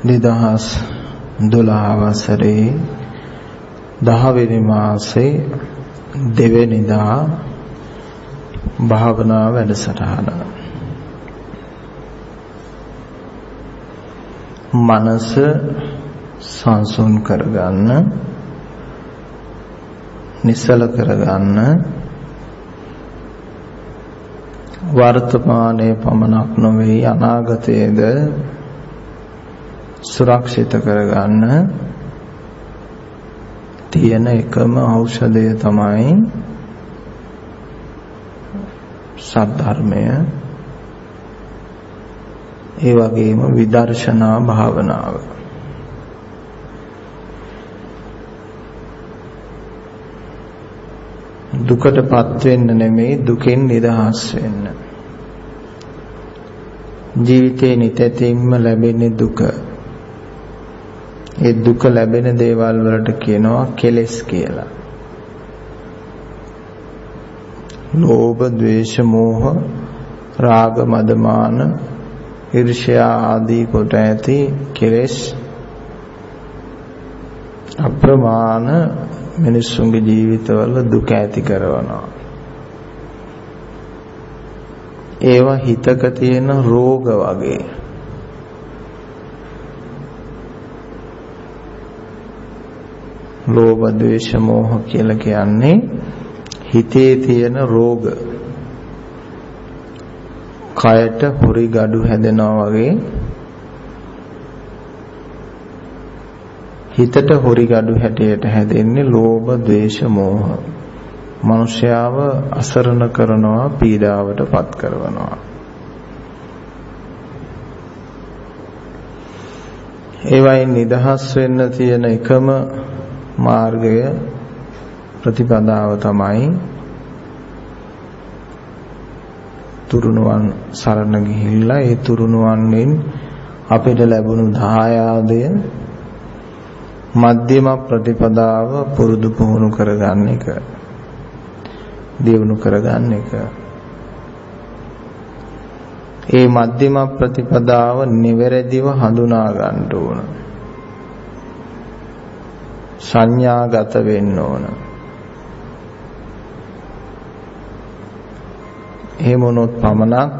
2012 වසරේ 10 වෙනි මාසේ දෙවෙනිදා භාවනා වැඩසටහන. මනස සංසුන් කරගන්න නිසල කරගන්න වර්තමානයේ පමණක් නොවේ අනාගතයේද සුරක්ෂිත කරගන්න තියෙන එකම ඖෂධය තමයි සද්ධර්මය. ඒ වගේම විදර්ශනා භාවනාව. දුකටපත් වෙන්න නෙමෙයි දුකෙන් නිදහස් වෙන්න. ජීවිතේ නිතැතින්ම ලැබෙන දුක. ඒ දුක ලැබෙන දේවල් වලට කියනවා කෙලෙස් කියලා. ලෝභ, ද්වේෂ, මෝහ, රාග, මදමාන, ඊර්ෂ්‍යා ආදී කොට ඇති කෙලෙස් අප්‍රමාණ මිනිස්සුන්ගේ ජීවිතවල දුක ඇති කරනවා. ඒවා හිතක තියෙන රෝග වගේ. ලෝභ ද්වේෂ මෝහ කියලා කියන්නේ හිතේ තියෙන රෝග. කයට හොරි gadu හැදෙනවා වගේ හිතට හොරි gadu හැටියට හැදෙන්නේ ලෝභ ද්වේෂ මෝහ. මිනිස්යාව අසරණ කරනවා පීඩාවට පත් කරනවා. ඒවයින් නිදහස් වෙන්න තියෙන එකම මාර්ගය ප්‍රතිපදාව තමයි තුරුණුවන් සරණ ගිහිල්ලා ඒ තුරුණුවන්ෙන් අපිට ලැබුණු දායාදය මධ්‍යම ප්‍රතිපදාව පුරුදු පුහුණු කරගන්න එක දියුණු කරගන්න එක. ඒ මධ්‍යම ප්‍රතිපදාව නිවැරදිව හඳුනා ගන්න ඕන. සංඥාගත වෙන්න ඕන. එහෙම වුණොත් පමණක්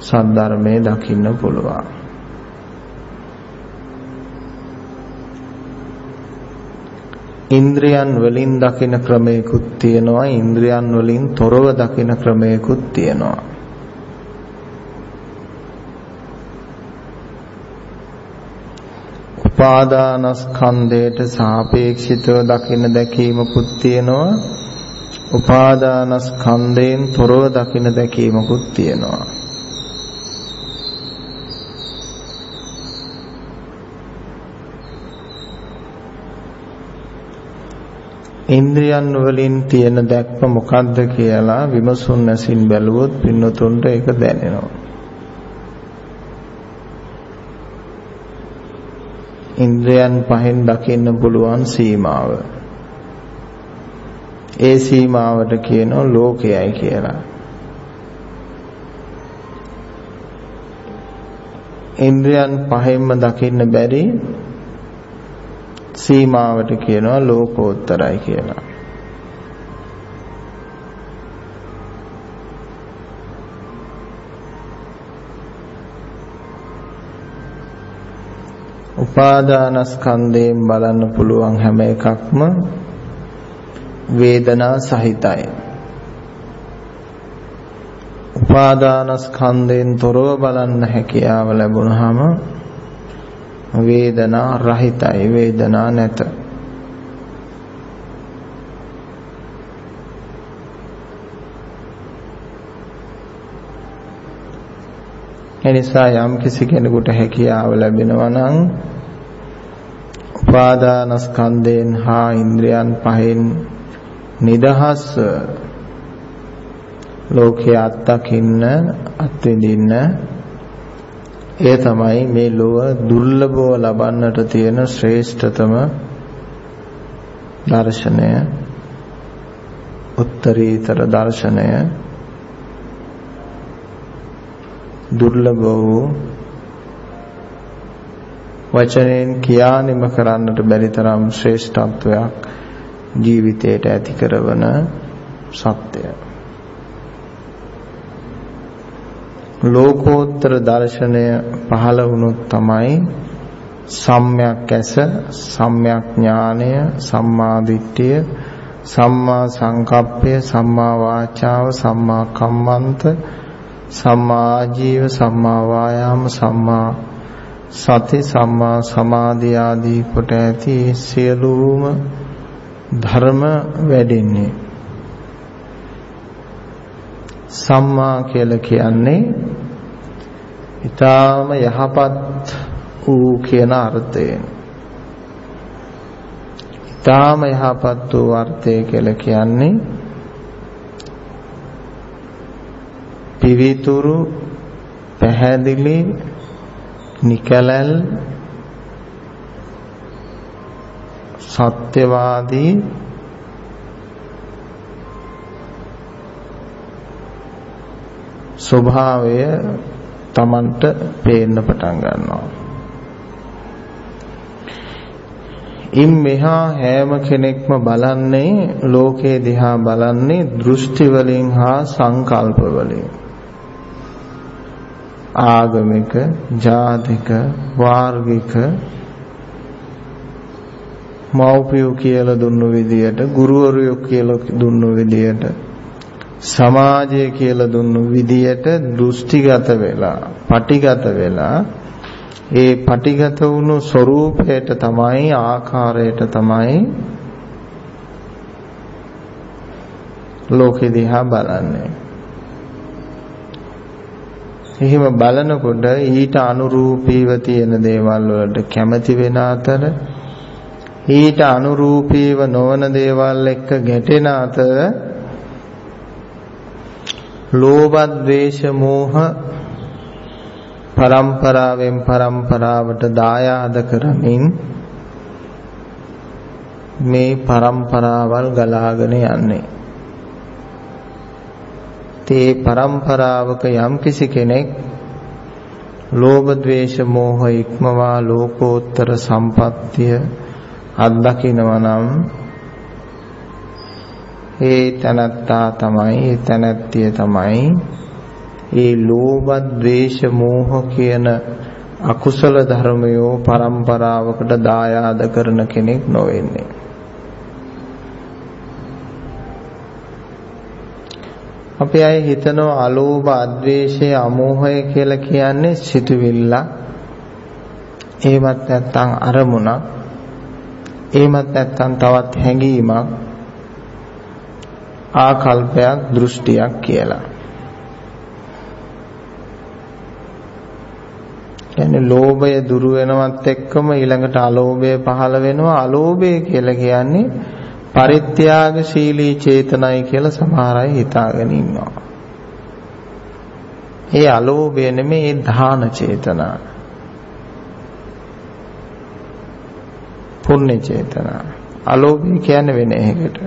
සද්ධර්මයේ දකින්න පුළුවන්. ඉන්ද්‍රයන් වලින් දකින ක්‍රමයකුත් තියෙනවා ඉන්ද්‍රයන් වලින් තොරව දකින ක්‍රමයකුත් තියෙනවා උපාදානස්කන්ධයට සාපේක්ෂිතව දකින දැකීමකුත් තියෙනවා උපාදානස්කන්ධයෙන් තොරව දකින දැකීමකුත් තියෙනවා ඉන්ද්‍රියන් වලින් තියෙන දැක්ම මොකද්ද කියලා විමසුන් නැසින් බැලුවොත් පින්නතුන්ට ඒක දැනෙනවා. ඉන්ද්‍රයන් පහෙන් දකින්න පුළුවන් සීමාව. ඒ සීමාවට කියනවා ලෝකයයි කියලා. ඉන්ද්‍රයන් පහෙන්ම දකින්න බැරි සීමාවට කියනවා ලෝකෝත්තරයි කියලා. උපාදානස්කන්ධයෙන් බලන්න පුළුවන් හැම එකක්ම වේදනා සහිතයි. උපාදානස්කන්ධයෙන් තොරව බලන්න හැකියාව ලැබුණාම වේදනා රහිතයි වේදනා නැත. එනිසා යම් කිසි කෙනෙකුට හැකියාව ලැබෙනවා නම් උපාදානස්කන්ධයෙන් හා ඉන්ද්‍රයන් පහෙන් නිදහස් ලෝකයේ අත්දකින්න අත්විඳින්න. එය තමයි මේ ලෝව දුර්ලභව ලබන්නට තියෙන ශ්‍රේෂ්ඨතම දර්ශනය. උත්තරීතර දර්ශනය. දුර්ලභ වූ වචනෙන් කියා නිම කරන්නට බැරි තරම් ශ්‍රේෂ්ඨත්වයක් ජීවිතයට ඇති කරන සත්‍යය. ලෝකෝත්තර දර්ශනය පහළ වුණොත් තමයි සම්‍යක් ඇස, සම්‍යක් ඥානය, සම්මා දිට්ඨිය, සම්මා සංකප්පය, සම්මා වාචාව, සම්මා කම්මන්ත, සම්මා ආජීව, සම්මා වායාම, සම්මා සති, සම්මා සමාධි ආදී කොට ඇති සියලුම ධර්ම වැඩෙන්නේ. සම්මා කියලා කියන්නේ ඊටාම යහපත් වූ කියන අර්ථයෙන්. ඊටාම යහපත් වූ අර්ථය කියලා කියන්නේ පිවිතුරු පැහැදිලි නිකලල් සත්‍යවාදී ස්වභාවය Tamanට පේන්න පටන් ගන්නවා. ඉන් මෙහා හැම කෙනෙක්ම බලන්නේ ලෝකේ දිහා බලන්නේ දෘෂ්ටි වලින් හා සංකල්ප වලින්. ආගමික, ජාතික, වාර්ගික මෞපියෝ කියලා දුන්නු විදියට, ගුරුවරයෝ කියලා දුන්නු විදියට සමාජය කියලා දුන්නු විදියට දෘෂ්ටිගත වෙලා, පටිගත වෙලා ඒ පටිගත වුණු ස්වરૂපයට තමයි ආකාරයට තමයි ලෝකෙ දිහා බලන්නේ. එහෙම බලනකොට ඊට අනුරූපීව තියෙන දේවල් වලට කැමති වෙන අතර ඊට අනුරූපීව නොවන දේවල් එක්ක ගැටෙන අතර ලෝභ ද්වේෂ මෝහ පරම්පරාවෙන් පරම්පරාවට දායාද කරමින් මේ පරම්පරාවල් ගලාගෙන යන්නේ. තේ පරම්පරාවක යම්කිසි කෙනෙක් ලෝභ ද්වේෂ මෝහ ඉක්මවා ලෝකෝත්තර සම්පත්තිය අත්දකින්නවා නම් ඒ තනත්තා තමයි ඒ තනත්තිය තමයි ඒ ලෝභ ද්වේෂ මෝහ කියන අකුසල ධර්මයෝ પરම්පරාවකට දායාද කරන කෙනෙක් නොවෙන්නේ. අපි අය හිතනවා අලෝභ අද්වේෂය අමෝහය කියලා කියන්නේ සිතුවිල්ල. එහෙමත් නැත්නම් අරමුණක්. එහෙමත් නැත්නම් තවත් හැඟීමක්. ආකල්පයක් දෘෂ්ටියක් කියලා. කියන්නේ ලෝභය දුරු වෙනවත් එක්කම ඊළඟට අලෝභය පහළ වෙනවා අලෝභය කියලා කියන්නේ පරිත්‍යාගශීලී චේතනයි කියලා සමහර අය හිතාගෙන ඉන්නවා. ඒ අලෝභය නෙමෙයි ඒ ධාන චේතනා. පුණ්‍ය චේතනා. අලෝභය කියන්නේ වෙන එකකට.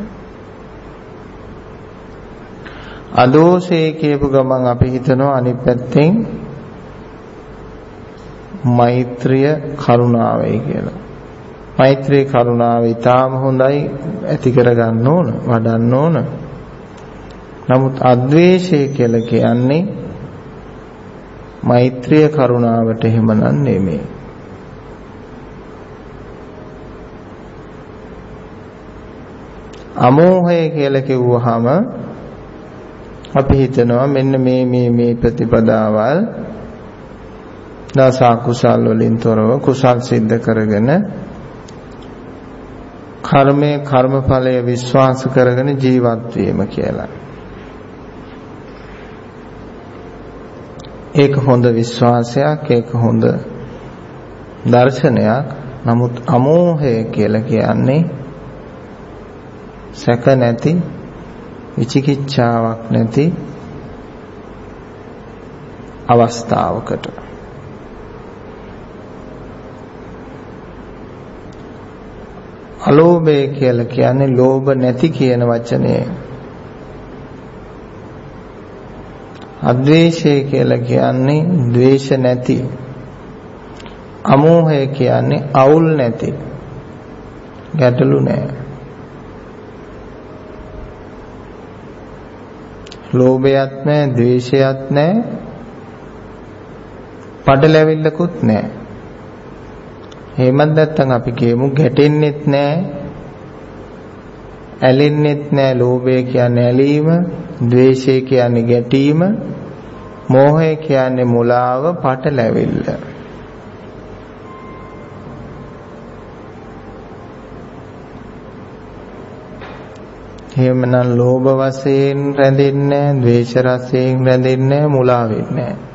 අදෝෂේ කියපු ගමන් අපි හිතනවා අනිත් පැත්තෙන් මෛත්‍රිය කරුණාවයි කියලා. මෛත්‍රී කරුණාව ඊටාම හොඳයි ඇති කරගන්න ඕන, වඩන්න ඕන. නමුත් අද්වේෂය කියලා කියන්නේ මෛත්‍රිය කරුණාවට එහෙමනම් නෙමෙයි. අමෝහය කියලා කිව්වහම අපි හිතනවා මෙන්න මේ මේ මේ ප්‍රතිපදාවල් දස අකුසල් වලින් තොරව කුසල් සිද්ධ කරගෙන කර්මයේ කර්මඵලය විශ්වාස කරගෙන ජීවත් වීම කියලා. ඒක හොඳ විශ්වාසයක් ඒක හොඳ දර්ශනයක් නමුත් අමෝහය කියලා කියන්නේ සැක නැති විචිකිච්ඡාවක් නැති අවස්ථාවකට අලෝභය කියලා කියන්නේ ලෝභ නැති කියන වචනේ. අද්වේෂය කියලා කියන්නේ ද්වේෂ නැති. අමෝහය කියන්නේ අවුල් නැති ගැටලු නැහැ. ලෝභයත් නැහැ, ද්වේෂයත් නැහැ. පඩලැවිල්ලකුත් නැහැ. එහෙමත් නැත්නම් අපි කියමු ගැටෙන්නෙත් නැහැ. ඇලෙන්නෙත් නැහැ. ලෝභය කියන්නේ ඇලීම, ද්වේෂය කියන්නේ ගැටීම, මෝහය කියන්නේ මුලාව, පටලැවිල්ල. එහෙමනම් ලෝභ වශයෙන් රැඳෙන්නේ නැහැ, ද්වේෂ රසයෙන් රැඳෙන්නේ නැහැ, මුලා වෙන්නේ නැහැ.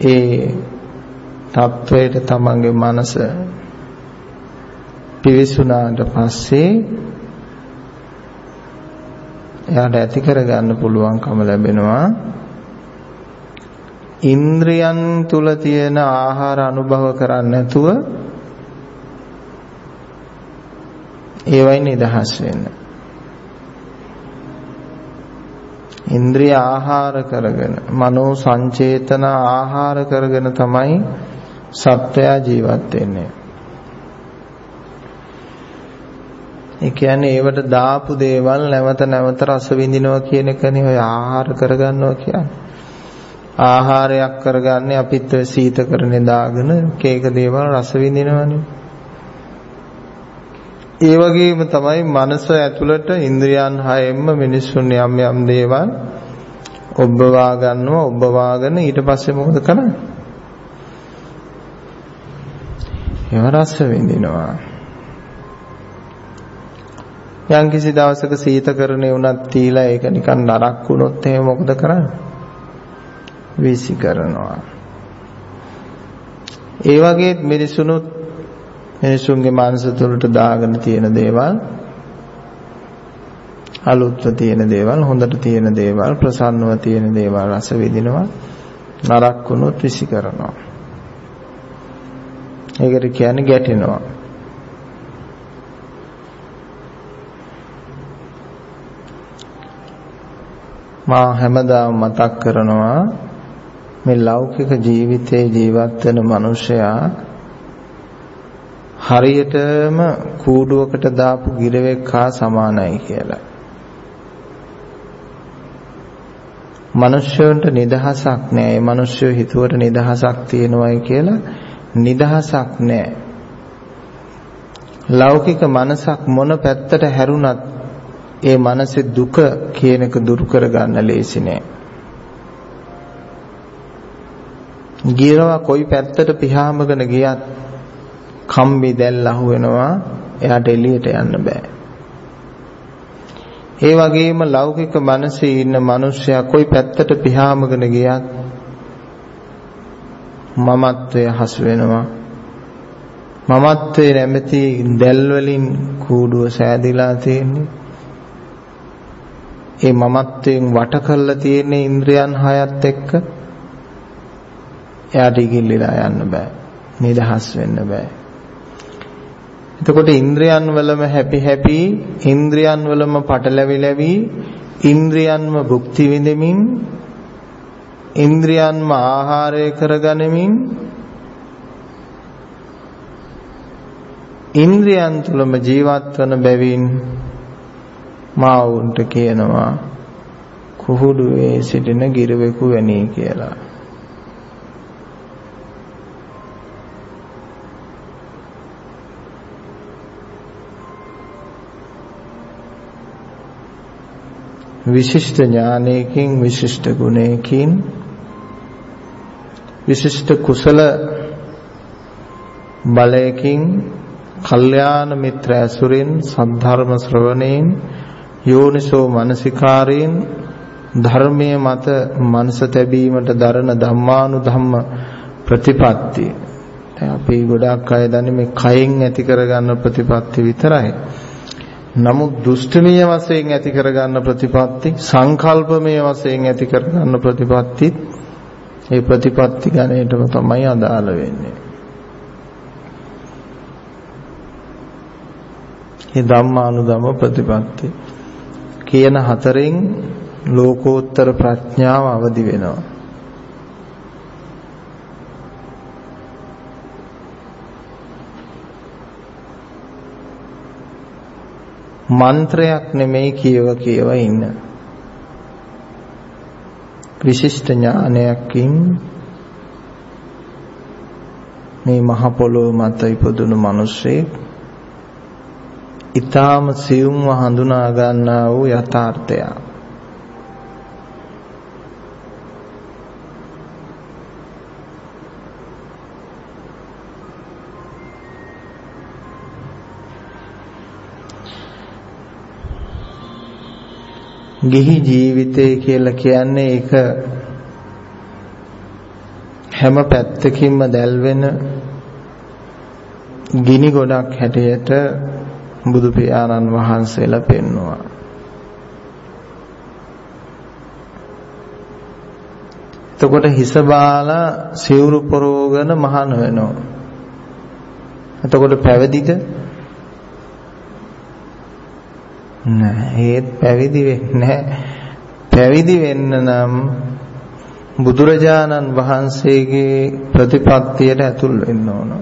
ඒ තත්වයට තමන්ගේ මනස පිවිසුනාට පස්සේ එයාට ඇති කරගන්න පුළුවන්කම ලැබෙනවා ඉන්ද්‍රයන් තුල තියෙන ආහාර අනුභව කරන්නේ නැතුව ඒවයින් නිදහස් වෙන්න. ඉන්ද්‍රිය ආහාර කරගෙන මනෝ සංචේතන ආහාර කරගෙන තමයි සත්වයා ජීවත් වෙන්නේ. ඒ කියන්නේ ඒවට දාපු දේවල් නැවත නැවත රස විඳිනවා කියන එකනේ ඔය ආහාර කරගන්නවා කියන්නේ. ආහාරයක් කරගන්නේ අපිත් සීතකරනේ දාගෙන කේක දේවල් රස විඳිනවනේ. ඒ වගේම තමයි මනස ඇතුළට ඉන්ද්‍රියන් හයෙන්ම මිනිස්සුන් යම් යම් දේවල් ඔබවා ගන්නවා ඔබවාගෙන ඊට පස්සේ මොකද කරන්නේ? ඒව රස විඳිනවා. යම් කිසි දවසක සීතකරණේ උනත් තීලා ඒක නිකන් නරක් වුණොත් එහෙම මොකද කරන්නේ? වීසි කරනවා. ඒ වගේ මිනිසුනුත් මිනිසුන්ගේ මානස තුළට දාගෙන තියෙන දේවල් අලුත්ව තියෙන දේවල් හොඳට තියෙන දේවල් ප්‍රසන්නව තියෙන දේවල් රස විඳිනවා නරක් වුණොත් විසි කරනවා. ඒකට කියන්නේ ගැටෙනවා. මා හැමදාම මතක් කරනවා මේ ලෞකික ජීවිතේ ජීවත් වෙන මිනිසයා හරියටම කූඩුවකට දාපු ගිරවෙක් හා සමානයි කියලා. මිනිස්සුන්ට නිදහසක් නෑ. ඒ මිනිස්සු හිතුවට නිදහසක් තියෙනවයි කියලා නිදහසක් නෑ. ලෞකික මනසක් මොන පැත්තට හැරුණත් ඒ මනසේ දුක කියන එක දුරු කරගන්න ලේසි නෑ. ගිරවා කොයි පැත්තට පිහාමගෙන ගියත් කම්බි දැල් අහු වෙනවා එයාට එළියට යන්න බෑ. ඒ වගේම ලෞකික මනසේ ඉන්න මිනිස්සයා කොයි පැත්තට පිහාමගෙන ගියත් මමත්වය හසු වෙනවා. මමත්වයේ නැමැති දැල් වලින් කූඩුව සෑදිලා තියෙන්නේ. ඒ මමත්වයෙන් වට කරලා තියෙන ඉන්ද්‍රයන් හයත් එක්ක එයාට ඉගිල්ලිලා යන්න බෑ. නිදහස් වෙන්න බෑ. එතකොට ඉන්ද්‍රයන් වලම හැපි හැපි ඉන්ද්‍රයන් වලම පටලැවිලැවි ඉන්ද්‍රයන්ම භුක්ති විඳෙමින් ඉන්ද්‍රයන්ම ආහාරය කරගනිමින් ඉන්ද්‍රයන් තුලම ජීවත් වන බැවින් මා වුන්ට කියනවා කුහුඩුවේ සිටින ගිරවෙකු වැනි කියලා. විශිෂ්ට ඥානයකින් විශිෂ්ට ගුණයකින් විශිෂ්ට කුසල බලයකින් කල්යාණ මිත්‍ර ඇසුරින් සද්ධර්ම ශ්‍රවණයෙන් යෝනිසෝ මනසිකාරයෙන් ධර්මයේ මත මනස තැබීමට දරන ධම්මානුධම්ම ප්‍රතිපatti අපි ගොඩාක් අය දන්නේ මේ කයෙන් ඇති කරගන්න ප්‍රතිපatti විතරයි. නමුත් දෘෂ්ටිමය වශයෙන් ඇති කරගන්න ප්‍රතිපatti සංකල්පමය වශයෙන් ඇති කරගන්න ප්‍රතිපත්තිත් ඒ ප්‍රතිපatti ගණයටම තමයි අදාළ වෙන්නේ. මේ ධම්මානුධම ප්‍රතිපatti කියන හතරෙන් ලෝකෝත්තර ප්‍රඥාව අවදි වෙනවා. මන්ත්‍රයක් නෙමෙයි කියව කියව ඉන්න. විශිෂ්ට ඥානයකින් මේ මහ පොළොව මත ඉපදුණු මිනිස්සෙක් ඊටාම සියුම්ව හඳුනා ගන්නා වූ යථාර්ථය. ගිහි ජීවිතය කියලා කියන්නේ ඒක හැම පැත්තකින්ම දැල්වෙන ගිනි ගොඩක් හැටියට බුදු පියාණන් වහන්සේලා පෙන්වුවා. එතකොට හිස බාලා සිවුරු පරෝගන මහාන වෙනවා. එතකොට පැවිදිද? නෑ ඒත් පැවිදි වෙන්නේ පැවිදි වෙන්න නම් බුදුරජාණන් වහන්සේගේ ප්‍රතිපත්තියට ඇතුල් වෙන්න ඕන.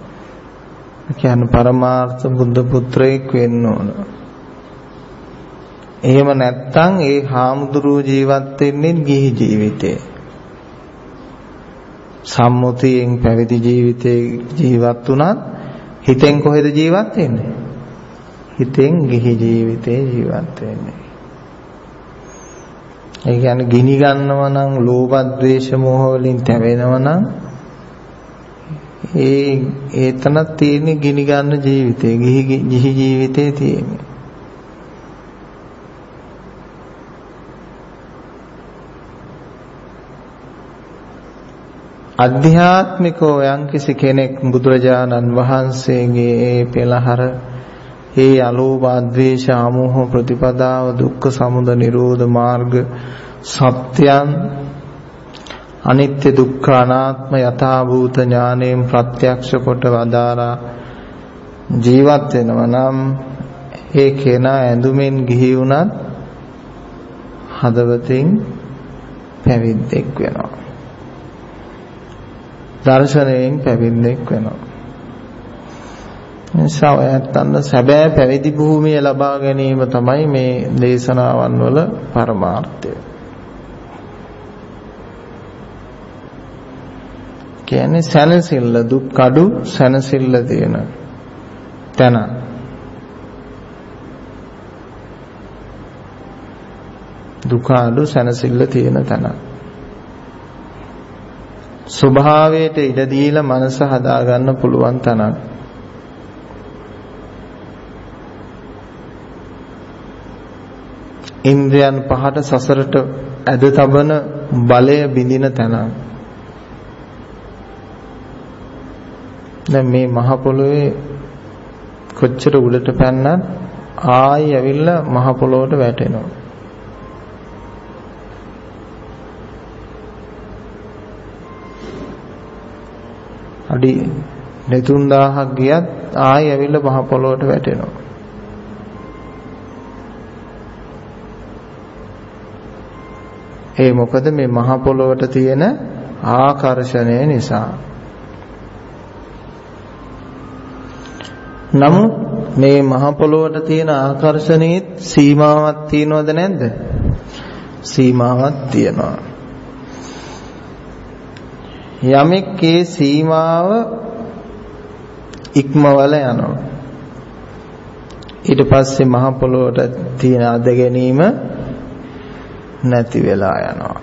කියන්නේ පරමාර්ථ බුද්ධ පුත්‍රයෙක් වෙන්න ඕන. එහෙම නැත්නම් ඒ හාමුදුරුවෝ ජීවත් වෙන්නේ ගිහි ජීවිතේ. සම්මුතියෙන් පැවිදි ජීවිතේ ජීවත් වුණත් හිතෙන් කොහෙද ජීවත් වෙන්නේ? හිතෙන් ගිහි ජීවිතේ ජීවත් වෙන්නේ. ඒ කියන්නේ ගිනි ගන්නවා නම් ලෝභ ද්වේෂ මෝහ වලින් තැවෙනවා නම් ඒ ඒතනක් තියෙන්නේ ගිනි ගන්න ජීවිතේ ගිහි ගිහි ජීවිතේ තියෙන්නේ අධ්‍යාත්මිකව යම්කිසි කෙනෙක් බුදුරජාණන් වහන්සේගේ ඒ පෙළහර ඒ අලෝභ ද්වේෂ අමෝහ ප්‍රතිපදාව දුක්ඛ සමුදය නිරෝධ මාර්ග සත්‍යයන් අනිත්‍ය දුක්ඛ අනාත්ම යථා භූත ඥාණයෙන් ප්‍රත්‍යක්ෂ කොට වදාරා ජීවත් වෙනවා නම් ඒ කෙනා ඇඳුමින් ගිහි වුණත් හදවතින් පැවිද්දෙක් වෙනවා. දර්ශනයෙන් පැවිද්දෙක් වෙනවා. නිසා ඔයත්තන්න සැබෑ පැවිදි භූමිය ලබා ගැනීම තමයි මේ දේශනාවන් වල පරමාර්ථය. කියන්නේ සැනසෙල්ල දුක් අඩු සැනසෙල්ල තියෙන තැන. දුක අඩු සැනසෙල්ල තියෙන තැන. ස්වභාවයට ඉඩ දීලා මනස හදාගන්න පුළුවන් තැනක්. ඉන්ද්‍රයන් පහට සසරට ඇද තබන බලය බිඳින තැනක්. දැන් මේ මහ පොළොවේ කොච්චර උඩට පැන්නත් ආයි ඇවිල්ලා මහ පොළොවට වැටෙනවා. අඩි 3000ක් ගියත් ආයි ඇවිල්ලා මහ පොළොවට වැටෙනවා. ඒ මොකද මේ මහ පොළොවට තියෙන ආකර්ෂණය නිසා. නමුත් මේ මහ පොළොවට තියෙන ආකර්ෂණයේ සීමාවක් තියනවද නැද්ද? සීමාවක් තියෙනවා. යමෙක් ඒ සීමාව ඉක්මවල යනවා. ඊට පස්සේ මහ පොළොවට තියෙන අද ගැනීම නැති වෙලා යනවා.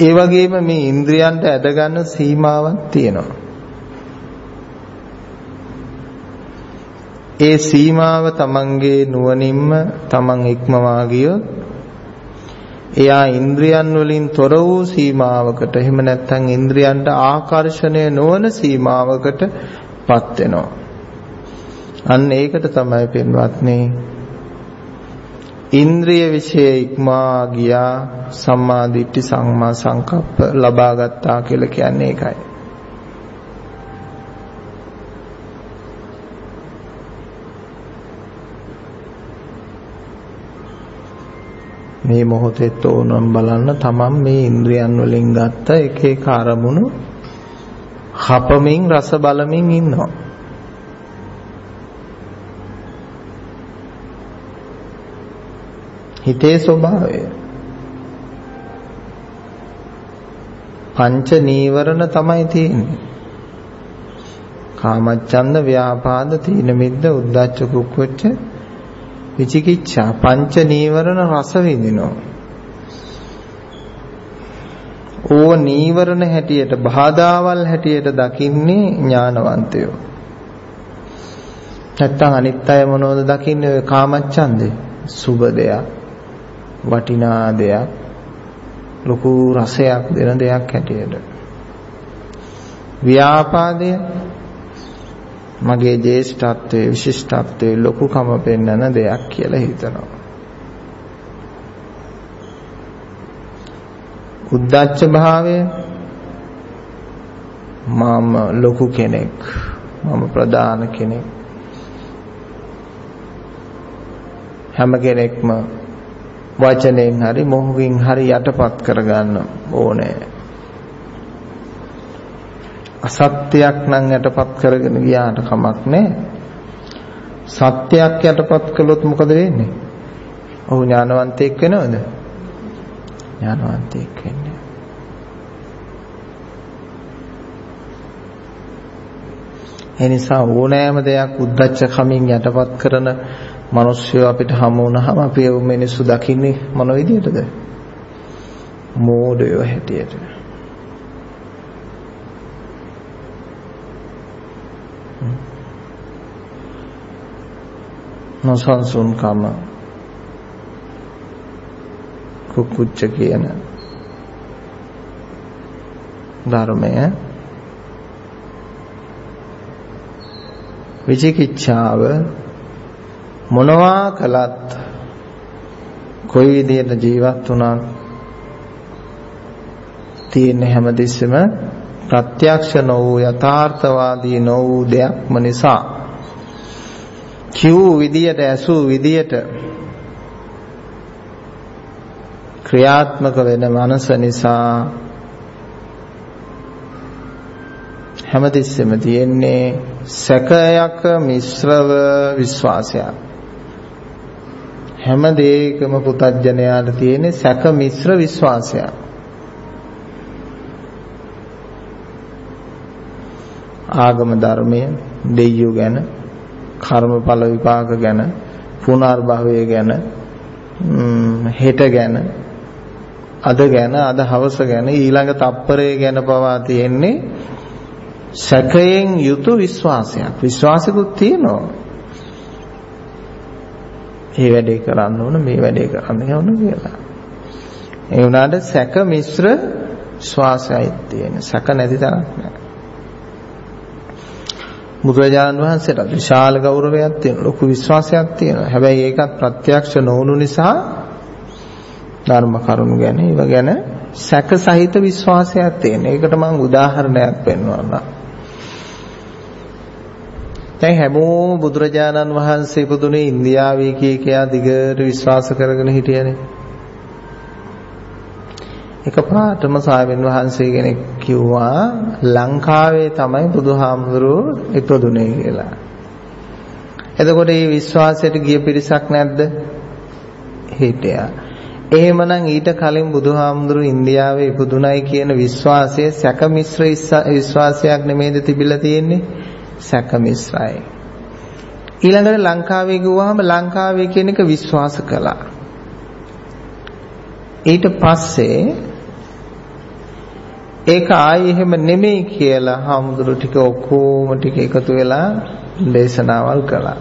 ඒ වගේම මේ ඉන්ද්‍රියන්ට ඇද ගන්න සීමාවක් තියෙනවා. ඒ සීමාව තමන්ගේ නුවණින්ම තමන් ඉක්මවා ගියොත් එයා ඉන්ද්‍රියන් වලින් තොර වූ සීමාවකට එහෙම නැත්නම් ඉන්ද්‍රියන්ට ආකර්ෂණය නොවන සීමාවකට පත් වෙනවා. අන්න ඒකට තමයි පින්වත්නි ඉන්ද්‍රිය විෂය ඉක්මා ගියා සම්මා දිට්ඨි සම්මා සංකප්ප ලබා ගත්තා කියලා කියන්නේ ඒකයි. මේ මොහොතේ තෝනම් බලන්න තමන් මේ ඉන්ද්‍රියන් වලින් ගත්ත එක එක අරමුණු හපමින් රස බලමින් ඉන්නවා හිතේ ස්වභාවය පංච නීවරණ තමයි තියෙන්නේ. කාමච්ඡන්ද ව්‍යාපාද තීන මිද්ද උද්ධච්ච කුක්කුච්ච විචිකිච්ඡා පංච නීවරණ රස විඳිනවා. ඕව නීවරණ හැටියට බාධාවල් හැටියට දකින්නේ ඥානවන්තයෝ. නැත්තම් අනිත් අය මොනවද දකින්නේ ඔය කාමච්ඡන්දේ? සුබ දෙයක්, වටිනා දෙයක්, ලොකු රසයක් දෙන දෙයක් හැටියට. ව්‍යාපාදය මගේ ජේෂ්ඨත්වයේ විශිෂ්ටත්වයේ ලොකුකම පෙන්වන දෙයක් කියලා හිතනවා. උද්දච්ච භාවය මම ලොකු කෙනෙක් මම ප්‍රධාන කෙනෙක් හැම කෙනෙක්ම වචනෙන් හරි මොහොකින් හරි යටපත් කරගන්න ඕනේ අසත්‍යයක් නම් යටපත් කරගෙන ගියාට කමක් නැහැ. සත්‍යයක් යටපත් කළොත් මොකද වෙන්නේ? ඔහු ඥානවන්තයෙක් වෙනවද? ඥානවන්තයෙක් වෙන්නේ. ඒ නිසා ඕනෑම දෙයක් උද්දච්ච කමින් යටපත් කරන මිනිස්සු අපිට හමු වුණාම අපි ඒ මිනිස්සු දකින්නේ මොන විදියටද? මෝඩයෝ හැටියට. නොසන්සුන්කම කුකුච්ච කියන ධර්මය විචිකිච්ඡාව මොනවා කළත් කොයි විදියට ජීවත් වුණත් තියෙන හැමදෙස්සෙම ප්‍රත්‍යක්ෂ නො වූ යථාර්ථවාදී නො වූ දෙයක්ම නිසා කිව් විදියට ඇසූ විදියට ක්‍රියාත්මක වෙන මනස නිසා හැමතිස්සෙම තියෙන්නේ සැකයක මිශ්‍රව විශ්වාසයක්. හැම දෙයකම පුතඥයාට තියෙන්නේ සැක මිශ්‍ර විශ්වාසයක්. ආගම ධර්මය දෙයියෝ ගැන කර්මඵල විපාක ගැන පුනර්භවය ගැන හෙට ගැන අද ගැන අද හවස ගැන ඊළඟ තප්පරය ගැන පවා තියෙන්නේ සැකයෙන් යුතු විශ්වාසයක්. විශ්වාසිකුත් තියෙනවා. මේ වැඩේ කරන්න ඕන මේ වැඩේ කරන්න ඕන කියලා. ඒ වුණාට සැක මිශ්‍ර විශ්වාසයයි තියෙන සැක නැති තරක් නෑ. බුදුරජාණන් වහන්සේට විශාල ගෞරවයක් තියෙනවා. ලොකු විශ්වාසයක් තියෙනවා. හැබැයි ඒකත් ප්‍රත්‍යක්ෂ නොවුණු නිසා ධර්ම කරුණු ගැන ඒව ගැන සැක සහිත විශ්වාසයක් තියෙන. ඒකට මම උදාහරණයක් පෙන්වන්නම්. දැන් හැමෝම බුදුරජාණන් වහන්සේ පුදුනේ ඉන්දියාවේ කී කියා දිගට විශ්වාස කරගෙන හිටියනේ. එකපාරටම සායවෙන් වහන්සේ කෙනෙක් කිව්වා ලංකාවේ තමයි බුදුහාමුදුරුවෝ ඉපදුනේ කියලා. එතකොට මේ විශ්වාසයට ගිය පිරිසක් නැද්ද? හිටියා. එහෙමනම් ඊට කලින් බුදුහාමුදුරු ඉන්දියාවේ ඉපදුනයි කියන විශ්වාසය සැක මිශ්‍ර විශ්වාසයක් නෙමෙයිද තිබිලා තියෙන්නේ? සැක මිශ්‍රයි. ඊළඟට ලංකාවේ ගිහුවාම ලංකාවේ කියන එක විශ්වාස කළා. ඊට පස්සේ ඒක ආයි එහෙම නෙමෙයි කියලා හාමුදුරු ටික ඔක්කොම ටික එකතු වෙලා දේශනාවල් කළා.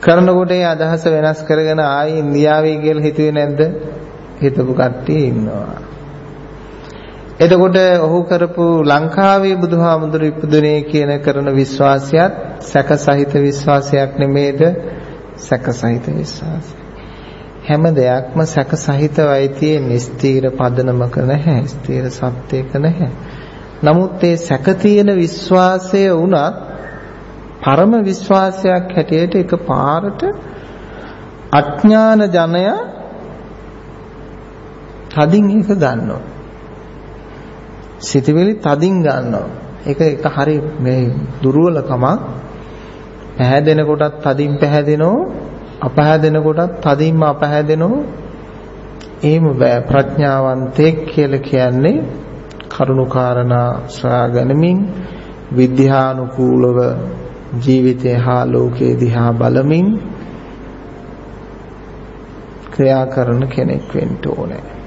කරනකොට ඒ අදහස වෙනස් කරගෙන ආයි ඉන්දියාවේ කියලා හිතුවේ නැද්ද? හිතපු කට්ටිය ඉන්නවා. එතකොට ඔහු කරපු ලංකාවේ බුදුහාමුදුරු ඉපදුනේ කියන කරන විශ්වාසයත් සැක සහිත විශ්වාසයක් නෙමේද? සැක සහිත විශ්වාසය. හැම දෙයක්ම සැක සහිතවයි තියෙන්නේ ස්ථීර පදනමක නැහැ ස්ථීර සත්‍යයක නැහැ නමුත් ඒ සැක තියෙන විශ්වාසය වුණත් පරම විශ්වාසයක් හැටියට එක පාරට අඥාන ජනය තදින් ඒක ගන්නවා. සිතවිලි තදින් ගන්නවා. ඒක එක හරි මේ දුර්වලකමක්. පැහැදෙන කොටත් තදින් පැහැදෙනෝ අපහැදෙන කොටත් තදින්ම අපහැදෙනෝ එහෙම බෑ ප්‍රඥාවන්තයෙක් කියලා කියන්නේ කරුණාකාරණා සොයාගැනීමෙන් විද්‍යානුකූලව ජීවිතය හා ලෝකයේ දිහා බලමින් ක්‍රියා කරන කෙනෙක් වෙන්න ඕනේ.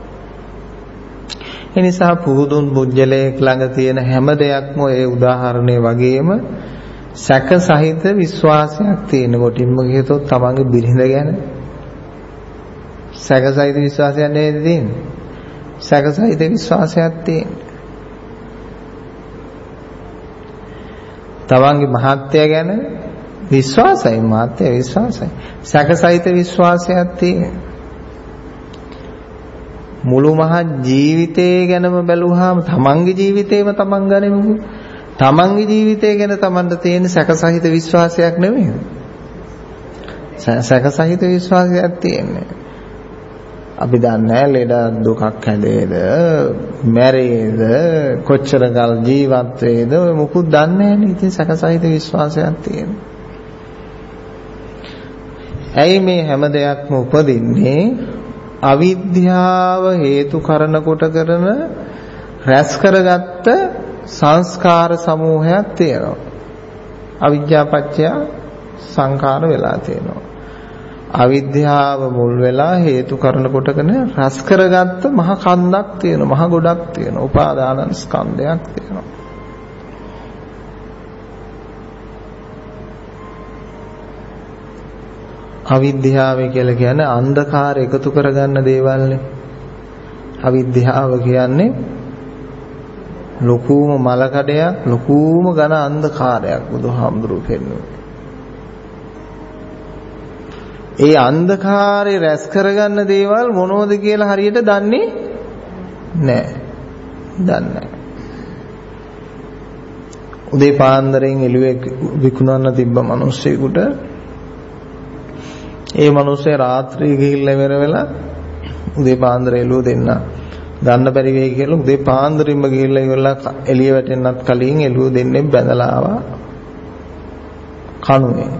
එනිසා පුහුදුන් බුද්ධලයක් ළඟ තියෙන හැම දෙයක්ම ඒ උදාහරණය වගේම සැක සහිත විශ්වාසයක් තියෙන කොටින්ම කියතොත් තමන්ගේ බිරිඳ ගැන සැක සහිත විශ්වාසයක් නේද තියෙන්නේ? සැක සහිත විශ්වාසයක් තියෙන්නේ. තමන්ගේ මහත්ය ගැන විශ්වාසයි මහත්ය විශ්වාසයි. සැක සහිත විශ්වාසයක් තියෙන්නේ. මුළු මහත් ජීවිතය ගැනම බැලුවාම තමන්ගේ ජීවිතේම තමන් ගනිමුකෝ. තමන්ගේ ජීවිතය ගැන තමන්ට තියෙන සැකසහිත විශ්වාසයක් නෙමෙයි. සැකසහිත විශ්වාසයක් තියෙන්නේ. අපි දන්නේ ලෙඩ දුකක් හැදේද මැරේද කොච්චර කල් ජීවත් වේද ඔය මුකුත් දන්නේ නැහැ ඉතින් සැකසහිත විශ්වාසයක් තියෙනවා. ඇයි මේ හැම දෙයක්ම උපදින්නේ අවිද්‍යාව හේතු කරන කොට කරන රැස් කරගත්ත සංස්කාර සමූහයක් තියෙනවා. අවිද්‍යා පත්‍ය සංකාර වෙලා තියෙනවා. අවිද්‍යාව මුල් වෙලා හේතු කරන කොටගෙන රැස් කරගත්ත මහ කන්දක් තියෙනවා. මහ ගොඩක් තියෙනවා. උපාදාන ස්කන්ධයක් තියෙනවා. අවිද්‍යාව කියලා කියන්නේ අන්ධකාර එකතු කරගන්න දේවල්නේ. අවිද්‍යාව කියන්නේ ලොකුම මල කඩයක් ලොකුම ඝන අන්ධකාරයක් බුදුහාමුදුරුවෝ පෙන්වුවා. ඒ අන්ධකාරය රැස් කරගන්න දේවල් මොනවද කියලා හරියට දන්නේ නැහැ. දන්නේ උදේ පාන්දරෙන් එළුවේ විකුණන්න තිබ්බ මිනිස්සෙකුට ඒ මිනිස්සේ රාත්‍රියේ ගිහිල්ලා ඉවර වෙලා උදේ පාන්දර එළුව දෙන්න ගන්න බැරි වෙයි කියලා උදේ පාන්දරින්ම ගිහිල්ලා ඉවරලා එළිය වැටෙන්නත් කලින් එළුව දෙන්නේ බැඳලා ආවා. කණුවේ.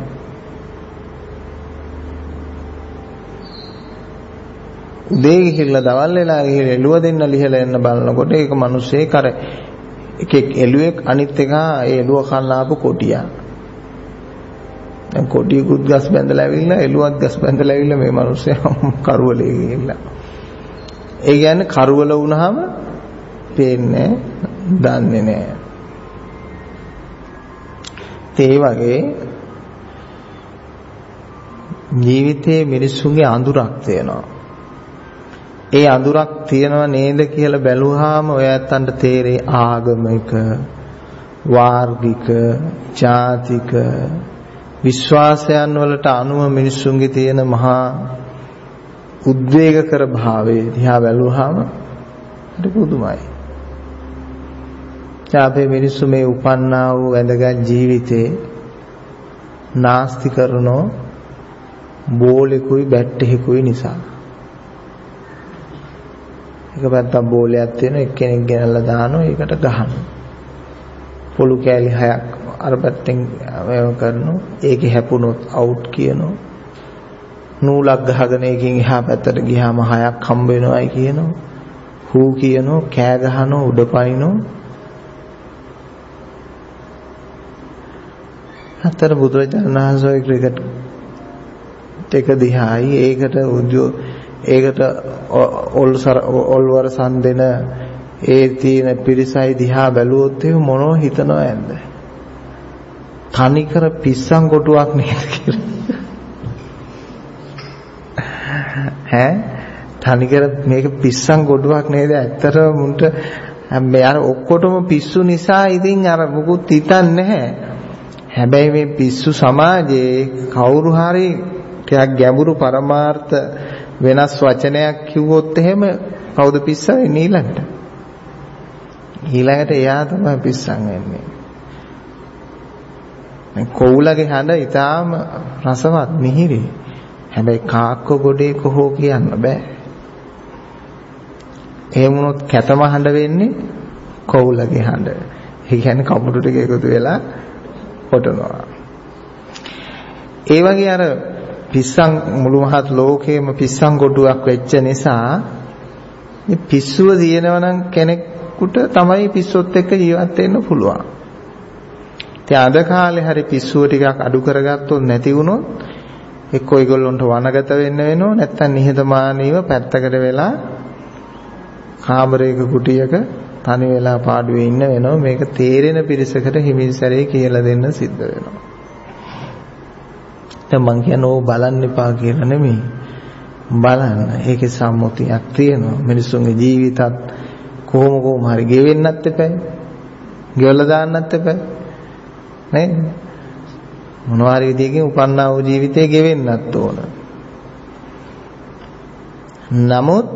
උදේ ගිහිල්ලා දවල් වෙලා ගිහිල්ලා එළුව දෙන්න ලිහලා එන්න බලනකොට ඒක මිනිස්සේ කර එකෙක් එළුවෙක් අනිත් එක ඒ එළුව කන්න ආපු කොටියා. දැන් කොටියකුත් ගස් බැඳලා ඇවිල්ලා එළුවක් ගස් බැඳලා ඇවිල්ලා මේ මිනිස්සයා කරවලේ ගිහිල්ලා. ඒ කියන්නේ කරවල වුණාම පේන්නේ දන්නේ නැහැ. ඒ වගේ ජීවිතයේ මිනිස්සුන්ගේ අඳුරක් තියෙනවා. ඒ අඳුරක් තියෙනව නේද කියලා බැලුවාම ඔය ඇත්තන්ට තේරේ ආගමික වාර්ගික ජාතික විශ්වාසයන් වලට අනුව මිනිස්සුන්ගේ තියෙන මහා උද්වේගකර භාවයේ දිහා බැලුවාම හරි පුදුමයි. අපේ මිනිස්සු මේ උපන්නා වූ වැදගත් ජීවිතේ නාස්ති කරනෝ බෝලෙකුයි බැට්ටෙකුයි නිසා. එක පැත්තක් බෝලයක් තියෙන එක්කෙනෙක් ගෙනල්ලා දානවා ඒකට ගහනවා. පොළු කෑලි හයක් අර පැත්තෙන් මේව කරනවා ඒකේ හැපුණොත් අවුට් කියනවා නූලක් ගහගෙන එකකින් එහා පැත්තට ගියාම හයක් හම්බ වෙනවයි කියනවා හූ කියනවා කෑ ගහනවා උඩ පනිනවා අතර බුදුරජාණන් වහන්සේ ක්‍රිකට් එක දිහායි ඒකට උද්‍යෝ ඒකට ඔල්වර සම් දෙන ඒ තියෙන පිරිසයි දිහා බැලුවොත් එහෙම මොනව හිතනවද? තනිකර පිස්සන් කොටුවක් නේද කියලා. ඈ තනිකර මේක පිස්සන් කොටුවක් නේද? ඇත්තටම මුන්ට මේ අර ඔක්කොටම පිස්සු නිසා ඉතින් අර මුකුත් හිතන්නේ නැහැ. හැබැයි මේ පිස්සු සමාජයේ කවුරු හරි ටිකක් ගැඹුරු පරමාර්ථ වෙනස් වචනයක් කිව්වොත් එහෙම කවුද පිස්සා වෙන්නේ ඊළඟට? ඊළඟට එයා තමයි පිස්සන් වෙන්නේ. මේ කොවුලගේ හඬ ඊටාම රසවත් මිහිරි. හැබැයි කාක්ක ගොඩේ කොහො කියන්න බෑ. එහෙම වුණොත් කැතම හඬ වෙන්නේ කවුලගේ හඬ. ඒ කියන්නේ කපුටු ටික එකතු වෙලා කොටනවා. ඒ වගේ අර පිස්සන් මුළු මහත් ලෝකේම පිස්සන් කොටුවක් වෙච්ච නිසා මේ පිස්සුව දිනනවා නම් කෙනෙකුට තමයි පිස්සොත් එක්ක ජීවත් වෙන්න පුළුවන්. ඉතින් අද කාලේ හරි පිස්සුව ටිකක් අඩු කරගත්තොත් නැති වුණොත් එක්ක ඒගොල්ලන්ට වනගත වෙන්න වෙනව නැත්නම් නිහතමානීව පැත්තකට වෙලා කාමරයක කුටියක තනි වෙලා පාඩුවේ ඉන්න වෙනවා. මේක තේරෙන පිරිසකට හිමිසරේ කියලා දෙන්න සිද්ධ වෙනවා. දැන් මං කියන්නේ ඕ බලන්න එපා කියලා නෙමෙයි. බලන්න. ඒකේ සම්මුතියක් තියෙනවා. මිනිසුන්ගේ ජීවිතත් කොහොම කොහොම හරි ගෙවෙන්නත් එපා ගෙවලා දාන්නත් එපා නේද මොනවා හරි විදියකින් උපන්නා වූ ජීවිතේ ගෙවෙන්නත් ඕන නමුත්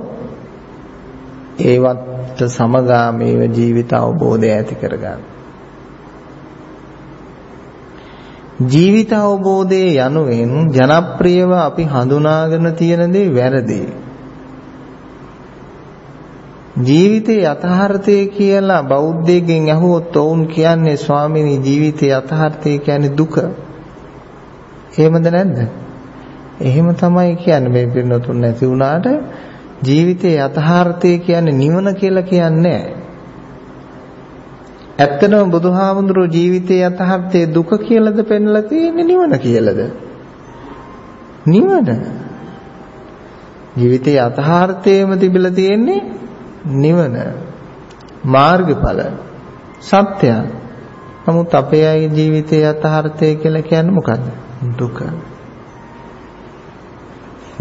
ඒවත් සමගාමීව ජීවිත අවබෝධය ඇති කරගන්න. ජීවිත අවබෝධයේ යනුවෙන් ජනප්‍රියව අපි හඳුනාගෙන තියෙන දේ වැරදි. ජීවිතේ යථාර්ථය කියලා බෞද්ධයෙක්ගෙන් අහුවොත් ඔවුන් කියන්නේ ස්වාමීනි ජීවිතේ යථාර්ථය කියන්නේ දුක. එහෙමද නැද්ද? එහෙම තමයි කියන්නේ මේ පින්නතුන් නැති වුණාට ජීවිතයේ යථාර්ථය කියන්නේ නිවන කියලා කියන්නේ ඇත්තටම බුදුහාමුදුරුවෝ ජීවිතයේ යථාර්ථයේ දුක කියලාද පෙන්ලා තියෙන්නේ නිවන කියලාද? නිවන. ජීවිතයේ යථාර්ථයේම තිබිලා තියෙන්නේ නිවන. මාර්ගඵල. සත්‍ය. නමුත් අපේ අය ජීවිතයේ යථාර්ථය කියලා කියන්නේ මොකද්ද? දුක.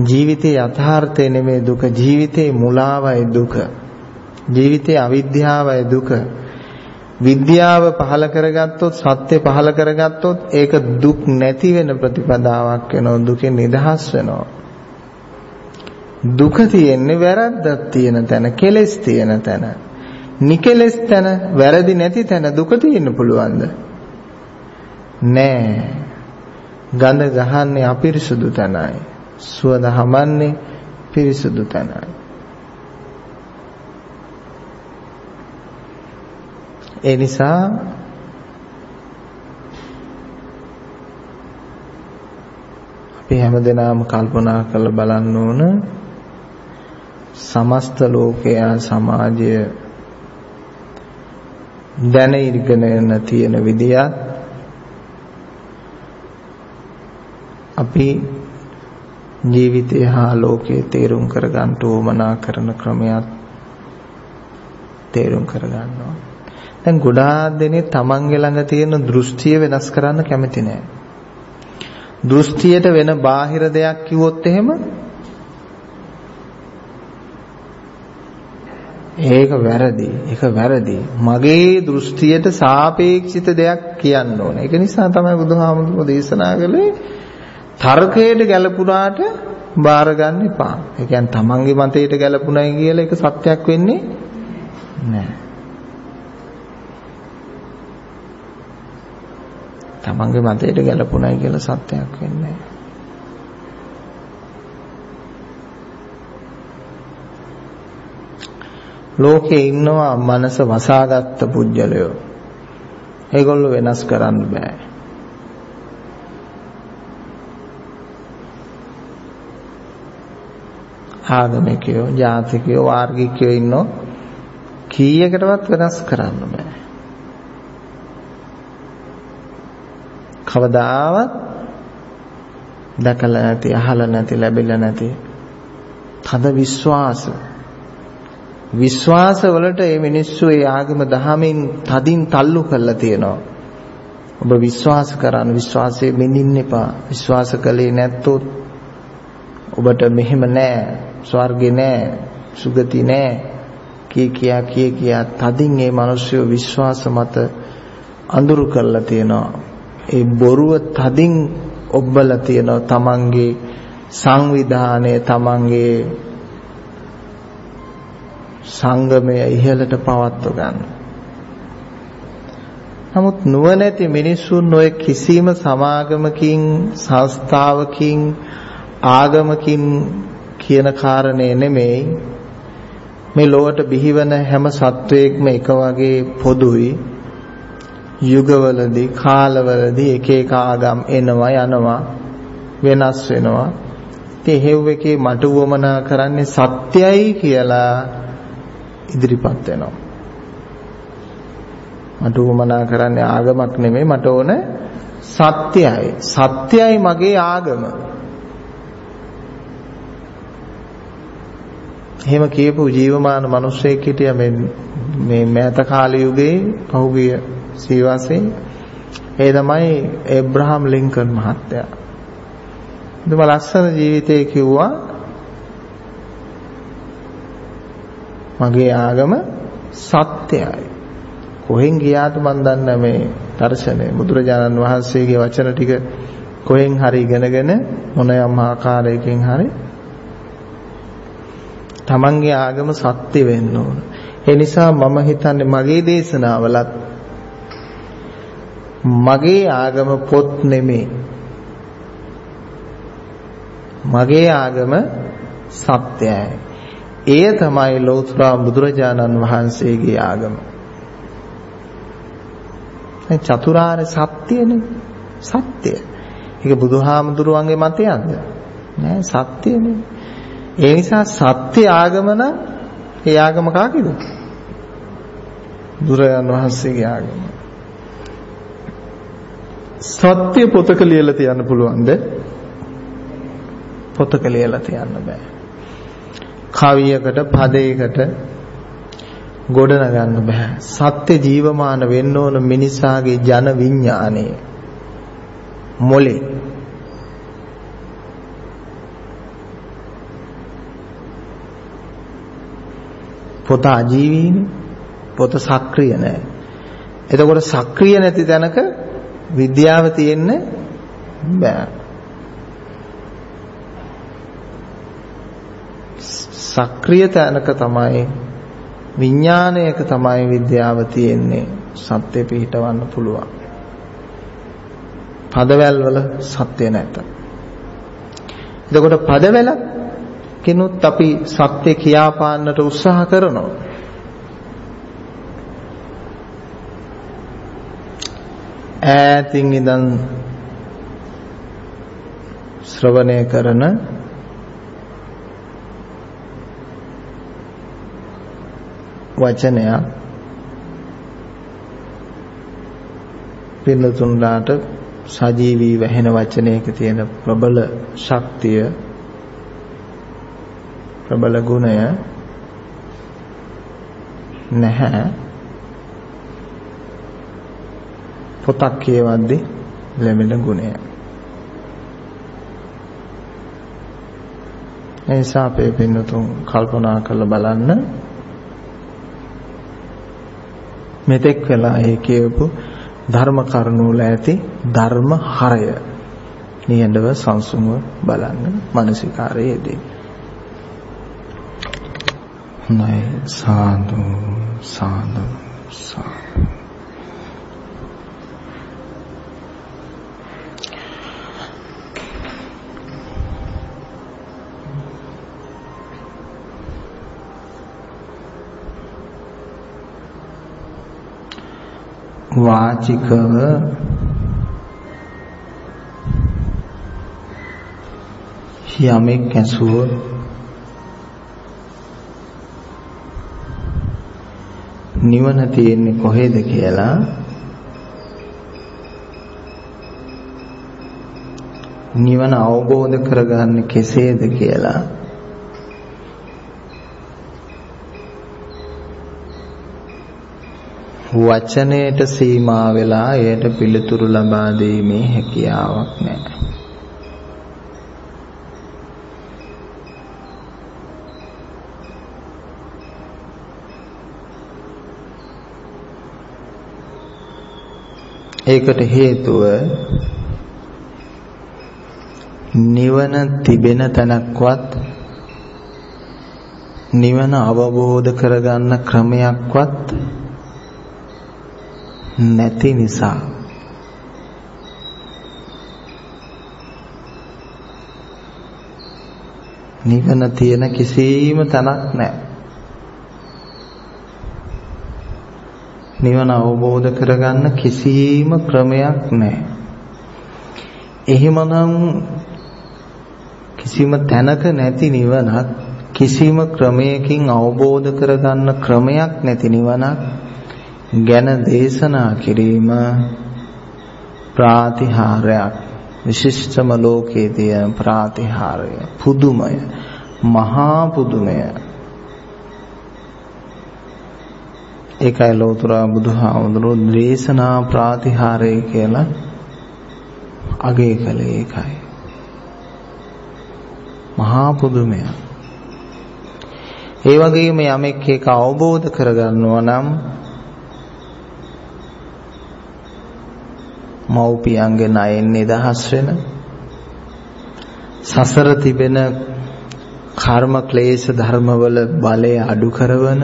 ජීවිතයේ යථාර්ථය නෙමේ දුක ජීවිතේ මුලාවයි දුක ජීවිතේ අවිද්‍යාවයි දුක විද්‍යාව පහල කරගත්තොත් සත්‍ය පහල කරගත්තොත් ඒක දුක් නැති වෙන ප්‍රතිපදාවක් වෙනවා දුකෙන් නිදහස් වෙනවා දුක තියෙන්නේ වැරද්දක් තියෙන තැන කෙලෙස් තියෙන තැන. නිකෙලෙස් තැන වැරදි නැති තැන දුක තියෙන්න පුළුවන්ද? නෑ. ගඳ ගහන්නේ අපිරිසුදු තැනයි. සුවඳ හමන්නේ පිරිසුදු තැනයි. ඒ නිසා අපි හැමදෙනාම කල්පනා කරලා බලන්න ඕන සමස්ත ලෝකයා සමාජය දැන ඉගෙන තියෙන විදියත් අපි ජීවිතය හා ලෝකයේ තේරුම් කරගන්න උවමනා කරන ක්‍රමයක් තේරුම් කරගන්නවා. දැන් ගොඩාක් දෙනේ තමන්ගේ ළඟ තියෙන දෘෂ්ටිය වෙනස් කරන්න කැමති නෑ. දෘෂ්ටියට වෙන බාහිර දෙයක් කිව්වොත් එහෙම ඒක වැරදි. ඒක වැරදි. මගේ දෘෂ්ටියට සාපේක්ෂිත දෙයක් කියන්න ඕනේ. ඒක නිසා තමයි බුදුහාමුදුරුවෝ දේශනා කළේ තර්කයට ගැලපුණාට බාර ගන්න එපා. ඒ කියන්නේ තමන්ගේ මතයට ගැලපුණයි කියලා ඒක සත්‍යක් වෙන්නේ නැහැ. තමන්ගේ මතයට ගැලපුණයි කියලා සත්‍යයක් වෙන්නේ නැහැ. ලෝකේ ඉන්නවා මනස වසාගත්ත පුජ්‍යලයෝ. ඒගොල්ලෝ වෙනස් කරන්න බෑ. ආගමිකයෝ, ජාතිකයෝ, වාර්ගිකයෝ ඉන්නෝ කීයකටවත් වෙනස් කරන්න බෑ. කවදාවත් දැකලා නැති, අහලා නැති, ලැබිලා නැති තද විශ්වාස විශ්වාස වලට මේ මිනිස්සු ඒ ආගම දහමින් තදින් තල්ලු කරලා තියෙනවා. ඔබ විශ්වාස කරන්න විශ්වාසයේ බින්දින්න එපා. විශ්වාස කළේ නැත්තොත් ඔබට මෙහෙම නෑ ස්වර්ගේ නෑ සුගති නෑ කී කියා කී කියා තදින් මේ මිනිස්සු විශ්වාස මත අඳුරු කරලා තියෙනවා ඒ බොරුව තදින් ඔබලා තියෙනවා තමන්ගේ සංවිධානය තමන්ගේ සංගමය ඉහළට පවත්ව ගන්න. නමුත් නුවණැති මිනිසුන් ඔය කිසිම සමාගමකින් සංස්ථාවකින් ආගමකින් කියන කාරණේ නෙමෙයි. මේ ලෝකට බිහිවන හැම සත්වයක්ම එක වගේ පොදුයි. යුගවලදී කාලවලදී එක එක ආගම් එනවා යනවා වෙනස් වෙනවා. ඉතින් හේව් එකේ මට උවමනා කරන්නේ සත්‍යයි කියලා ඉදිරිපත් වෙනවා. මට උවමනා කරන්නේ ආගමක් නෙමෙයි මට ඕන සත්‍යයි සත්‍යයි මගේ ආගම. එහෙම කියපු ජීවමාන මිනිස්සෙක් හිටියා මේ මේ මෑත කාල යුගයේ පහුගිය සීවාසයේ ඒ තමයි ඒබ්‍රහම් ලින්කන් මහත්තයා. ඉතින් ලස්සන ජීවිතේ කිව්වා මගේ ආගම සත්‍යයි. කොහෙන් ගියාද මන් දන්නේ මේ දර්ශනේ බුදුරජාණන් වහන්සේගේ වචන ටික කොහෙන් හරි ඉගෙනගෙන මොන යම් ආකාරයකින් හරි තමන්ගේ ආගම සත්‍ය වෙන්න ඕන. ඒ නිසා මම හිතන්නේ මගේ දේශනාවලත් මගේ ආගම පොත් නෙමේ. මගේ ආගම සත්‍යයි. එය තමයි ලෞතර බුදුරජාණන් වහන්සේගේ ආගම. ඒ චතුරාර්ය සත්‍යනේ සත්‍ය. ඒක බුදුහාමුදුරුවන්ගේ මතයක්ද? නෑ සත්‍යනේ. ඒ නිසා සත්‍ය ආගම නම් ඒ ආගම කාගේද? බුදුරජාණන් වහන්සේගේ ආගම. සත්‍ය පොතක ලියලා තියන්න පුළුවන්ද? පොතක ලියලා තියන්න බෑ. කවියකට පදයකට ගොඩනගන්න බෑ. සත්‍ය ජීවමාන වෙන්න ඕන මිනිසාගේ ජන විඥානයේ මොලේ පොත අජීවීනේ. පොත සක්‍රිය නෑ. එතකොට සක්‍රිය නැති තැනක විද්‍යාව තියෙන්න බෑ. සක්‍රිය තැනක තමයි විඥානයක තමයි විද්‍යාව තියෙන්නේ. සත්‍ය පිහිටවන්න පුළුවන්. පදවැල් වල සත්‍ය නැත. එතකොට පදවැල කෙනුත් අපි සත්‍ය කියාපාන්නට උත්සාහ කරනවා. ඈතින් ඉඳන් ශ්‍රවණය කරන වචනයක් පින්නතුන්ලාට සජීවී වැහෙන වචනයක තියෙන ප්‍රබල ශක්තිය ප්‍රබල ගුණය නැහැ. පොතක් කියවද්දී ලැබෙන ගුණය එනිසා අපේ පින්නතුන් කල්පනා කරලා බලන්න මෙතෙක් වෙලා ඒ කියවපු ධර්ම කරුණු වල ඇති ධර්ම හරය නියඬව සංසුන්ව බලන්න මානසිකාරයේදී. හොඳයි සාදු සාදු සාදු. වාචිකව යමෙක් ඇසුවොත් නිවන තියෙන්නේ කොහෙද කියලා නිවන අවබෝධ කරගන්නේ කෙසේද කියලා වචනයට සීමා වෙලා එයට පිළිතුරු ලබා දීමේ හැකියාවක් නැහැ. ඒකට හේතුව නිවන තිබෙන තැනක්වත් නිවන අවබෝධ කරගන්න ක්‍රමයක්වත් නැති නිසා නිවන තියෙන කිසිම තැනක් නැහැ. නිවන අවබෝධ කරගන්න කිසිම ක්‍රමයක් නැහැ. එහෙමනම් කිසිම තැනක නැති නිවනක් කිසිම ක්‍රමයකින් අවබෝධ කරගන්න ක්‍රමයක් නැති නිවනක් ගැන දේශනා කිරීම ප්‍රාතිහාරයක්. විශිෂ්ටම ලෝකයේ තියෙන ප්‍රාතිහාරය. පුදුමය. මහා පුදුමය. ඒකයි ලෝතර බුදුහාමුදුරුවෝ දේශනා ප්‍රාතිහාරය කියලා අගය කළේ ඒකයි. මහා පුදුමය. ඒ වගේම යමෙක් ඒක අවබෝධ කරගන්නවා නම් මව්පියන්ගේ ණයෙන් නිදහස් වෙන සසර තිබෙන කර්ම ක්ලේශ ධර්මවල බලය අඩු කරවන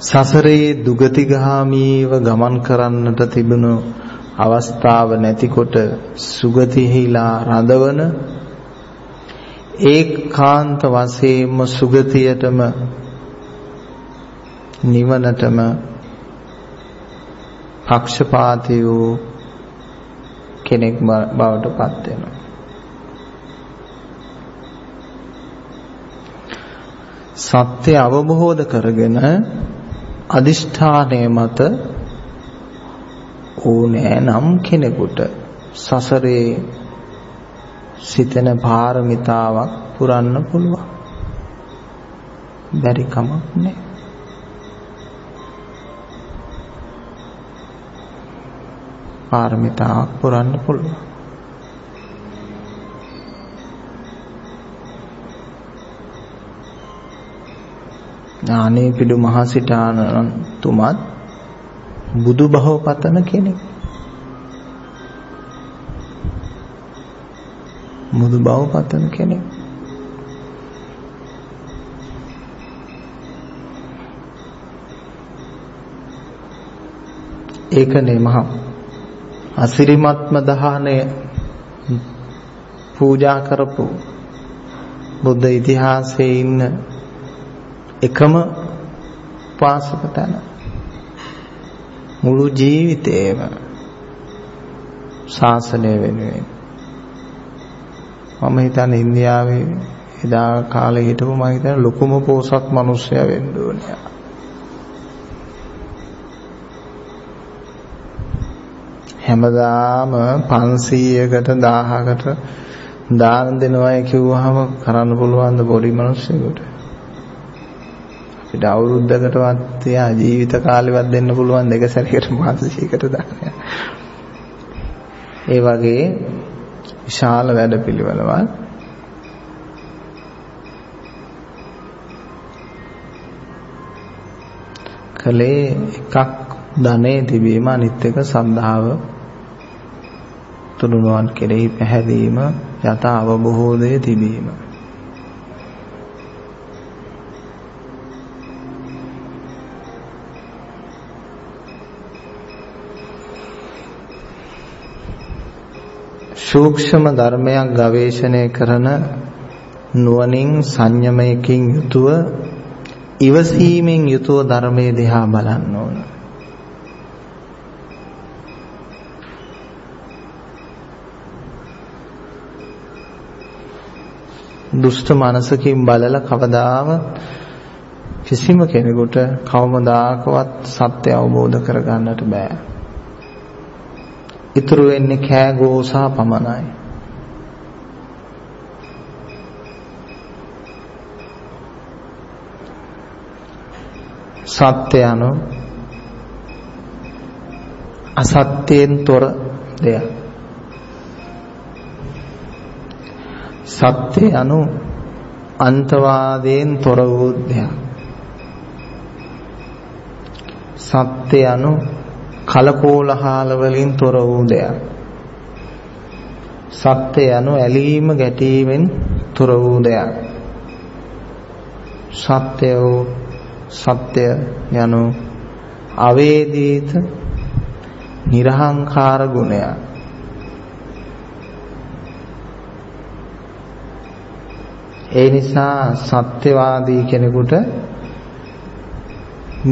සසරේ දුගතිගාමීව ගමන් කරන්නට තිබුණු අවස්ථාව නැතිකොට සුගතිහිලා රඳවන ඒකාන්ත වශයෙන්ම සුගතියටම නිවනටම පක්ෂපාතී වූ කෙනෙක් බවට පත් වෙනවා. සත්‍ය අවබෝධ කරගෙන අදිෂ්ඨානය මත ඕනෑ නම් කෙනෙකුට සසරේ සිතෙන පාරමිතාවක් පුරන්න පුළුවන්. බැරි කමක් නැහැ. පාරමිතාවක් පුරන්න පුළුවන්. ඥානේ පිඩු මහසිතානන් තුමත් බුදු බව පතන කෙනෙක්. මුදු බව පතන කෙනෙක්. ඒකනේ මහා අසිරිමත්ම දහනය පූජා කරපු බුද්ධ ඉතිහාසයේ ඉන්න එකම පාසක තැන මුළු ජීවිතේම ශාසනය වෙනුවෙන් මම හිතන්නේ ඉන්දියාවේ එදා කාලේ හිටපු මම හිතන්නේ ලොකුම පෝසත් මිනිස්සයා වෙන්න ඕනේ. හැමදාම 500කට 1000කට දාන දෙනවයි කිව්වහම කරන්න පුළුවන් ද පොඩි මිනිස්සුෙකුට අපිට අවුරුද්දකටවත් එයා ජීවිත කාලෙවත් දෙන්න පුළුවන් දෙක සැරයකට මාසයකට දානයක් ඒ වගේ විශාල වැඩපිළිවෙළවල්. කලේ එකක් ධනේ තිබීම අනිත් එක සද්ධාව. තුනුරුවන් කෙරෙහි පැහැදීම යත අවබෝධය තිබීම සූක්ෂම ධර්මයක් ගවේෂණය කරන නුවණින් සංයමයකින් යුතුව ඉවසීමෙන් යුතුව ධර්මයේ දිහා බලන්න ඕන. දුෂ්ට මනසකින් බලලා කවදාම කිසිම කෙනෙකුට කවමදාකවත් සත්‍ය අවබෝධ කරගන්නට බෑ. ඉතුරු වෙන්නේ කෑ ගෝසා පමණයි. සත්‍ය anu අසත්‍යයෙන් තොර දෙයක්. සත්‍ය anu අන්තවාදයෙන් තොර වූ දෙයක්. සත්‍ය anu කලකෝලහාල වලින් තොර වූ දෙයක්. සත්‍ය anu ඇලීම ගැටීමෙන් තොර වූ දෙයක්. සත්‍ය වූ සත්‍ය යනු අවේදීත නිර්හංකාර ගුණයක්. ඒ නිසා සත්‍යවාදී කෙනෙකුට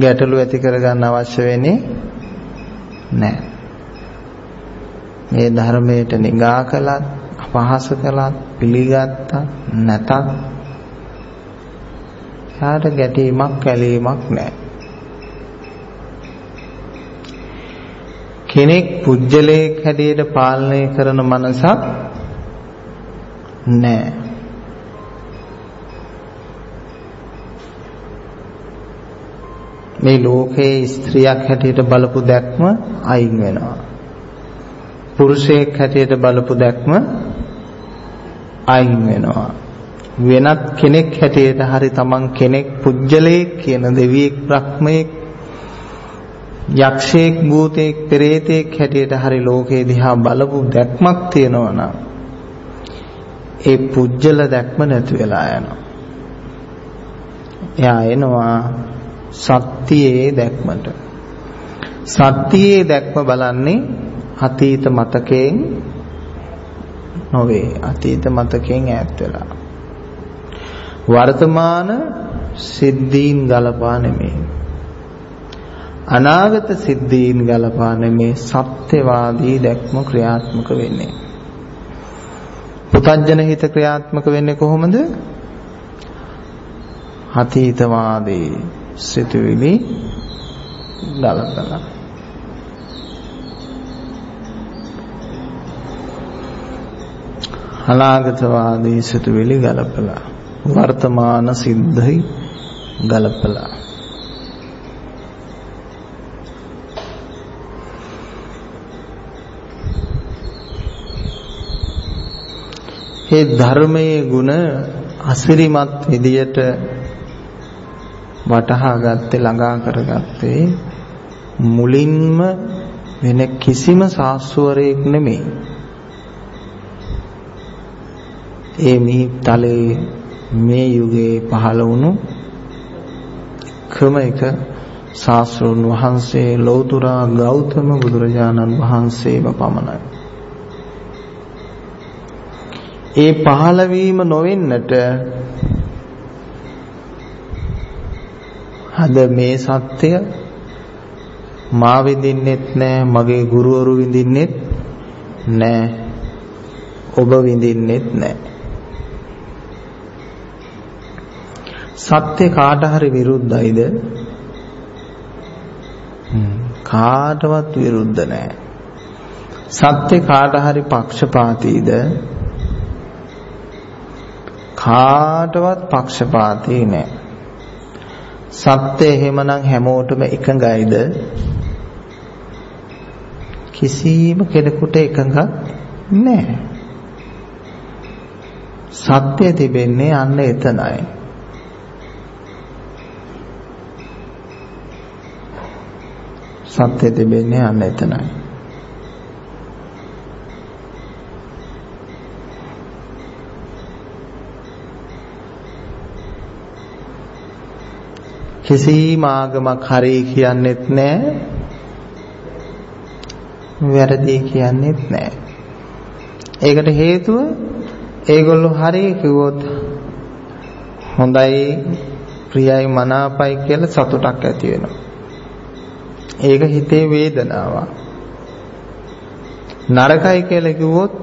ගැටලු ඇති කරගන්න අවශ්‍ය වෙන්නේ නැහැ. මේ ධර්මයට නිගා කළත් අපහාස කළත් පිළිගත්තත් නැතත් එයාට ගැටීමක් කැලීමක් නැහැ. කෙනෙක් පුජ්‍යලයක් හැටියට පාලනය කරන මනසක් නැහැ. මේ ලෝකයේ ස්ත්‍රියක් හැටියට බලපු දැක්ම අයින් වෙනවා. පුරුෂයෙක් හැටියට බලපු දැක්ම අයින් වෙනවා. වෙනත් කෙනෙක් හැටියට හරි තමන් කෙනෙක් පුජ්‍යලයක් කියන දෙවියෙක් බ්‍රහ්මයෙක් යක්ෂයෙක් භූතයෙක් පෙරේතයෙක් හැටියට හරි ලෝකේ දිහා බලපු දැක්මක් තියෙනවා නම් ඒ පුජ්‍යල දැක්ම නැති වෙලා යනවා. එයා එනවා සත්‍යයේ දැක්මට. සත්‍යයේ දැක්ම බලන්නේ අතීත මතකයෙන් නොවේ. අතීත මතකයෙන් ඈත් වෙලා. වර්තමාන සිද්ධීන් ගලපා නෙමෙයි. අනාගත සිද්ධීන් ගලපා නෙමෙයි සත්‍යවාදී දැක්ම ක්‍රියාත්මක වෙන්නේ. පුතඥන හිත ක්‍රියාත්මක වෙන්නේ කොහොමද? අතීතවාදී සිතුවිලි ගලපලා. අනාගතවාදී සිතුවිලි ගලපලා. වර්තමාන සිද්ධයි ගලපලා. ඒ ධර්මයේ ಗುಣ අසිරිමත් විදියට වටහා ගත්තේ ළඟා කරගත්තේ මුලින්ම වෙන කිසිම සාස්වරයක් නෙමෙයි. ඒ මිහිතලේ මේ යුගයේ පහළ වුණු ක්‍රම එක ශාස්ත්‍රඥ වහන්සේ ලෞතුරා ගෞතම බුදුරජාණන් වහන්සේම පමණයි. ඒ පහළ වීම නොවෙන්නට අද මේ සත්‍ය? මා විඳින්නෙත් නෑ මගේ ගුරුවරු විඳින්නෙත් නෑ. ඔබ විඳින්නෙත් නෑ. සත්‍ය කාට හරි විරුද්ධයිද? කාටවත් විරුද්ධ නෑ. සත්‍ය කාට හරි පක්ෂපාතීද? කාටවත් පක්ෂපාතී නෑ. සත්‍ය එහෙමනම් හැමෝටම එකඟයිද? කිසිම කෙනෙකුට එකඟක් නැහැ. සත්‍ය තිබෙන්නේ අන්න එතනයි. සත්‍ය තිබෙන්නේ අන්න එතනයි. කිසිම ආගමක් හරි කියන්නෙත් නැහැ. වැරදි කියන්නෙත් නැහැ. ඒකට හේතුව ඒගොල්ලෝ හරි කිව්වොත් හොඳයි ප්‍රියයි මනාපයි කියලා සතුටක් ඇති වෙනවා. ඒක හිතේ වේදනාවක්. නරකයි කියලා කිව්වොත්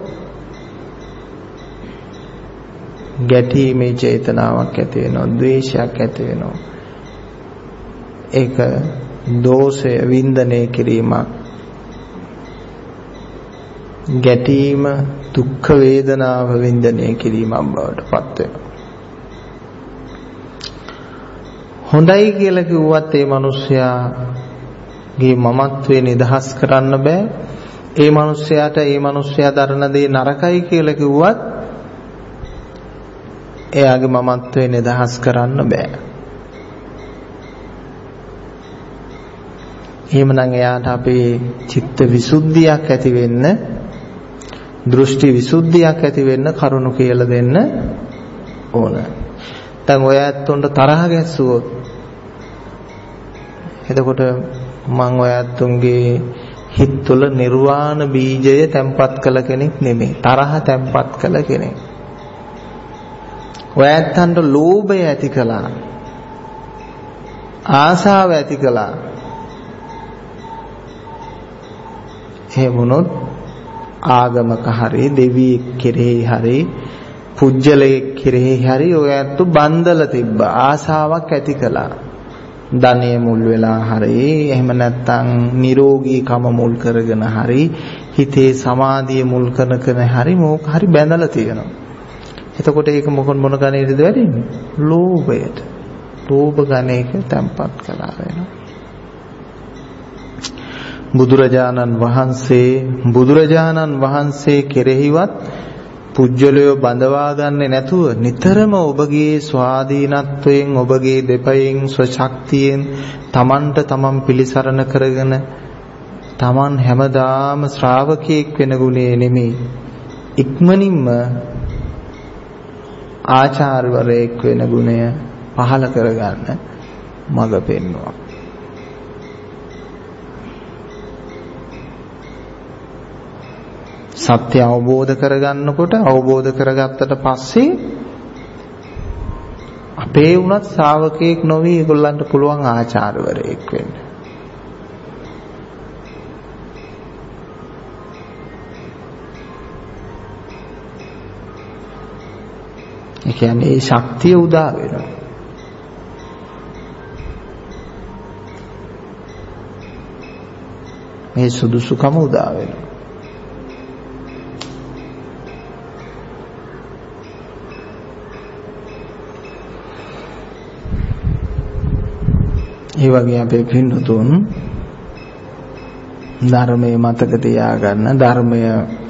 ගැටීමේ චේතනාවක් ඇති වෙනවා, ද්වේෂයක් ඇති වෙනවා. ඒක දෝෂය වින්දනය කිරීමක්. ගැටීම දුක්ඛ වේදනාව වින්දනය කිරීමක් බවට පත් වෙනවා. හොඳයි කියලා කිව්වත් ඒ මිනිස්යාගේ මමත්වේ නිදහස් කරන්න බෑ. ඒ මිනිස්යාට ඒ මිනිස්යා දරන දේ නරකයි කියලා කිව්වත් එයාගේ මමත්වේ නිදහස් කරන්න බෑ. එහෙමනම් එයාට අපේ චිත්ත විසුද්ධියක් ඇති වෙන්න දෘෂ්ටි විසුද්ධියක් ඇති වෙන්න කරුණු කියලා දෙන්න ඕන. දැන් ඔය ඇත්තොන්ට තරහ ගැස්සුවොත් එතකොට මං ඔය ඇත්තුන්ගේ හිත තුළ නිර්වාණ බීජය තැම්පත් කළ කෙනෙක් නෙමෙයි. තරහ තැම්පත් කළ කෙනෙක්. ඔය ඇත්තන්ට ලෝභය ඇති කළා. ආසාව ඇති කළා. එහෙම වුණොත් ආගමක හරි දෙවියෙක් කෙරෙහි හරි පුජ්‍යලයෙක් කෙරෙහි හරි ඔය ඇත්තු බන්දල තිබ්බ ආසාවක් ඇති කළා. ධනය මුල් වෙලා හරි එහෙම නැත්නම් නිරෝගීකම මුල් කරගෙන හරි හිතේ සමාධිය මුල් කරගෙන හරි මොක හරි බැඳලා තියෙනවා. එතකොට ඒක මොකon මොන ගණේටද වැඩින්නේ? ලෝභයට. ලෝභ ගණේක තැම්පත් කළා වෙනවා. බුදුරජාණන් වහන්සේ බුදුරජාණන් වහන්සේ කෙරෙහිවත් පුජ්‍යලය බඳවා ගන්නේ නැතුව නිතරම ඔබගේ ස්වාධීනත්වයෙන් ඔබගේ දෙපයෙන් ස්වශක්තියෙන් තමන්ට තමන් පිළිසරණ කරගෙන තමන් හැමදාම ශ්‍රාවකයෙක් වෙන ගුණේ නෙමෙයි. ඉක්මනින්ම ආචාර්යවරයෙක් වෙන ගුණය පහල කරගන්න මඟ පෙන්වුවා. සත්‍ය අවබෝධ කරගන්නකොට අවබෝධ කරගත්තට පස්සේ අපේ වුණත් ශ්‍රාවකයෙක් නොවි ඒගොල්ලන්ට පුළුවන් ආචාර්යවරයෙක් වෙන්න. ඒ කියන්නේ ඒ ශක්තිය උදා වෙනවා. මේ සුදුසුකම උදා වෙනවා. ඒ වගේ අපේ පින්නතුන් ධර්මයේ මතක තියාගන්න ධර්මය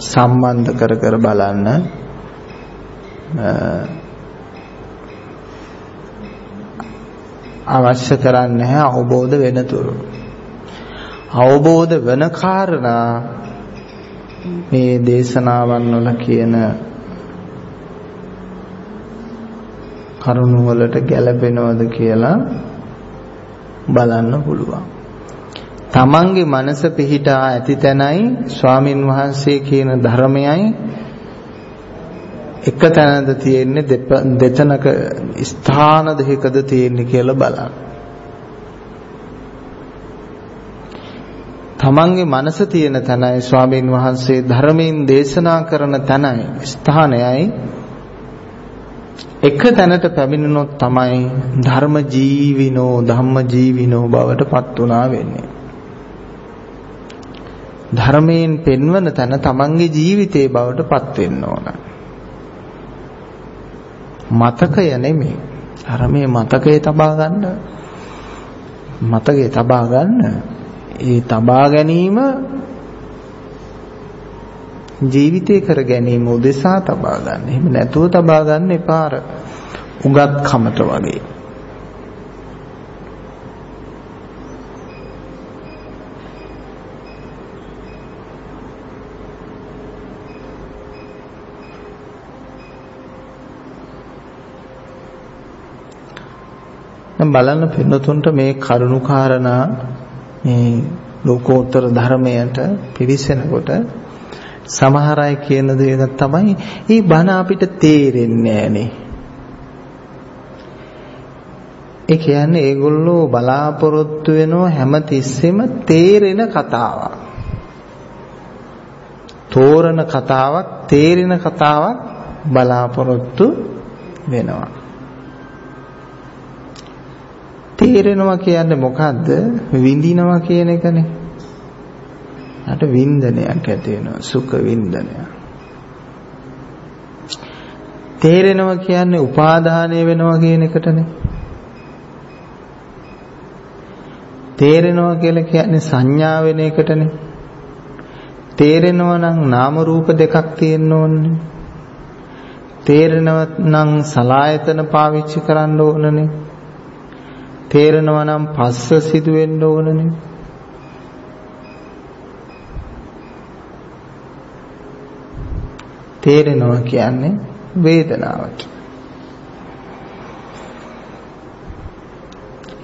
සම්බන්ධ කර කර බලන්න. අවශ්‍ය කරන්නේ අවබෝධ වෙනතුරු. අවබෝධ වෙන කාරණා මේ දේශනාවන් වල කියන කරුණු වලට ගැළපෙනවද කියලා බලන්න පුළුවන්. තමන්ගේ මනස පිහිටා ඇති තැනයි ස්වාමින් වහන්සේ කියන ධර්මයයි එක තැනද තියෙන්නේ දෙතනක ස්ථාන දෙකකද තියෙන්නේ කියලා බලන්න. තමන්ගේ මනස තියෙන තැනයි ස්වාමින් වහන්සේ ධර්මයෙන් දේශනා කරන තැනයි ස්ථානයයි එක තැනට පැමිණුණොත් තමයි ධර්ම ජීවිනෝ ධම්ම ජීවිනෝ බවට පත් වුණා වෙන්නේ. ධර්මයෙන් පෙන්වන තැන තමන්ගේ ජීවිතේ බවට පත් වෙන්න ඕන. මතකය නෙමෙයි. ධර්මයේ මතකයේ තබා ගන්න. මතකයේ තබා ගන්න. ඒ තබා ගැනීම ජීවිතේ කර ගැනීම උදෙසා තබා ගන්න. එහෙම නැතුව තබා ගන්න එපා අර උගත් කමට වගේ. දැන් බලන්න පින්නතුන්ට මේ කරුණුකාරණා මේ ලෝකෝත්තර ධර්මයට පිවිසෙනකොට සමහර අය කියන දේ තමයි මේ බණ අපිට තේරෙන්නේ නෑනේ. ඒ කියන්නේ ඒගොල්ලෝ බලාපොරොත්තු වෙනව හැම තිස්සෙම තේරෙන කතාවක්. තෝරන කතාවක්, තේරෙන කතාවක් බලාපොරොත්තු වෙනවා. තේරෙනවා කියන්නේ මොකද්ද? විඳිනවා කියන එකනේ. අට වින්දනයක් ඇති වෙනවා සුඛ වින්දනය. තේරෙනවා කියන්නේ උපාදානය වෙනවා කියන එකටනේ. තේරෙනවා කියලා කියන්නේ සංඥා වෙන එකටනේ. තේරෙනවා නම් නාම රූප දෙකක් තියෙන්න ඕනේ. තේරෙනවා නම් සලායතන පාවිච්චි කරන්න ඕනනේ. තේරෙනවා නම් පස්ස සිදු වෙන්න ඕනනේ. තේරෙනවා කියන්නේ වේදනාවට.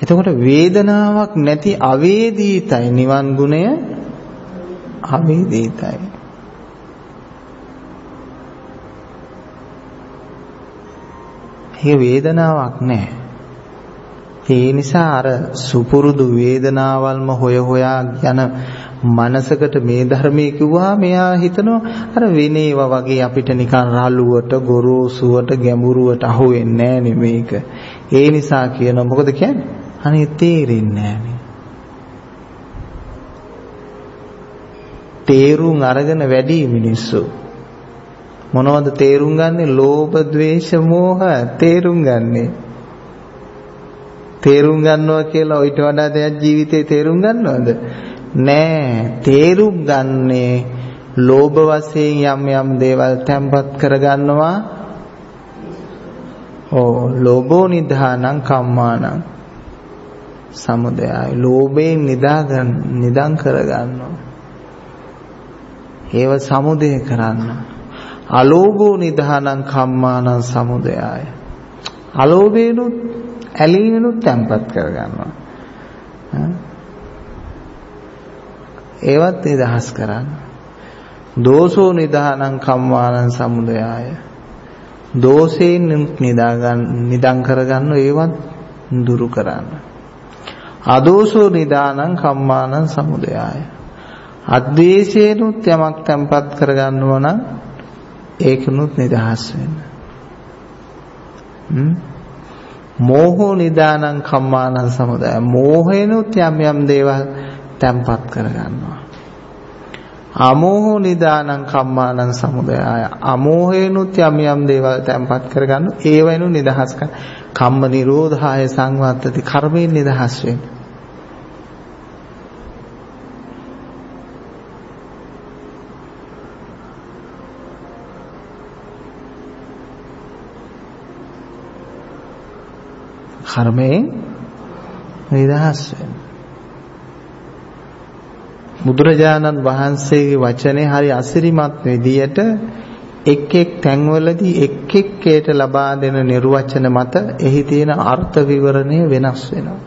එතකොට වේදනාවක් නැති අවේදීතයි නිවන් ගුණය අවේදීතයි. ඒක වේදනාවක් නැහැ. ඒ නිසා අර සුපුරුදු වේදනාවල්ම හොය හොයා යන මනසකට මේ ධර්මයේ කිව්වා මෙයා හිතනවා අර වෙනේව වගේ අපිට නිකන් රළුවට ගොරෝසුවට ගැඹුරුවට අහු වෙන්නේ නැහැ මේක. ඒ නිසා කියන මොකද කියන්නේ? අනේ තේරෙන්නේ නැහැ තේරුම් අරගෙන වැඩි මිනිස්සු මොනවද තේරුම් ගන්නෙ? ලෝභ, ද්වේෂ, මෝහ තේරුම් ගන්නේ. තේරුම් ගන්නවා කියලා ඊට වඩා දෙයක් ජීවිතේ තේරුම් ගන්නවද? නෑ. තේරුම් ගන්නේ ලෝභ වශයෙන් යම් යම් දේවල් තැම්පත් කරගන්නවා. ඕ ලෝභෝ නිධානං කම්මානං සමුදයයි. ලෝභයෙන් නිදාගන්න නිදන් කරගන්නවා. ඒව සමුදය කරන්න. අලෝභෝ නිධානං කම්මානං සමුදයයි. අලෝභේනුත් ඇලීමනුත් තැම්පත් කරගන්නවා. ඒවත් නිදහස් කරන්න. දෝසෝ නිදානං කම්මානං සමුදයාය. දෝෂයෙන් නිදා ගන්න නිදන් කරගන්න ඒවත් දුරු කරන්න. අදෝසෝ නිදානං කම්මානං සමුදයාය. අද්වේෂේනුත් යමක් තැම්පත් කරගන්නව නම් ඒකනුත් නිදහස් වෙන්න. හ්ම් මෝහෝ නිදානං කම්මානං සමුදය. මෝහේනුත් යම් යම් දේවල් තැම්පත් කරගන්නවා. අමෝහෝ නිදානං කම්මානං සමුදය. අමෝහේනුත් යම් යම් දේවල් තැම්පත් කරගන්න ඒවයිනු නිදහස් කර. කම්ම නිරෝධාය සංවත්තති කර්මයෙන් නිදහස් වෙන්නේ. කර්මයෙන් නිදහස් වෙන්න. බුදුරජාණන් වහන්සේගේ වචනේ හරි අසිරිමත් විදියට එක් එක් තැන්වලදී එක් එක්කේට ලබා දෙන නිර්වචන මත එහි තියෙන අර්ථ විවරණය වෙනස් වෙනවා.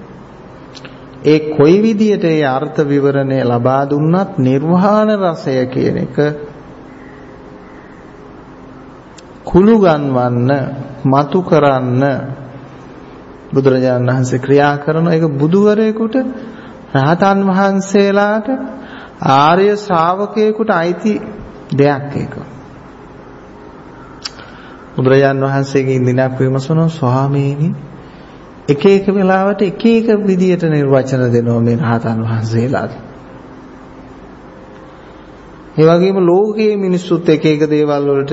ඒ කොයි විදියට ඒ අර්ථ විවරණය ලබා දුන්නත් නිර්වාණ රසය කියන එක කුළු ගන්වන්න, මතු කරන්න බුදුරජාණන් වහන්සේ ක්‍රියා කරන එක බුදුවරයෙකුට රහතන් වහන්සේලාට ආර්ය ශ්‍රාවකයෙකුට අයිති දෙයක් ඒක. බුදුරජාණන් වහන්සේගෙන් දිනක් විමසනවා ස්වාමීනි එක එක වෙලාවට එක එක විදියට නිර්වචන දෙනවා මේ රහතන් වහන්සේලාට. ඒ වගේම ලෝකයේ මිනිස්සුත් එක එක දේවල් වලට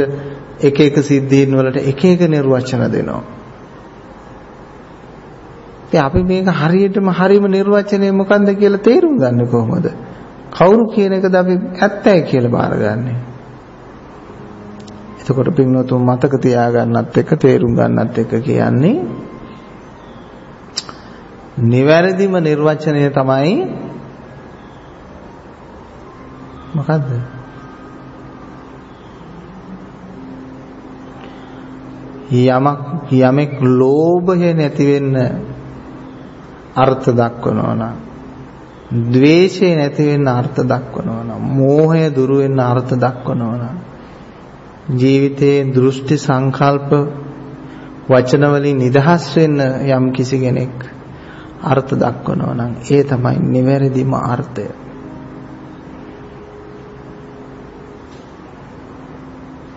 එක එක සිද්ධීන් වලට එක එක නිර්වචන දෙනවා. ඉතින් අපි මේක හරියටම හරිම නිර්වචනය මොකන්ද කියලා තේරුම් ගන්න කොහොමද? කවුරු කියන එකද අපි ඇත්තයි කියලා බාරගන්නේ? එතකොට පින්වතුන් මතක තියාගන්නත් එක්ක තේරුම් ගන්නත් එක්ක කියන්නේ නිවැරදිම නිර්වචනය තමයි මොකද්ද? යමක් යමෙක් ලෝභය නැති වෙන්න අර්ථ දක්වනවා නම් ද්වේෂය නැති වෙන්න අර්ථ දක්වනවා නම් මෝහය දුරු වෙන්න අර්ථ දක්වනවා නම් ජීවිතයේ දෘෂ්ටි සංකල්ප වචන වලින් නිදහස් වෙන්න යම් කිසි කෙනෙක් අර්ථ දක්වනවා නම් ඒ තමයි නිවැරදිම අර්ථය.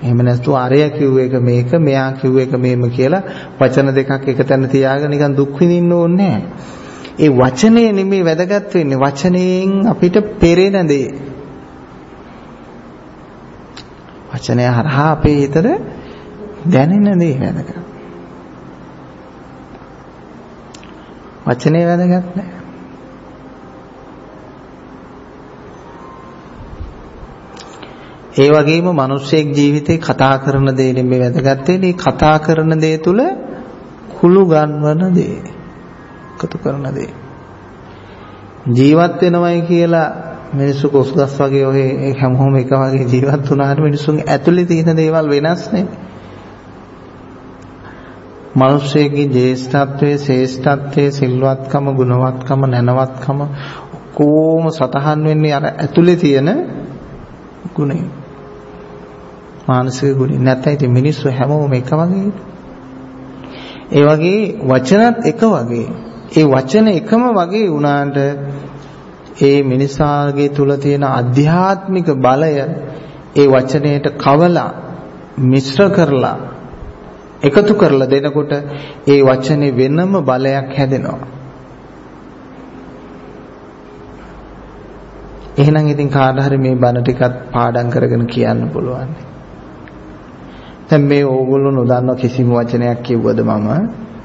එහෙම නැත්නම් අරය කිව්ව එක මේක මෙයා කිව්ව එක මේම කියලා වචන දෙකක් එක තැන තියාගෙන නිකන් දුක් විඳින්න ඕනේ නැහැ. ඒ වචනේ නෙමෙයි වැදගත් වෙන්නේ වචනයෙන් අපිට පෙරෙන දේ. වචනය හරහා අපේ හිතට දැනෙන දේ වැදගත්. වචනේ වැදගත් නෑ. ඒ වගේම මිනිස්සෙක් ජීවිතේ කතා කරන දේ නෙමෙයි වැදගත් වෙන්නේ කතා කරන දේ තුල කුළු ගන්වන දේ. එකතු කරන දේ. ජීවත් වෙනවයි කියලා මිනිස්සු කොස්ගස් වගේ ඔය හැමෝම එක වගේ ජීවත් වුණාට මිනිස්සුන්ගේ ඇතුලේ තියෙන දේවල් වෙනස්නේ. මිනිස්සෙගේ ජේෂ්ඨත්වයේ ශ්‍රේෂ්ඨත්වයේ සිල්වත්කම ගුණවත්කම නැනවත්කම කොහොම සතහන් වෙන්නේ අර ඇතුලේ තියෙන ගුණය. මානසික ගුණය නැත්නම් ඉතින් මිනිස්සු හැමෝම එක වගේ. ඒ වගේ වචනත් එක වගේ ඒ වචන එකම වගේ වුණාට ඒ මිනිසාගේ තුල තියෙන අධ්‍යාත්මික බලය ඒ වචනයට කවලා මිශ්‍ර කරලා එකතු කරලා දෙනකොට ඒ වචනේ වෙනම බලයක් හැදෙනවා. එහෙනම් ඉතින් කාට හරි මේ බණ ටිකත් පාඩම් කරගෙන කියන්න පුළුවන්. දැන් මේ ඕගොල්ලෝ නොදන්න කිසිම වචනයක් කිව්වද මම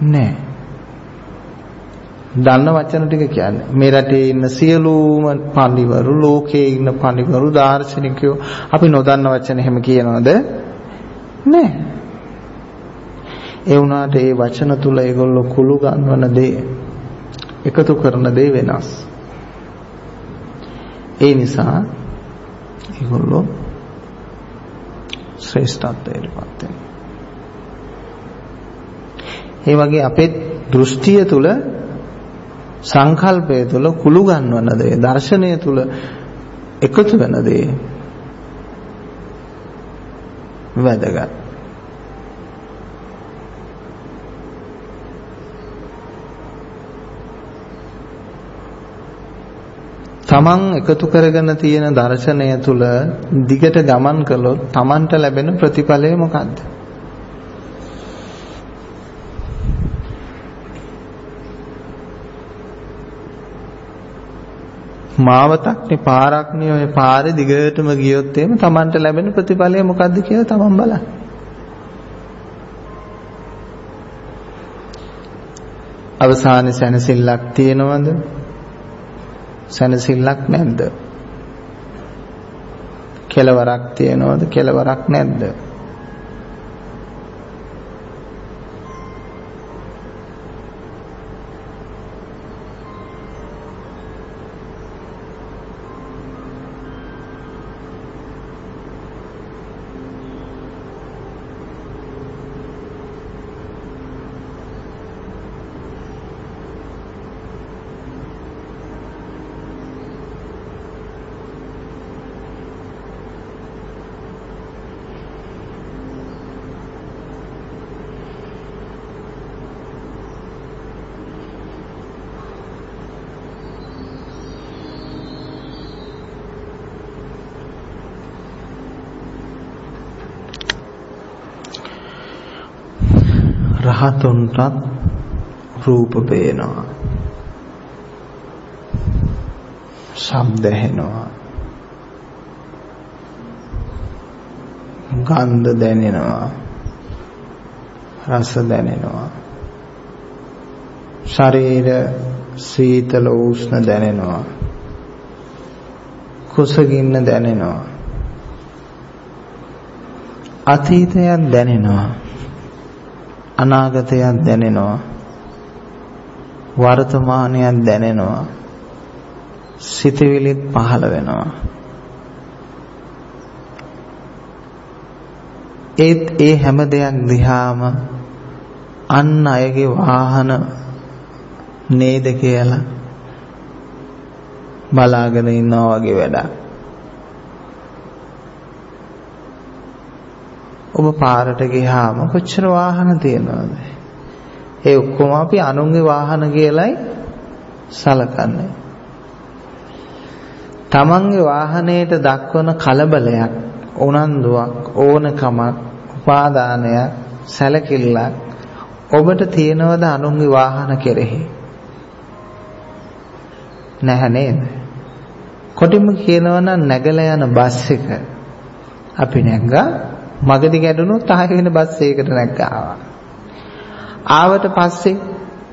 නැහැ. දන්න වචන ටික කියන්නේ. මේ රටේ ඉන්න සියලුම පඬිවරු ලෝකයේ ඉන්න පඬිවරු දාර්ශනිකයෝ අපි නොදන්න වචන එහෙම කියනවද? නැහැ ඒ වුණාට ඒ වචන තුල ඒගොල්ලෝ කුළු ගන්වන දේ එකතු කරන දේ වෙනස්. ඒ නිසා ඒගොල්ලෝ ශ්‍රේෂ්ඨත්වයට පත් වෙනවා. ඒ වගේ අපේ දෘෂ්ටිය තුල සංකල්පය තුළ කුළු ගන්නවන දේ දර්ශනය තුළ එකතු වෙන දේ වැදගත්. තමන් එකතු කරගෙන තියෙන දර්ශනය තුළ දිගට ගමන් කළොත් තමන්ට ලැබෙන ප්‍රතිඵලය මොකක්ද මාවතක්නේ පාරක්නේ ඔය පාරේ දිගටම ගියොත් එහෙම Tamanට ලැබෙන ප්‍රතිඵලය මොකද්ද කියලා Taman බලන්න. අවසානයේ සැනසෙල්ලක් තියෙනවද? සැනසෙල්ලක් නැද්ද? කෙලවරක් තියෙනවද? කෙලවරක් නැද්ද? රහතුන්ටත් රූප පේනවා. ශබ්ද ඇහෙනවා. ගන්ධ දැනෙනවා. රස දැනෙනවා. ශරීර සීතල උෂ්ණ දැනෙනවා. කුසගින්න දැනෙනවා. අතීතයක් දැනෙනවා. අනාගතයක් දැනෙනවා. වර්තමානයක් දැනෙනවා. සිතවිලිත් පහළ වෙනවා. ඒත් ඒ හැම දෙයක් දිහාම අන් අයගේ වාහන නේද කියලා බලාගෙන ඉන්නවා වගේ වැඩක්. ඔබ පාරට ගියාම කොච්චර වාහන තියෙනවද? ඒ ඔක්කොම අපි අනුන්ගේ වාහන කියලයි සලකන්නේ. තමන්ගේ වාහනයට දක්වන කලබලයක්, උනන්දුවක්, ඕනකමක්, උපාදානයක්, සැලකිල්ලක් ඔබට තියෙනවද අනුන්ගේ වාහන කෙරෙහි? නැහැ නේද? කොටිම කියනවනම් නැගලා යන බස් එක අපි නැග්ගා මගදී ගැඩුණොත් ආයෙ වෙන බස් එකකට නැග්ගාවා. ආවට පස්සේ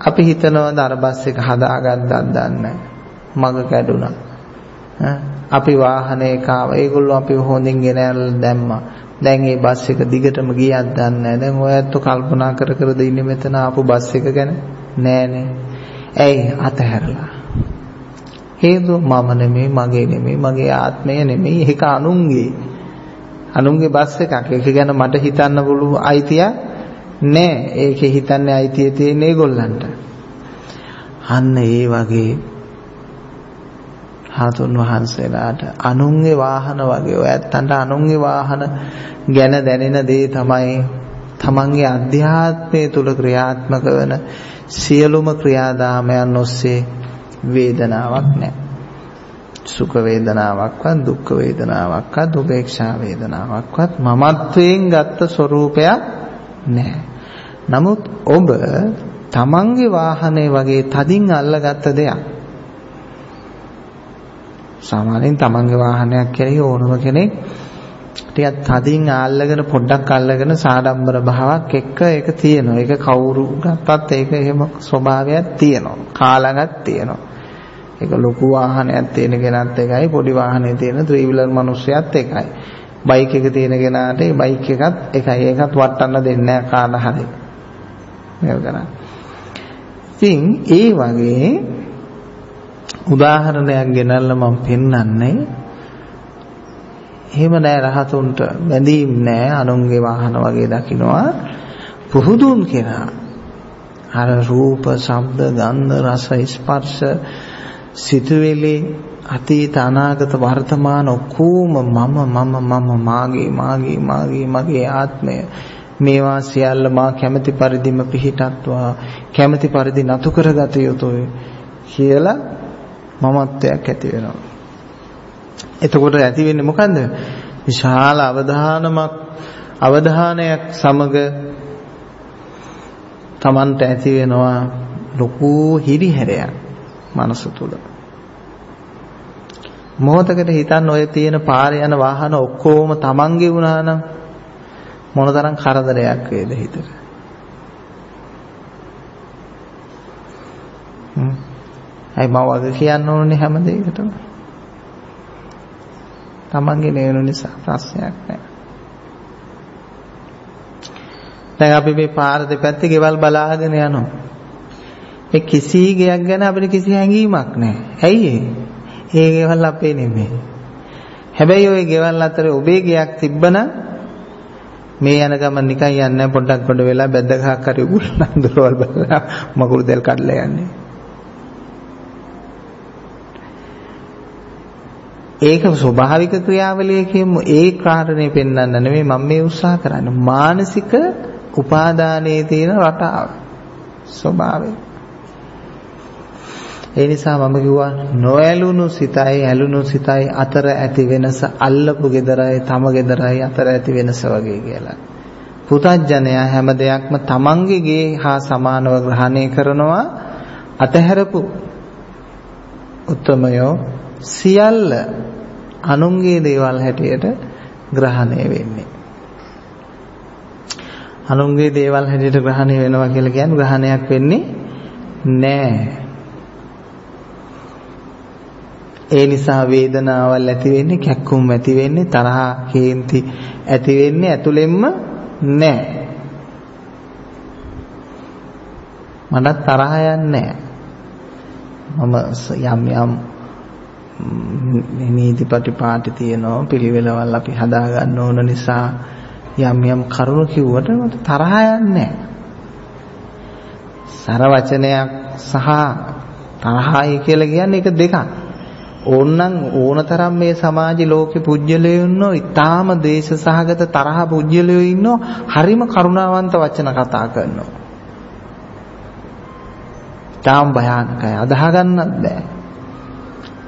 අපි හිතනවාද අර බස් එක හදාගත්තත් දන්නේ මග කැඩුනා. අපි වාහනේ කාව. ඒගොල්ලෝ අපි හොඳින් ගෙන ඇරලා දැම්මා. දැන් මේ බස් එක දිගටම ගියත් දන්නේ දැන් ඔයත් කල්පනා කර කරද ඉන්නේ මෙතන ආපු බස් එක ගැන නෑනේ. ඇයි අතහැරලා? හේතුව මම නෙමෙයි, මගේ නෙමෙයි, මගේ ආත්මය නෙමෙයි, ඒක අනුන්ගේ. අනුන්ගේ බස් එකක්. ඒක ගැන මට හිතන්න පුළුවන් අයිතිය නෑ. ඒකේ හිතන්නේ අයිතිය තියෙන ඒගොල්ලන්ට. අන්න ඒ වගේ හාතුන් වහන්සේලාට අනුන්ගේ වාහන වගේ ඔය ඇත්තන්ට අනුන්ගේ වාහන ගැන දැනෙන දේ තමයි තමන්ගේ අධ්‍යාත්මය තුල ක්‍රියාත්මක වන සියලුම ක්‍රියාදාමයන් ඔස්සේ වේදනාවක් නැහැ. සුඛ වේදනාවක්වත් දුක්ඛ වේදනාවක්වත් උපේක්ෂා වේදනාවක්වත් මමත්වයෙන් ගත්ත ස්වરૂපයක් නැහැ. නමුත් ඔබ තමන්ගේ වාහනේ වගේ තදින් අල්ලගත්ත දෙයක් සාමාන්‍යයෙන් තමන්ගේ වාහනයක් කෙරෙහි ඕනම කෙනෙක් ටිකක් තදින් ආල්ලගෙන පොඩ්ඩක් අල්ලගෙන සාඩම්බර භාවයක් එක්ක ඒක තියෙනවා. ඒක කවුරු ගත්තත් ඒක එහෙම ස්වභාවයක් තියෙනවා. කාලඟක් තියෙනවා. ඒක ලොකු වාහනයක් තියෙන කෙනත් එකයි පොඩි වාහනේ තියෙන ත්‍රිවිලර් මිනිස්සයත් එකයි. බයික් එක තියෙන කෙනාට ඒ බයික් එකත් එකයි. ඒකත් වටන්න දෙන්නේ නැහැ කාලා හරි. මේක ගන්න. ඉතින් ඒ වගේ උදාහරණයක් ගෙනල්ලා මම පෙන්වන්නේ එහෙම නෑ රහතුන්ට බැඳීම් නෑ අනුන්ගේ වාහන වගේ දකින්නවා පුහුදුන් කෙනා අර රූප ශබ්ද ගන්ධ රස ස්පර්ශ සිතුවිලි අතීත අනාගත වර්තමාන ඔක්කොම මම මම මම මාගේ මාගේ මාගේ මගේ ආත්මය මේවා සියල්ල මා කැමැති පරිදිම පිහිටත්වා කැමැති පරිදි නතු කරගත යුතුයි කියලා මමත්වයක් ඇති වෙනවා. එතකොට ඇති වෙන්නේ මොකන්ද? විශාල අවධානමක් අවධානයක් සමග Tamanට ඇති වෙනවා ලොකු හිරිහැරයක් මනස තුල. මොහොතකට හිතන්න ඔය තියෙන පාරේ යන වාහන ඔක්කොම Tamanගේ වුණා නම් මොනතරම් කරදරයක් වේද හිතට. හ්ම් ඇයි මම වග කියන්න ඕනේ හැම දෙයකටම. තමන්ගේ නේන නිසා ප්‍රශ්නයක් නැහැ. දැන් අපි මේ පාර දෙපැත්තේ ගෙවල් බලාගෙන යනවා. ඒ කිසි ගයක් ගැන අපිට කිසි හැඟීමක් නැහැ. ඇයි ඒ? ඒ ගෙවල් අපේ නෙමෙයි. හැබැයි ওই ගෙවල් අතරේ ඔබේ ගයක් තිබ්බනම් මේ යන ගමන් නිකන් යන්නේ පොඩ්ඩක් පොඩ වෙලා බැද්ද ගහක් හරි උගුල්ලා දොරවල් බලලා මකුළු දෙල් කඩලා යන්නේ. ඒක ස්වභාවික ක්‍රියාවලිය කියමු ඒ කාරණේ පෙන්වන්න නෙමෙයි මම මේ උත්සාහ කරන්නේ මානසික උපාදානයේ තියෙන රටාව ස්වභාවය ඒ නිසා මම කිව්වා නොඇලුණු සිතයි ඇලුණු සිතයි අතර ඇති වෙනස අල්ලපු gedarai තම gedarai අතර ඇති වෙනස වගේ කියලා. පුතඥයා හැම දෙයක්ම තමන්ගේ ගේ හා සමානව ග්‍රහණය කරනවා අතහැරපු උත්තමයෝ සියල්ල අනුන්ගේ දේවල් හැටියට ග්‍රහණය වෙන්නේ. අනුන්ගේ දේවල් හැටියට ග්‍රහණය වෙනවා කියලා කියන්නේ ග්‍රහණයක් වෙන්නේ නැහැ. ඒ නිසා වේදනාවල් ඇති වෙන්නේ කැක්කුම් ඇති වෙන්නේ තරහ කේන්ති ඇති වෙන්නේ ඇතුළෙන්ම නැහැ. මට තරහ යන්නේ නැහැ. මම යම් යම් නීතිපටි පාටි තියෙනවා පිළිවෙලවල් අපි හදා ගන්න ඕන නිසා යම් යම් කරුණු කිව්වට මට තරහ යන්නේ සර වචනයක් සහ තරහයි කියලා කියන්නේ ඒක දෙකක්. ඕන්නම් ඕනතරම් මේ සමාජي ලෝකෙ පුජ්‍යලයෝ ඉන්නෝ ඊටාම දේශ සහගත තරහ පුජ්‍යලයෝ ඉන්නෝ හරිම කරුණාවන්ත වචන කතා කරනවා. තාම භයානකයි අදාහ ගන්නත් බෑ.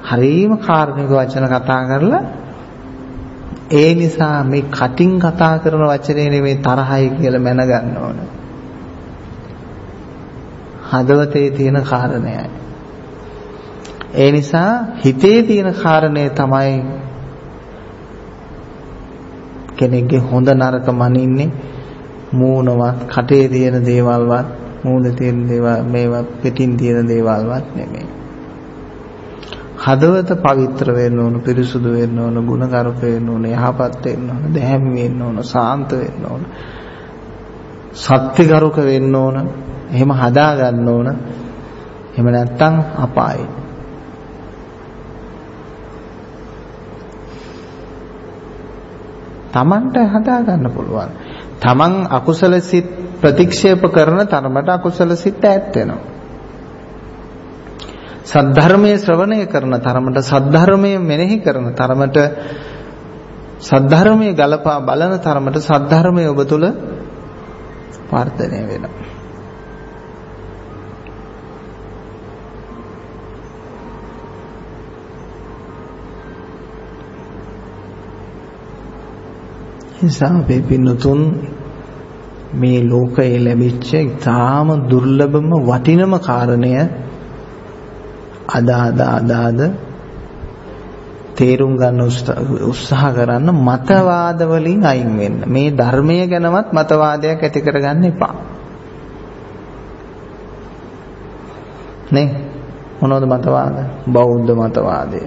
හරීම කාරුණික වචන කතා කරලා ඒ නිසා මේ කටින් කතා කරන වචනේ නෙමෙයි තරහයි කියලා මැනගන්න ඕන. හදවතේ තියෙන කාරණයයි. ඒ නිසා හිතේ තියෙන කාරණේ තමයි කෙනෙක්ගේ හොඳ නරක මනින්නේ මූණවත් කටේ තියෙන දේවල්වත් මූණේ තියෙන දේවල් මේවා පිටින් තියෙන දේවල්වත් නෙමෙයි. හදවත පවිත්‍ර වෙන්න ඕන, පිරිසුදු වෙන්න ඕන, ගුණගරුක වෙන්න ඕන, යහපත් වෙන්න ඕන, දැහැමි වෙන්න ඕන, සාන්ත වෙන්න ඕන. සත්‍යගරුක වෙන්න ඕන. එහෙම හදා ගන්න ඕන. එහෙම නැත්නම් අපායයි. තමන්ට හදා ගන්න පුළුවන්. තමන් අකුසල සිත් ප්‍රතික්ෂේප කරන තරමට අකුසල සිත් ඈත් වෙනවා. සද්ධර්මයේ ශ්‍රවණය කරන තරමට සද්ධර්මයේ මෙනෙහි කරන තරමට සද්ධර්මයේ ගලපා බලන තරමට සද්ධර්මයේ ඔබ තුල වර්ධනය වෙනවා. නිසා අපේ පින්නතුන් මේ ලෝකයේ ලැබිච්ච ඉතාම දුර්ලභම වටිනම කාරණය අද අද අද අද තේරුම් ගන්න උත්සාහ කරන්න මතවාද වලින් අයින් වෙන්න. මේ ධර්මය ගැනවත් මතවාදයක් ඇති කරගන්න එපා. නේ මොනවද මතවාද? බෞද්ධ මතවාදය.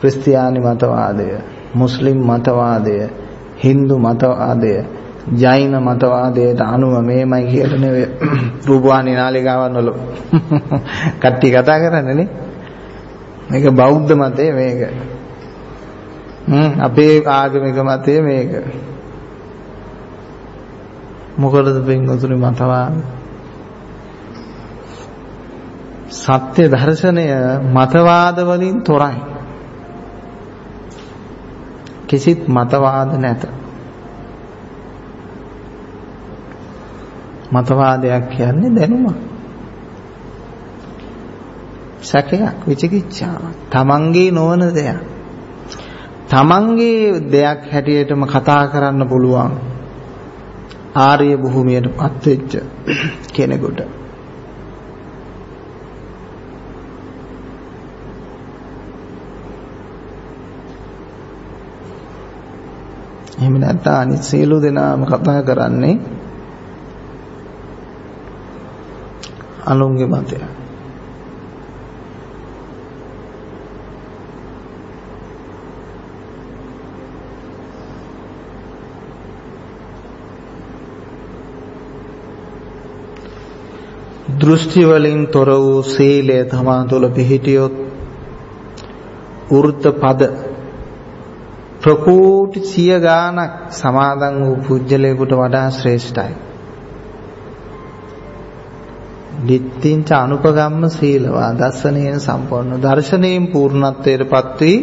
ක්‍රිස්තියානි මතවාදය. මුස්ලිම් මතවාදය. Hindu මතවාදය. ජෛන මතවාදයට අනුව මේමයි කියලා නෙවෙයි. රූපවාහිනී නාලිකාවන් වල කට්ටිය කතා කරන්නේ නේ. මේක බෞද්ධ මතය මේක. හ්ම් අපේ ආගමික මතය මේක. මොකටද පින්වතුනි මතවාද? සත්‍ය දර්ශනය මතවාද වලින් තොරයි. කිසිත් මතවාද නැත මතවාදයක් කියන්නේ දැනුමක්. සැකයක් විචිකිච්ඡාවක්. තමන්ගේ නොවන දෙයක්. තමන්ගේ දෙයක් හැටියටම කතා කරන්න පුළුවන් ආර්ය භූමියටපත් වෙච්ච කෙනෙකුට එහෙම නැත්නම් අනිත් සියලු දෙනාම කතා කරන්නේ අනුන්ගේ මතය. දෘෂ්ටි වලින් තොර වූ සීලය තමා තුළ පිහිටියොත් වෘත පද ප්‍රකෝටි සිය ගාණක් සමාදන් වූ පුජ්‍යලයකට වඩා ශ්‍රේෂ්ඨයි. දිට්ඨින්ච අනුපගම්ම සීලවා දර්ශනයෙන් සම්පූර්ණ දර්ශනයෙන් පූර්ණත්වයටපත් වී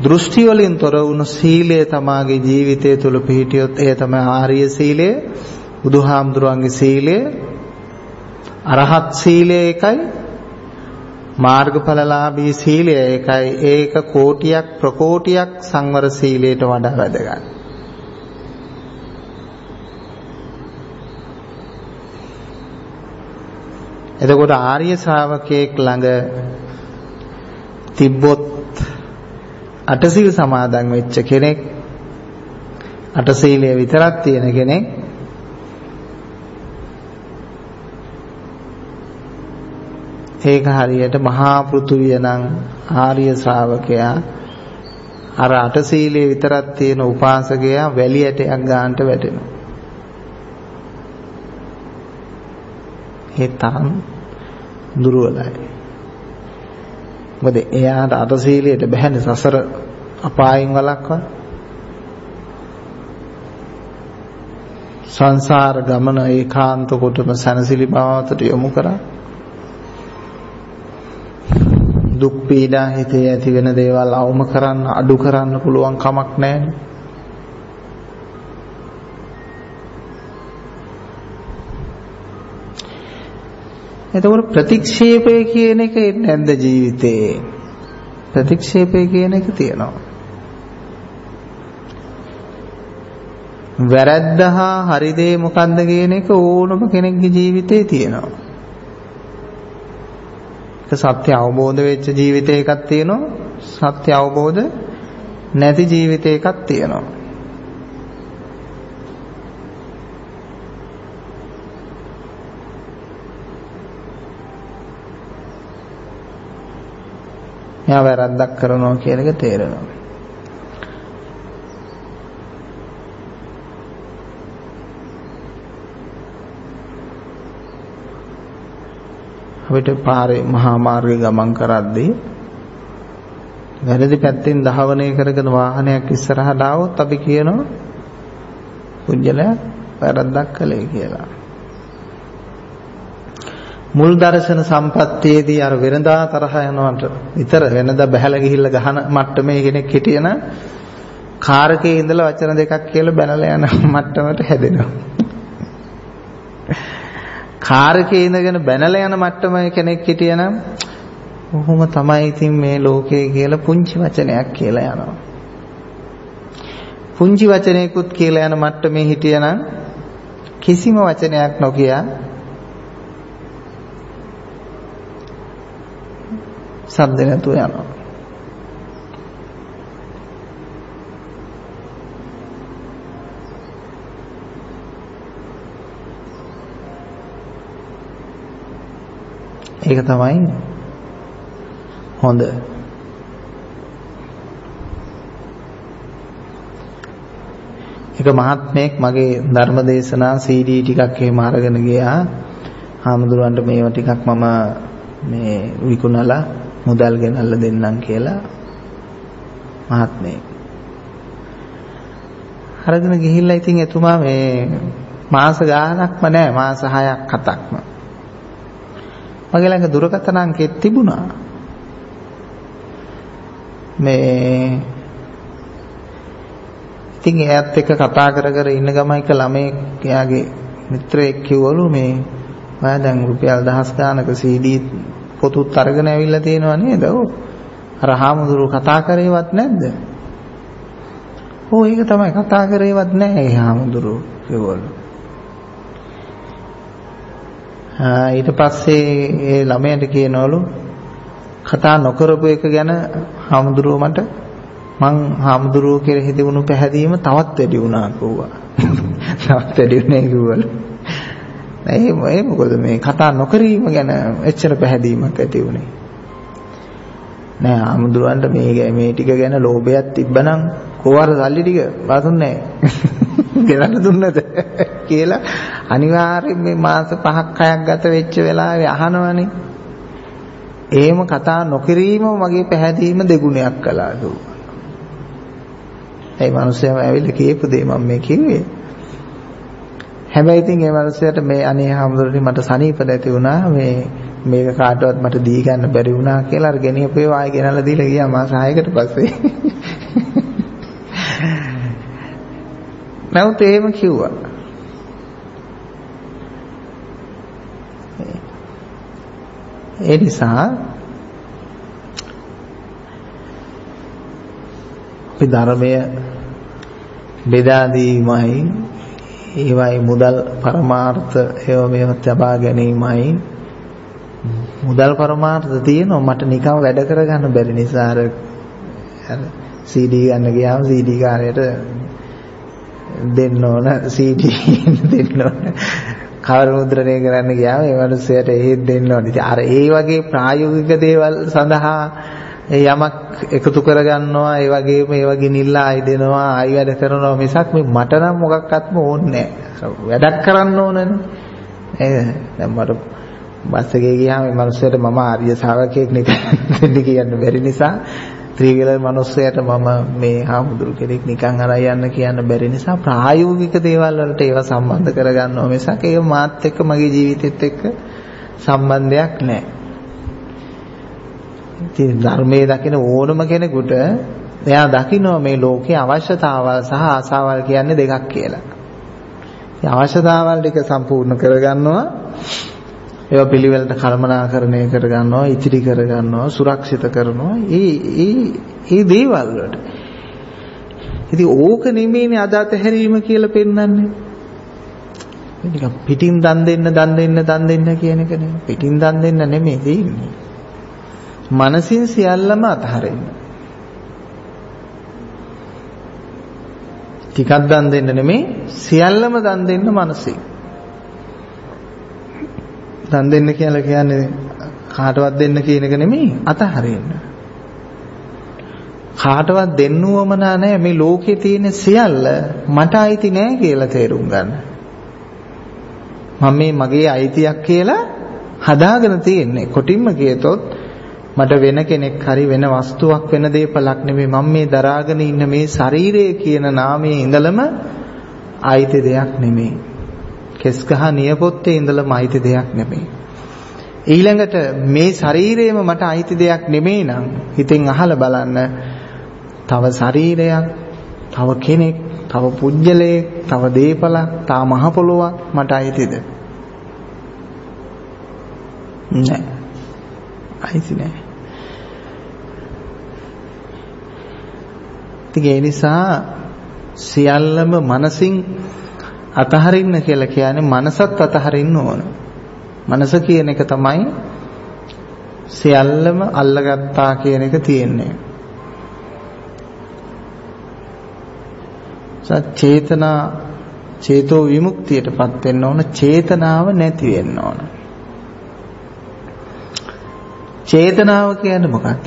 දෘෂ්ටි වලින් තොර වුණු සීලය තමාගේ ජීවිතය තුළ පිහිටියොත් එය තමයි ආර්ය සීලය බුදුහාමුදුරන්ගේ සීලය අරහත් සීලය එකයි මාර්ගඵලලාභී සීලය එකයි ඒක කෝටියක් ප්‍රකෝටියක් සංවර සීලයට වඩා වැදගත්. එතකොට ආර්ය ශ්‍රාවකයෙක් ළඟ තිබ්බොත් අටසිල් සමාදන් වෙච්ච කෙනෙක් අටසීලය විතරක් තියෙන කෙනෙක් ඒක හරියට මහා පෘථුවිය නම් ආර්ය ශ්‍රාවකයා අර අටසීලයේ විතරක් තියෙන උපාසකයා වැලි ඇටයක් ගන්නට වැටෙනවා ඒ තරම් දුර්වලයි. මොකද එයාට අටසීලයට බැහැනේ සසර අපායෙන් වළක්වන්න. සංසාර ගමන ඒකාන්ත කොටම සනසිලි භාවතට යොමු කරා. දුක් පීඩා හිතේ ඇති වෙන දේවල් අවම කරන්න අඩු කරන්න පුළුවන් කමක් නැහැ. එතකොට ප්‍රතික්ෂේපය කියන එක නැද්ද ජීවිතේ? ප්‍රතික්ෂේපය කියන එක තියෙනවා. වැරද්ද හා හරි දේ මොකන්ද කියන එක ඕනම කෙනෙක්ගේ ජීවිතේ තියෙනවා. ඒක සත්‍ය අවබෝධ වෙච්ච ජීවිතයකක් තියෙනවා. සත්‍ය අවබෝධ නැති ජීවිතයකක් තියෙනවා. මෙයා වැරද්දක් කරනවා කියන එක තේරෙනවා. අපිට පාරේ මහා මාර්ගේ ගමන් කරද්දී වැරදි පැත්තෙන් දහවණය කරගෙන වාහනයක් ඉස්සරහට ආවොත් අපි කියනවා පුජ්‍යලයා වැරද්දක් කළේ කියලා. මුල් දර්ශන සම්පත්තියේදී අර වෙනදා තරහ යනවට විතර වෙනදා බහැලා ගිහිල්ලා ගහන මට්ටමේ කෙනෙක් හිටියන කාරකේ ඉඳලා වචන දෙකක් කියලා බැනලා යන මට්ටමට හැදෙනවා. කාර් එකේ ඉඳගෙන බැනලා යන මට්ටම කෙනෙක් හිටියනම් ඔහොම තමයි ඉතින් මේ ලෝකය කියලා පුංචි වචනයක් කියලා යනවා. පුංචි වචනයකුත් කියලා යන මට්ටමේ හිටියනම් කිසිම වචනයක් නොකිය සද්ද නැතුව යනවා. ඒක තමයි හොඳ. එක මහත්මයෙක් මගේ ධර්ම දේශනා CD ටිකක් එහෙම අරගෙන ගියා. හාමුදුරුවන්ට මේවා ටිකක් මම මේ විකුණලා මුදල් ගෙනල්ලා දෙන්නම් කියලා මහත්මයෙක්. අරගෙන ගිහිල්ලා ඉතින් එතුමා මේ මාස ගාණක්ම නෑ මාස 6ක් 7ක්ම මගේ ළඟ දුරකථන අංකෙත් තිබුණා. මේ ඉතින් එයාත් එක්ක කතා කර කර ඉන්න ගමන් එක ළමයෙක් එයාගේ මිත්‍රයෙක් කිව්වලු මේ මම දැන් රුපියල් දහස් ගානක CD පොතුත් අරගෙන ඇවිල්ලා තියෙනව නේද? ඔව්. අර හාමුදුරු කතා කරේවත් නැද්ද? ඔව් ඒක තමයි කතා කරේවත් නැහැ ඒ හාමුදුරු කිව්වලු. ඊට පස්සේ ඒ ළමයාට කියනවලු කතා නොකරපු එක ගැන හාමුදුරුව මට මං හාමුදුරුව කෙරෙහි තිබුණු පැහැදීම තවත් වැඩි වුණා කිව්වා. තවත් වැඩි වුණේ කිව්වලු. ඒ ඒ මොකද මේ කතා නොකිරීම ගැන එච්චර පැහැදීමක් ඇති වුණේ. නෑ හාමුදුරුවන්ට මේ මේ ටික ගැන ලෝභයක් තිබ්බනම් කොහොර සල්ලි ටික වාසුන්නේ නෑ. ගෙනල්ලා දුන්නද කියලා අනිවාර්යෙන් මේ මාස 5ක් 6ක් ගත වෙච්ච වෙලාවේ අහනවනේ. එහෙම කතා නොකිරීම මගේ පැහැදීම දෙගුණයක් කළා කිව්වා. ඒ මිනිස්සයම ඇවිල්ලා කියපු දේ මම මේ කිව්වේ. හැබැයි ඉතින් ඒ මිනිස්සයාට මේ අනේ හැමදෙරේ මට සනීප නැති වුණා මේ මේක කාටවත් මට දී ගන්න බැරි වුණා කියලා අර ගෙනියපේ ආයෙ ගෙනල්ලා දීලා ගියා මාස 6කට පස්සේ. නමුත් එහෙම කිව්වා. ඒ නිසා අපි ධර්මය බෙදා දීමයි ඒවයි මුදල් පරමාර්ථ ඒව මේව තබා ගැනීමයි. මුදල් පරමාර්ථ තියෙනවා මට නිකන් වැඩ කරගන්න බැරි නිසා අර CD ගන්න ගියාම CD කාරයට දෙන්න ඕන CD දෙන්න ඕන. කවර මුද්‍රණය කරන්න ගියාම ඒ මනුස්සයට එහෙත් දෙන්න ඕනේ. ඉතින් අර ඒ වගේ ප්‍රායෝගික දේවල් සඳහා යමක් එකතු කරගන්නවා ඒ වගේම ඒව ගිනිල්ලා ආයි දෙනවා ආයි වැඩ කරනවා මිසක් මේ මට නම් මොකක්වත්ම ඕනේ නැහැ. වැඩක් කරන්න ඕනනේ. ඒ දැන් මට බස් එකේ ගියාම මේ මනුස්සයට මම ආර්ය ශ්‍රාවකයෙක් නෙවෙයි කියන්න බැරි නිසා ත්‍රිවිල මිනිස්සයට මම මේ හාමුදුරු කෙනෙක් නිකන් අරයි යන්න කියන්න බැරි නිසා ප්‍රායෝගික දේවල් වලට ඒවා සම්බන්ධ කරගන්නවා මිසක් ඒක මාත් එක්ක මගේ ජීවිතෙත් එක්ක සම්බන්ධයක් නැහැ. ඉතින් ධර්මයේ දකින ඕනම කෙනෙකුට එයා දකිනවා මේ ලෝකේ අවශ්‍යතාවල් සහ ආසාවල් කියන්නේ දෙකක් කියලා. අවශ්‍යතාවල් ටික සම්පූර්ණ කරගන්නවා ඒවා පිළිවෙලට කළමනාකරණය කරගන්නවා, ඉතිරි කරගන්නවා, සුරක්ෂිත කරනවා. ඒ ඒ ඒ දේවල් වලට. ඉතින් ඕක නෙමෙයිනේ අද අතහැරීම කියලා පෙන්වන්නේ. නිකන් පිටින් දන් දෙන්න දන් දෙන්න දන් දෙන්න කියන එක නෙමෙයි. පිටින් දන් දෙන්න නෙමෙයි තියෙන්නේ. මනසින් සියල්ලම අතහරින්න. ටිකක් දන් දෙන්න නෙමෙයි සියල්ලම දන් දෙන්න මනසින්. දන් දෙන්න කියලා කියන්නේ කාටවත් දෙන්න කියන එක නෙමෙයි අතහරින්න. කාටවත් දෙන්නුවම නැහැ මේ ලෝකේ තියෙන සියල්ල මට අයිති නෑ කියලා තේරුම් ගන්න. මම මේ මගේ අයිතියක් කියලා හදාගෙන තියෙන්නේ. කොටින්ම කියතොත් මට වෙන කෙනෙක් හරි වෙන වස්තුවක් වෙන දේපලක් නෙමෙයි මම මේ දරාගෙන ඉන්න මේ ශරීරය කියන නාමයේ ඉඳලම අයිති දෙයක් නෙමෙයි. කෙස් ගහ නියපොත්තේ ඉඳලම අයිති දෙයක් නෙමෙයි. ඊළඟට මේ ශරීරයම මට අයිති දෙයක් නෙමෙයි නම් හිතෙන් අහලා බලන්න තව ශරීරයක්, තව කෙනෙක්, තව පුජ්‍යලයක්, තව දීපලක්, තව මහ පොළොවක් මට අයිතිද? නෑ. අයිති නෑ. ඒ නිසා සියල්ලම මනසින් අතහරින්න කියලා කියන්නේ මනසත් අතහරින්න ඕන. මනස කියන එක තමයි සියල්ලම අල්ලගත්තා කියන එක තියෙන්නේ. චේතනා චේතෝ විමුක්තියටපත් වෙන්න ඕන චේතනාව නැති වෙන්න ඕන. චේතනාව කියන්නේ මොකක්ද?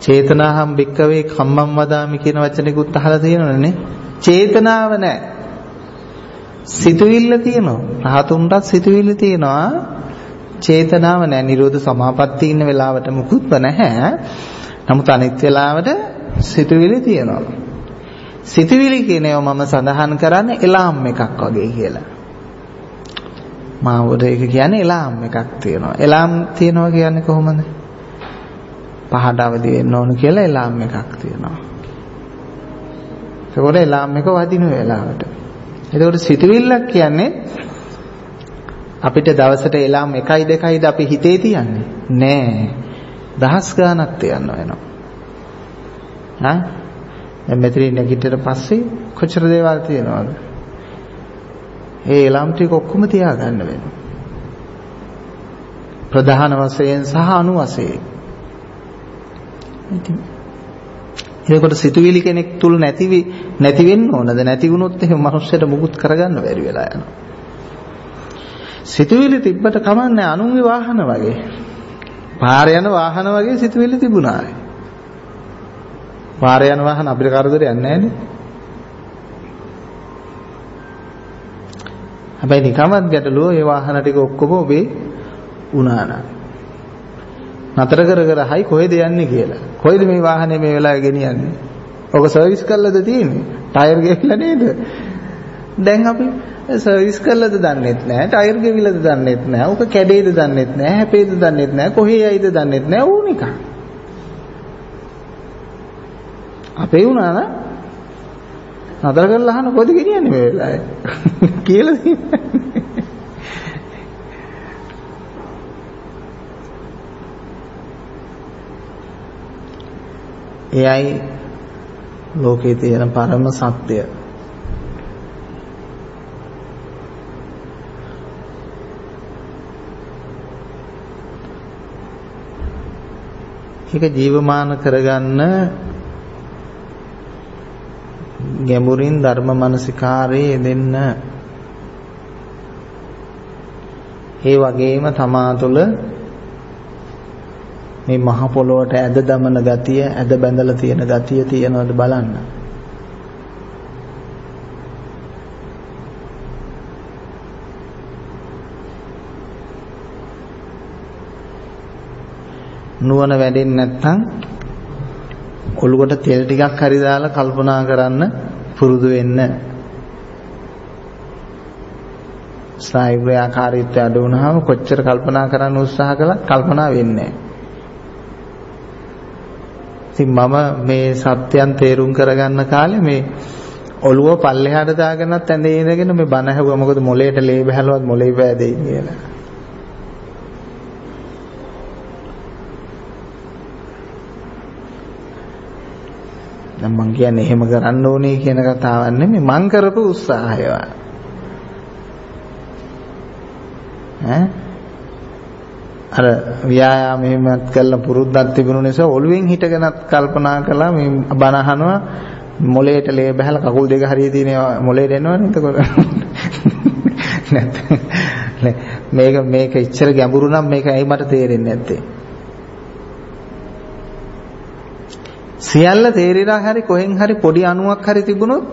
චේතනාහම් භික්කවේ කම්මම් වදාමි කියන වචනෙකුත් අහලා තියෙනවනේ. චේතනාව නැහැ. සිතුවිල්ල තියෙනවා. රහතුන්ටත් සිතුවිල්ල තියෙනවා. චේතනාව නැහැ. නිරෝධ සමාපatti ඉන්න වෙලාවට මුකුත්ම නැහැ. නමුත් අනිත් වෙලාවට සිතුවිලි තියෙනවා. සිතුවිලි කියන ඒවා මම සඳහන් කරන්නේ එලාම් එකක් වගේ කියලා. මාවද ඒක කියන්නේ එලාම් එකක් තියෙනවා. එලාම් තියෙනවා කියන්නේ කොහොමද? පහට අවදි වෙන්න ඕන කියලා එලාම් එකක් තියෙනවා. ඒකෝට එලාම් එක වදින වෙලාවට. එතකොට සිතුවිල්ලක් කියන්නේ අපිට දවසට එලාම් 1යි 2යිද අපි හිතේ තියන්නේ? නෑ. දහස් ගාණක් තියන්න වෙනවා. හා දැන් මෙතනින් නැගිටිට පස්සේ කොච්චර දේවල් තියෙනවද? ඒ එලාම් ටික ඔක්කොම තියාගන්න වෙනවා. ප්‍රධාන වශයෙන් සහ අනු වශයෙන්. ඉතින් එතකොට සිතුවිලි කෙනෙක් තුල නැති නැති වෙන්න ඕනද නැති වුණොත් එහෙම මනුස්සයට මුකුත් කරගන්න බැරි වෙලා යනවා. සිතුවිලි තිබ්බට කමන්නේ අනුන්ගේ වාහන වගේ. පාර යන වාහන වගේ සිතුවිලි තිබුණා. පාර යන වාහන අපිට කරදරයක් නැහැ හැබැයි නිකමත් ගැටලුව ඒ වාහන ටික ඔක්කොම ඔබේ වුණා නම් නතර කර කර හයි කොහෙද යන්නේ කියලා. කොහෙද මේ වාහනේ මේ වෙලාවේ ගෙනියන්නේ? ඔක සර්විස් කරලාද තියෙන්නේ? ටයර් ගෙවිලා නේද? දැන් අපි සර්විස් කරලාද දන්නෙත් නැහැ. ටයර් ගෙවිලාද දන්නෙත් නැහැ. ඔක කැඩේද දන්නෙත් නැහැ. හැපේද දන්නෙත් නැහැ. කොහේ යයිද දන්නෙත් නැහැ. ඌ නිකන්. අපේ වුණා නම් නතර කරලා අහන කොහෙද ගෙනියන්නේ මේ වෙලාවේ? කියලා එයයි ලෝකේ තියෙන පරම සත්‍ය. ඒක ජීවමාන කරගන්න ගැඹුරින් ධර්ම මනසිකාරයේ දෙන්න ඒ වගේම තමා තුළ මේ මහ පොළොවට ඇද දමන ගතිය, ඇද බැඳලා තියෙන ගතිය තියනවද බලන්න. නුවණ වැඩෙන්නේ නැත්නම් ඔළුවට තෙල් ටිකක් හරි දාලා කල්පනා කරන්න පුරුදු වෙන්න. ස්නායුව්‍යාකාරීත්වය අඩු වුණාම කොච්චර කල්පනා කරන්න උත්සාහ කළත් කල්පනා වෙන්නේ නැහැ. ඉතින් මම මේ සත්‍යයන් තේරුම් කරගන්න කාලේ මේ ඔළුව පල්ලෙහාට දාගෙනත් ඇඳේ ඉඳගෙන මේ බණ ඇහුවා මොකද මොලේට ලේ බහැලුවත් මොලේ පෑදෙයි කියලා. දැන් මං කියන්නේ එහෙම කරන්න ඕනේ කියන කතාවක් නෙමෙයි මං කරපු උත්සාහය. ඈ අර ව්‍යායාම එහෙමත් කරලා පුරුද්දක් තිබුණු නිසා ඔළුවෙන් හිටගෙනත් කල්පනා කළා මේ බණ අහනවා මොලේට ලේ බහලා කකුල් දෙක හරිය තියෙන මොලේට එනවනේ එතකොට. මේක මේක ඉච්චර ගැඹුරු නම් මේක ඇයි මට තේරෙන්නේ නැත්තේ? සියල්ල තේරිලා හරි කොහෙන් හරි පොඩි අණුවක් හරි තිබුණොත්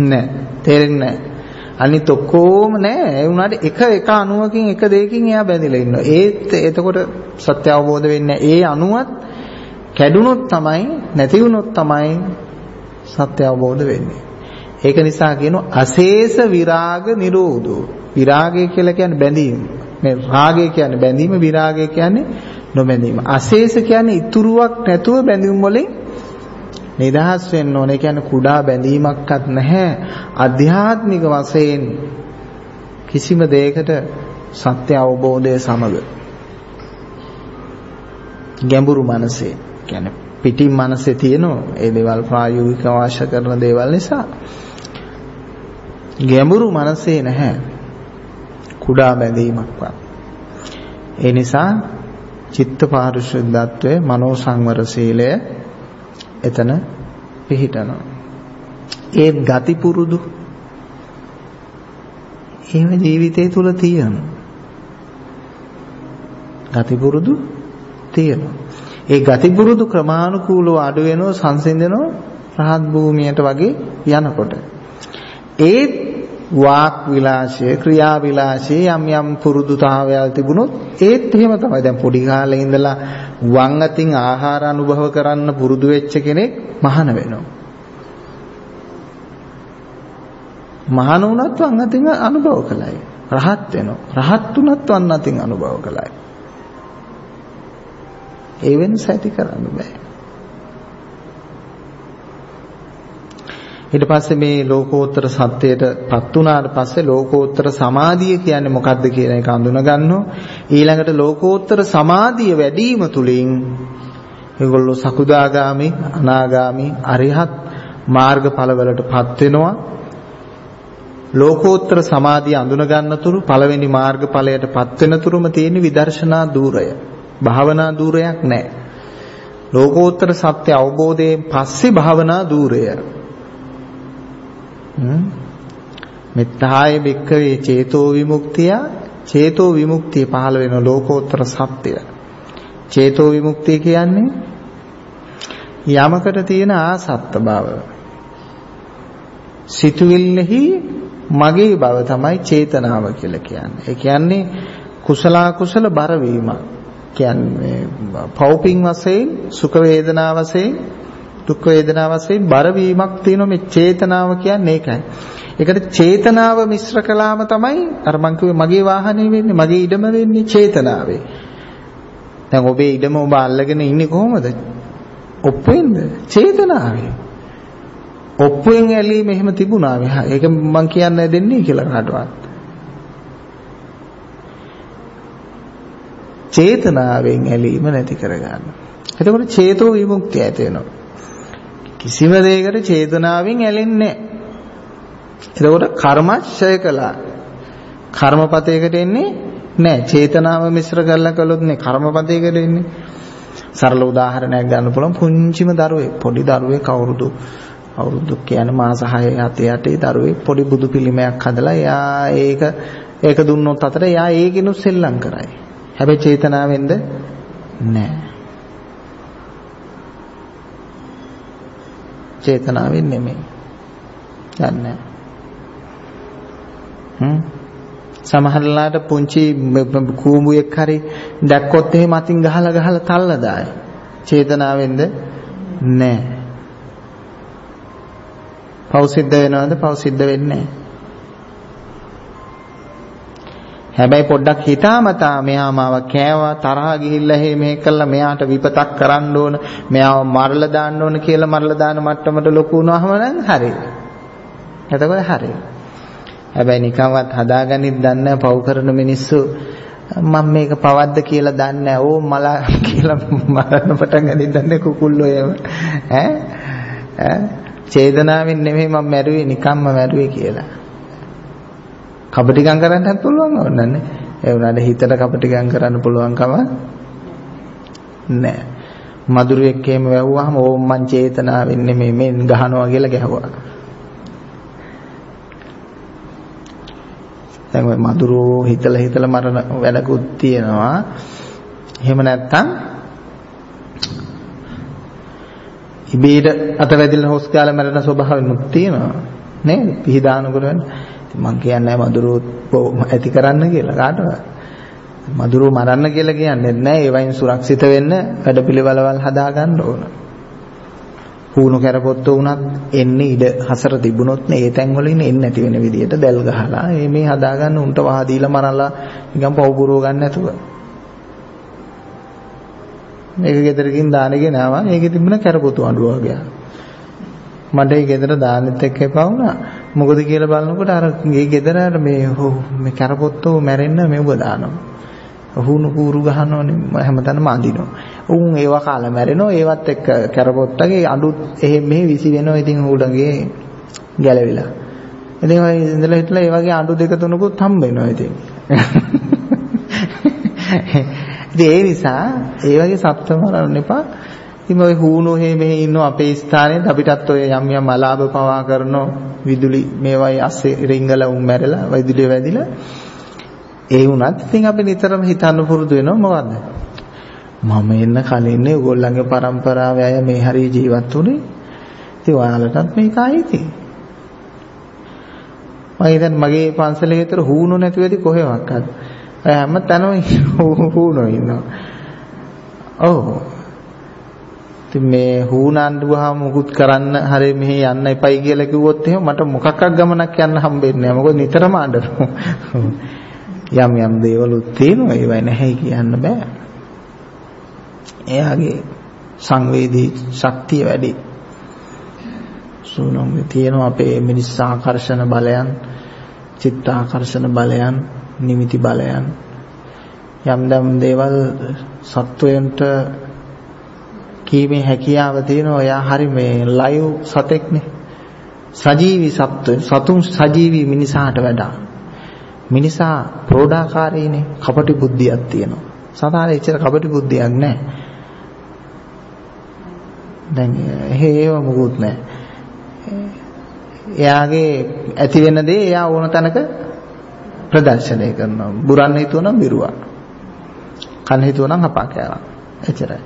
නෑ තේරෙන්නේ නෑ. අනිත් ඔක්කොම නෑ. ඒ වුණාට එක එක අණුවකින් එක දෙයකින් එයා බැඳිලා ඉන්නවා. ඒත් එතකොට සත්‍ය අවබෝධ වෙන්නේ ඒ අණුවත් කැඩුනොත් තමයි නැති වුනොත් තමයි සත්‍ය අවබෝධ වෙන්නේ. ඒක නිසා කියනවා අශේෂ විරාග නිරෝධෝ. විරාගය කියලා කියන්නේ බැඳීම. මේ රාගය කියන්නේ බැඳීම විරාගය කියන්නේ නොබැඳීම. අශේෂ කියන්නේ ඉතුරුවක් නැතුව බැඳීම් වලින් නිදහස් වෙන්න ඕනේ. කියන්නේ කුඩා බැඳීමක්වත් නැහැ. අධ්‍යාත්මික වශයෙන් කිසිම දෙයකට සත්‍ය අවබෝධය සමග. ගැඹුරු මනසේ. කියන්නේ පිටින් මනසේ තියෙන ඒ දේවල් ප්‍රායෝගික අවශ්‍ය කරන දේවල් නිසා. ගැඹුරු මනසේ නැහැ. කුඩා බැඳීමක්වත්. ඒ නිසා චිත්ත පාරිශුද්ධත්වය මනෝ සංවර සීලය එතන පිහිටනවා. ඒ ගති පුරුදු. එහෙම ජීවිතය තුල තියෙනවා. ගති පුරුදු තියෙනවා. ඒ ගති පුරුදු ක්‍රමානුකූලව අඩු වෙනව සංසිඳනව රහත් භූමියට වගේ යනකොට. ඒ වාක් විලාසය ක්‍රියා විලාසය යම් යම් පුරුදුතාවයල් තිබුණොත් ඒත් එහෙම තමයි. දැන් පොඩි කාලේ ඉඳලා වං අතින් ආහාර අනුභව කරන්න පුරුදු වෙච්ච කෙනෙක් මහාන වෙනවා. මහාන වුණත් වං අතින් අනුභව කළයි. රහත් වෙනවා. රහත් වුණත් වං අතින් අනුභව කළයි. ඒ වෙනස ඇති කරන්න බෑ. ඊට පස්සේ මේ ලෝකෝත්තර සත්‍යයටපත් වුණාට පස්සේ ලෝකෝත්තර සමාධිය කියන්නේ මොකක්ද කියන එක අඳුන ගන්නවා. ඊළඟට ලෝකෝත්තර සමාධිය වැඩිම තුලින් ඒගොල්ලෝ සකුදාගාමි, අනාගාමි, අරිහත් මාර්ගඵලවලටපත් වෙනවා. ලෝකෝත්තර සමාධිය අඳුන ගන්නතුරු පළවෙනි මාර්ගඵලයටපත් වෙනතුරුම තියෙන විදර්ශනා දූරය. භාවනා දූරයක් නැහැ. ලෝකෝත්තර සත්‍ය අවබෝධයෙන් පස්සේ භාවනා දූරය. මෙත්තාය බික්කවේ චේතෝ විමුක්තිය චේතෝ විමුක්තිය පහළ වෙන ලෝකෝත්තර සත්‍ය. චේතෝ විමුක්තිය කියන්නේ යමකට තියෙන ආසත්ත බව. සිතුවිල්ලෙහි මගේ බව තමයි චේතනාව කියලා කියන්නේ. ඒ කියන්නේ කුසල කුසල බර වීමක්. කියන්නේ පෞපින් වශයෙන් සුඛ වේදනා වශයෙන් දුක් වේදනා වශයෙන් බර වීමක් තියෙන මේ චේතනාව කියන්නේ ඒකයි. ඒකට චේතනාව මිශ්‍ර කළාම තමයි අර මං කිව්වේ මගේ වාහනේ වෙන්නේ මගේ ඉඩම වෙන්නේ චේතනාවේ. දැන් ඔබේ ඉඩම ඔබ අල්ලගෙන ඉන්නේ කොහොමද? ඔප්පුවෙන්ද? චේතනාවේ. ඔප්පුවෙන් ඇලීම එහෙම තිබුණා. ඒක මං කියන්නේ දෙන්නේ කියලා කාටවත්. චේතනාවෙන් ඇලීම නැති කරගන්න. එතකොට චේතෝ විමුක්තිය ඇති වෙනවා. කිසිම දෙයකට චේතනාවෙන් ඇලෙන්නේ නැහැ. එතකොට කර්මක්ෂය කළා. කර්මපතයකට එන්නේ නැහැ. චේතනාව මිශ්‍ර කරලා කළොත් නේ කර්මපතයකට එන්නේ. සරල උදාහරණයක් ගන්න පුළුවන් පුංචිම දරුවෙක් පොඩි දරුවෙක් අවුරුදු අවුරුදු කියන්නේ මාස 6 7 8 දරුවෙක් පොඩි බුදු පිළිමයක් හදලා එයා ඒක ඒක දුන්නොත් අතර එයා ඒකිනුත් සෙල්ලම් කරයි. හැබැයි චේතනාවෙන්ද නැහැ. චේතනාවෙන් නෙමෙයි. දන්නේ හ්ම් සමහරලාට පුංචි කූඹුවෙක් හරි දැක්කොත් එහෙම අතින් ගහලා ගහලා තල්ලා දායි. චේතනාවෙන්ද නැහැ. පෞ සිද්ධ වෙනවද පෞ සිද්ධ වෙන්නේ නැහැ. හැබැයි පොඩ්ඩක් හිතාමතා මෙයා මාව කෑවා තරහා ගිහිල්ලා එහෙ මෙහෙ කළා මෙයාට විපතක් කරන්න ඕන මෙයාව මරලා දාන්න ඕන කියලා මරලා දාන මට්ටමට ලොකු වුණාම නම් හරි. එතකොට හරි. හැබැයි නිකන්වත් හදාගන්නිත් දන්නේ පව් කරන මිනිස්සු මම මේක පවද්ද කියලා දන්නේ නැහැ. ඕ මලා කියලා මරන්න පටන් ගනින් දන්නේ කුකුල්ලෝ එහෙම. ඈ ඈ චේතනාවෙන් නෙමෙයි මම මැරුවේ නිකම්ම මැරුවේ කියලා. කපටිකම් කරන්නත් පුළුවන් ඕනන්නේ. ඒ වුණාට හිතට කපටිකම් කරන්න පුළුවන්කම නැහැ. මధుරෙක් එහෙම වැව්වහම ඕම් මං චේතනාවෙන් නෙමෙයි මෙන් ගහනවා කියලා ගැහුවා. දැන් ඔය මధుරෝ හිතලා හිතලා මරන වැඩකුත් තියෙනවා. එහෙම නැත්තම් ඉබේට අත වැදිලා හොස් ගාලා මරන ස්වභාවෙනුත් තියෙනවා. නේද? පිහිදානකොට වෙන්නේ. මං කියන්නේ මధుරෝ ඇති කරන්න කියලා කාටවත්. මధుරෝ මරන්න කියලා කියන්නේ නැහැ. ඒ වයින් සුරක්ෂිත වෙන්න වැඩපිළිවෙළවල් හදා ගන්න ඕන. පුණු කරපොත්ත උනත් එන්නේ ඉඩ හසර තිබුණොත් නේ ඒ තැන් වලින් එන්නේ නැති වෙන විදියට දැල් ගහලා මේ මේ හදා ගන්න උන්ට වහ දීලා මරලා නිකන් පව් පුරව ගන්න නැතුව. මේක ගෙදරකින් දානගෙන ආවා. ඒකේ තිබුණ කරපොතු අඬුව වගේ. මට ඒ ගෙදර දාන්නෙත් එක්ක එපා වුණා. මොකද කියලා බලනකොට අර ගේ ගෙදර මේ මේ කරපොත්තෝ මැරෙන්න මෙව දානවා. හුණු කූරු ගහනවනේ හැමතැනම අඳිනවා. උන් ඒවා කාලා මැරෙනවා. ඒවත් එක්ක කරපොත්තගේ අඬුත් එහෙම මෙහෙ විසි වෙනවා. ඉතින් ඌඩගේ ගැලවිලා. ඉතින් ඔය ඉඳලා හිටලා ඒ වගේ අඬු දෙක තුනකුත් හම්බ වෙනවා ඉතින්. ඉතින් ඒ නිසා ඒ වගේ සත්ත්ව මරන්න එපා. ඉතින් ওই හූනු හේ මෙහි ඉන්න අපේ ස්ථානයේත් අපිටත් ඔය යම් යම් අලාභ පවා කරනෝ විදුලි මේවයි අස්සේ රිංගල උම් මැරලා විදුලිය වැදිලා. ඒ වුණත් ඉතින් අපි නිතරම හිතන්න පුරුදු වෙනවා මොකද්ද? මම එන්න කලින්නේ ඕගොල්ලන්ගේ પરම්පරාවේ අය මේ හරිය ජීවත් වුනේ ඉතින් ඔයාලටත් මේක ආයේ මම දැන් මගේ පන්සලේ විතර හූනු නැති වෙදි කොහෙවත්. අද හැම තැනම හූනෝ ඉන්නවා. ඔව්. ඉතින් මේ හූනාන්දුවහම මුකුත් කරන්න හරි මෙහෙ යන්න එපයි කියලා කිව්වොත් එහෙම මට මොකක්වත් ගමනක් යන්න හම්බෙන්නේ නැහැ. මොකද නිතරම අඬනවා. යම් යම් දේවලුත් තියෙනවා ඒවයි නැහැ කියන්න බෑ. එයාගේ සංවේදී ශක්තිය වැඩි. සූනම්ගේ තියෙනවා අපේ මිනිස් ආකර්ෂණ බලයන්, චිත්ත ආකර්ෂණ බලයන්, නිමිති බලයන් යම් යම් දේවල් සත්වයන්ට කීමේ හැකියාව තියෙනවා. එයා හරි මේ ලයිව් සතෙක්නේ. සජීවි සත්ත්ව සතුන් සජීවි මිනිසාට වඩා මිනිසා ප්‍රෝඩාකාරීනේ කපටි බුද්ධියක් තියෙනවා. සතාට එච්චර කපටි බුද්ධියක් නැහැ. දැන් හේව මොකුත් නැහැ. එයාගේ ඇති වෙන දේ එයා ඕන තැනක ප්‍රදර්ශනය කරනවා. බුරන්න හිතුවනම් බිරුවා. කන හිතුවනම් හපා කෑවා. එච්චරයි.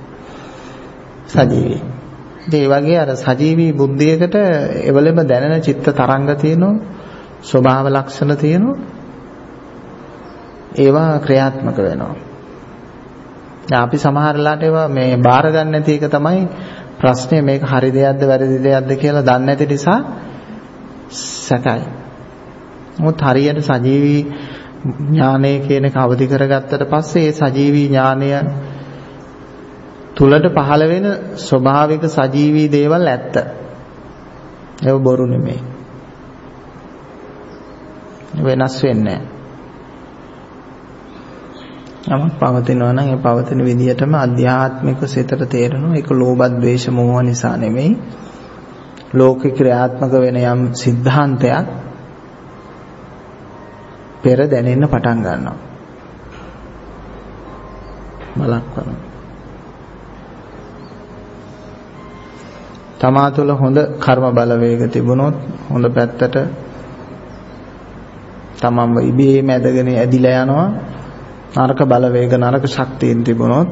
සජීවී. ඒ වගේ අර සජීවී බුද්ධියකට එවලෙම දැනෙන චිත්ත තරංග තියෙනවා ස්වභාව ලක්ෂණ තියෙනවා ඒවා ක්‍රියාත්මක වෙනවා. දැන් අපි සමහරලාට ඒවා මේ බාර ගන්න නැති එක තමයි ප්‍රශ්නේ මේක හරි දෙයක්ද වැරදි දෙයක්ද කියලා දන්නේ නැති නිසා සැකයි. මොකද හරියට සජීවී ඥානය කියන එක අවදි කරගත්තට පස්සේ ඒ සජීවී ඥානය තුලට පහළ වෙන ස්වභාවික සජීවී දේවල් ඇත්ත. ඒව බොරු නෙමෙයි. වෙනස් වෙන්නේ නැහැ. යමක් පවතිනවා නම් ඒ පවතින විදිහටම අධ්‍යාත්මික සිතට තේරෙනවා ඒක ලෝභ ද්වේෂ මෝහ නිසා නෙමෙයි. ලෝක ක්‍රියාත්මක වෙන යම් સિદ્ધාන්තයක් පෙර දැනෙන්න පටන් ගන්නවා. බලක් කරනවා. තමා තුළ හොඳ කර්ම බලවේග තිබුණොත් හොඳ පැත්තට තමන්ව ඉබේම ඇදගෙන ඇදිලා යනවා. නරක බලවේග නරක ශක්තියින් තිබුණොත්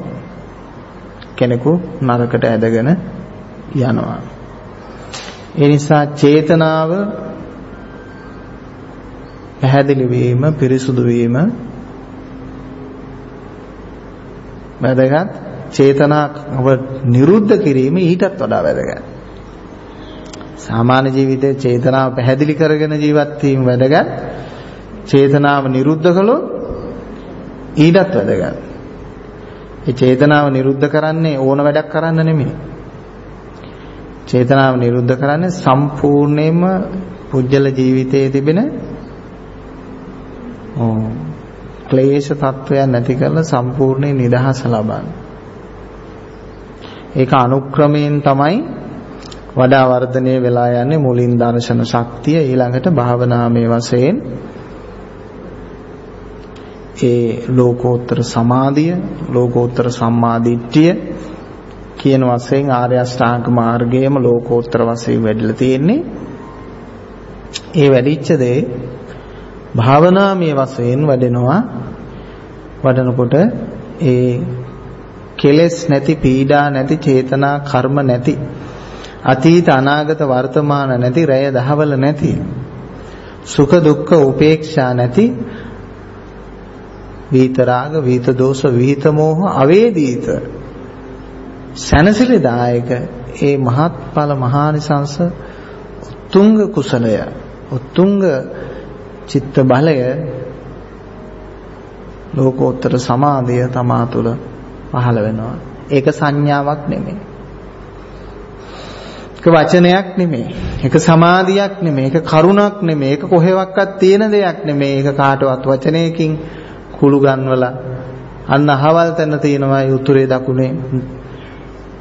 කෙනෙකු නරකට ඇදගෙන යනවා. ඒ නිසා චේතනාව පැහැදිලි වීම පිරිසුදු වීම වැදගත්. චේතනාව නිරුද්ධ කිරීම ඊටත් වඩා වැදගත්. සාමාන්‍ය ජීවිතයේ චේතනාව පැහැදිලි කරගෙන ජීවත් වීම වැදගත්. චේතනාව නිරුද්ධ කළොත් ඊටත් වැදගත්. ඒ චේතනාව නිරුද්ධ කරන්නේ ඕන වැඩක් කරන්න නෙමෙයි. චේතනාව නිරුද්ධ කරන්නේ සම්පූර්ණයෙන්ම පුජ්‍යල ජීවිතයේ තිබෙන ක්ලේශ තත්වයන් නැති කරලා සම්පූර්ණ නිදහස ලබන්න. ඒක අනුක්‍රමයෙන් තමයි වඩා වර්ධනය වෙලා යන්නේ මුලින් දර්ශන ශක්තිය ඊළඟට භාවනාමය වශයෙන්. ඒ ලෝකෝත්තර සමාධිය ලෝකෝත්තර සම්මාදිට්ඨිය කියන වශයෙන් ආර්ය අෂ්ටාංග මාර්ගයේම ලෝකෝත්තර වශයෙන් වැඩිලා තියෙන්නේ. ඒ වැඩිච්ච දේ භාවනාමය වශයෙන් වැඩෙනවා. වඩනකොට ඒ කෙලෙස් නැති පීඩා නැති චේතනා කර්ම නැති අතීත අනාගත වර්තමාන නැති රැය දහවල නැති සුඛ දුක්ඛ උපේක්ෂා නැති විතරාග විත දෝෂ විත මෝහ අවේදීත සනසිලදායක ඒ මහත්ඵල මහානිසංස උත්තුංග කුසලය උත්තුංග චිත්ත බලය ලෝකෝත්තර සමාධිය තමා තුළ පහළ වෙනවා. ඒක සංඥාවක් නෙමෙයි. ඒක වචනයක් නෙමෙයි. ඒක සමාධියක් නෙමෙයි. ඒක කරුණක් නෙමෙයි. ඒක කොහෙවත්වත් තියෙන දෙයක් නෙමෙයි. ඒක කාටවත් වචනයකින් කුළු ගන්නවලා අන්න අහවල් තැන තියෙනවා උතුරේ දකුණේ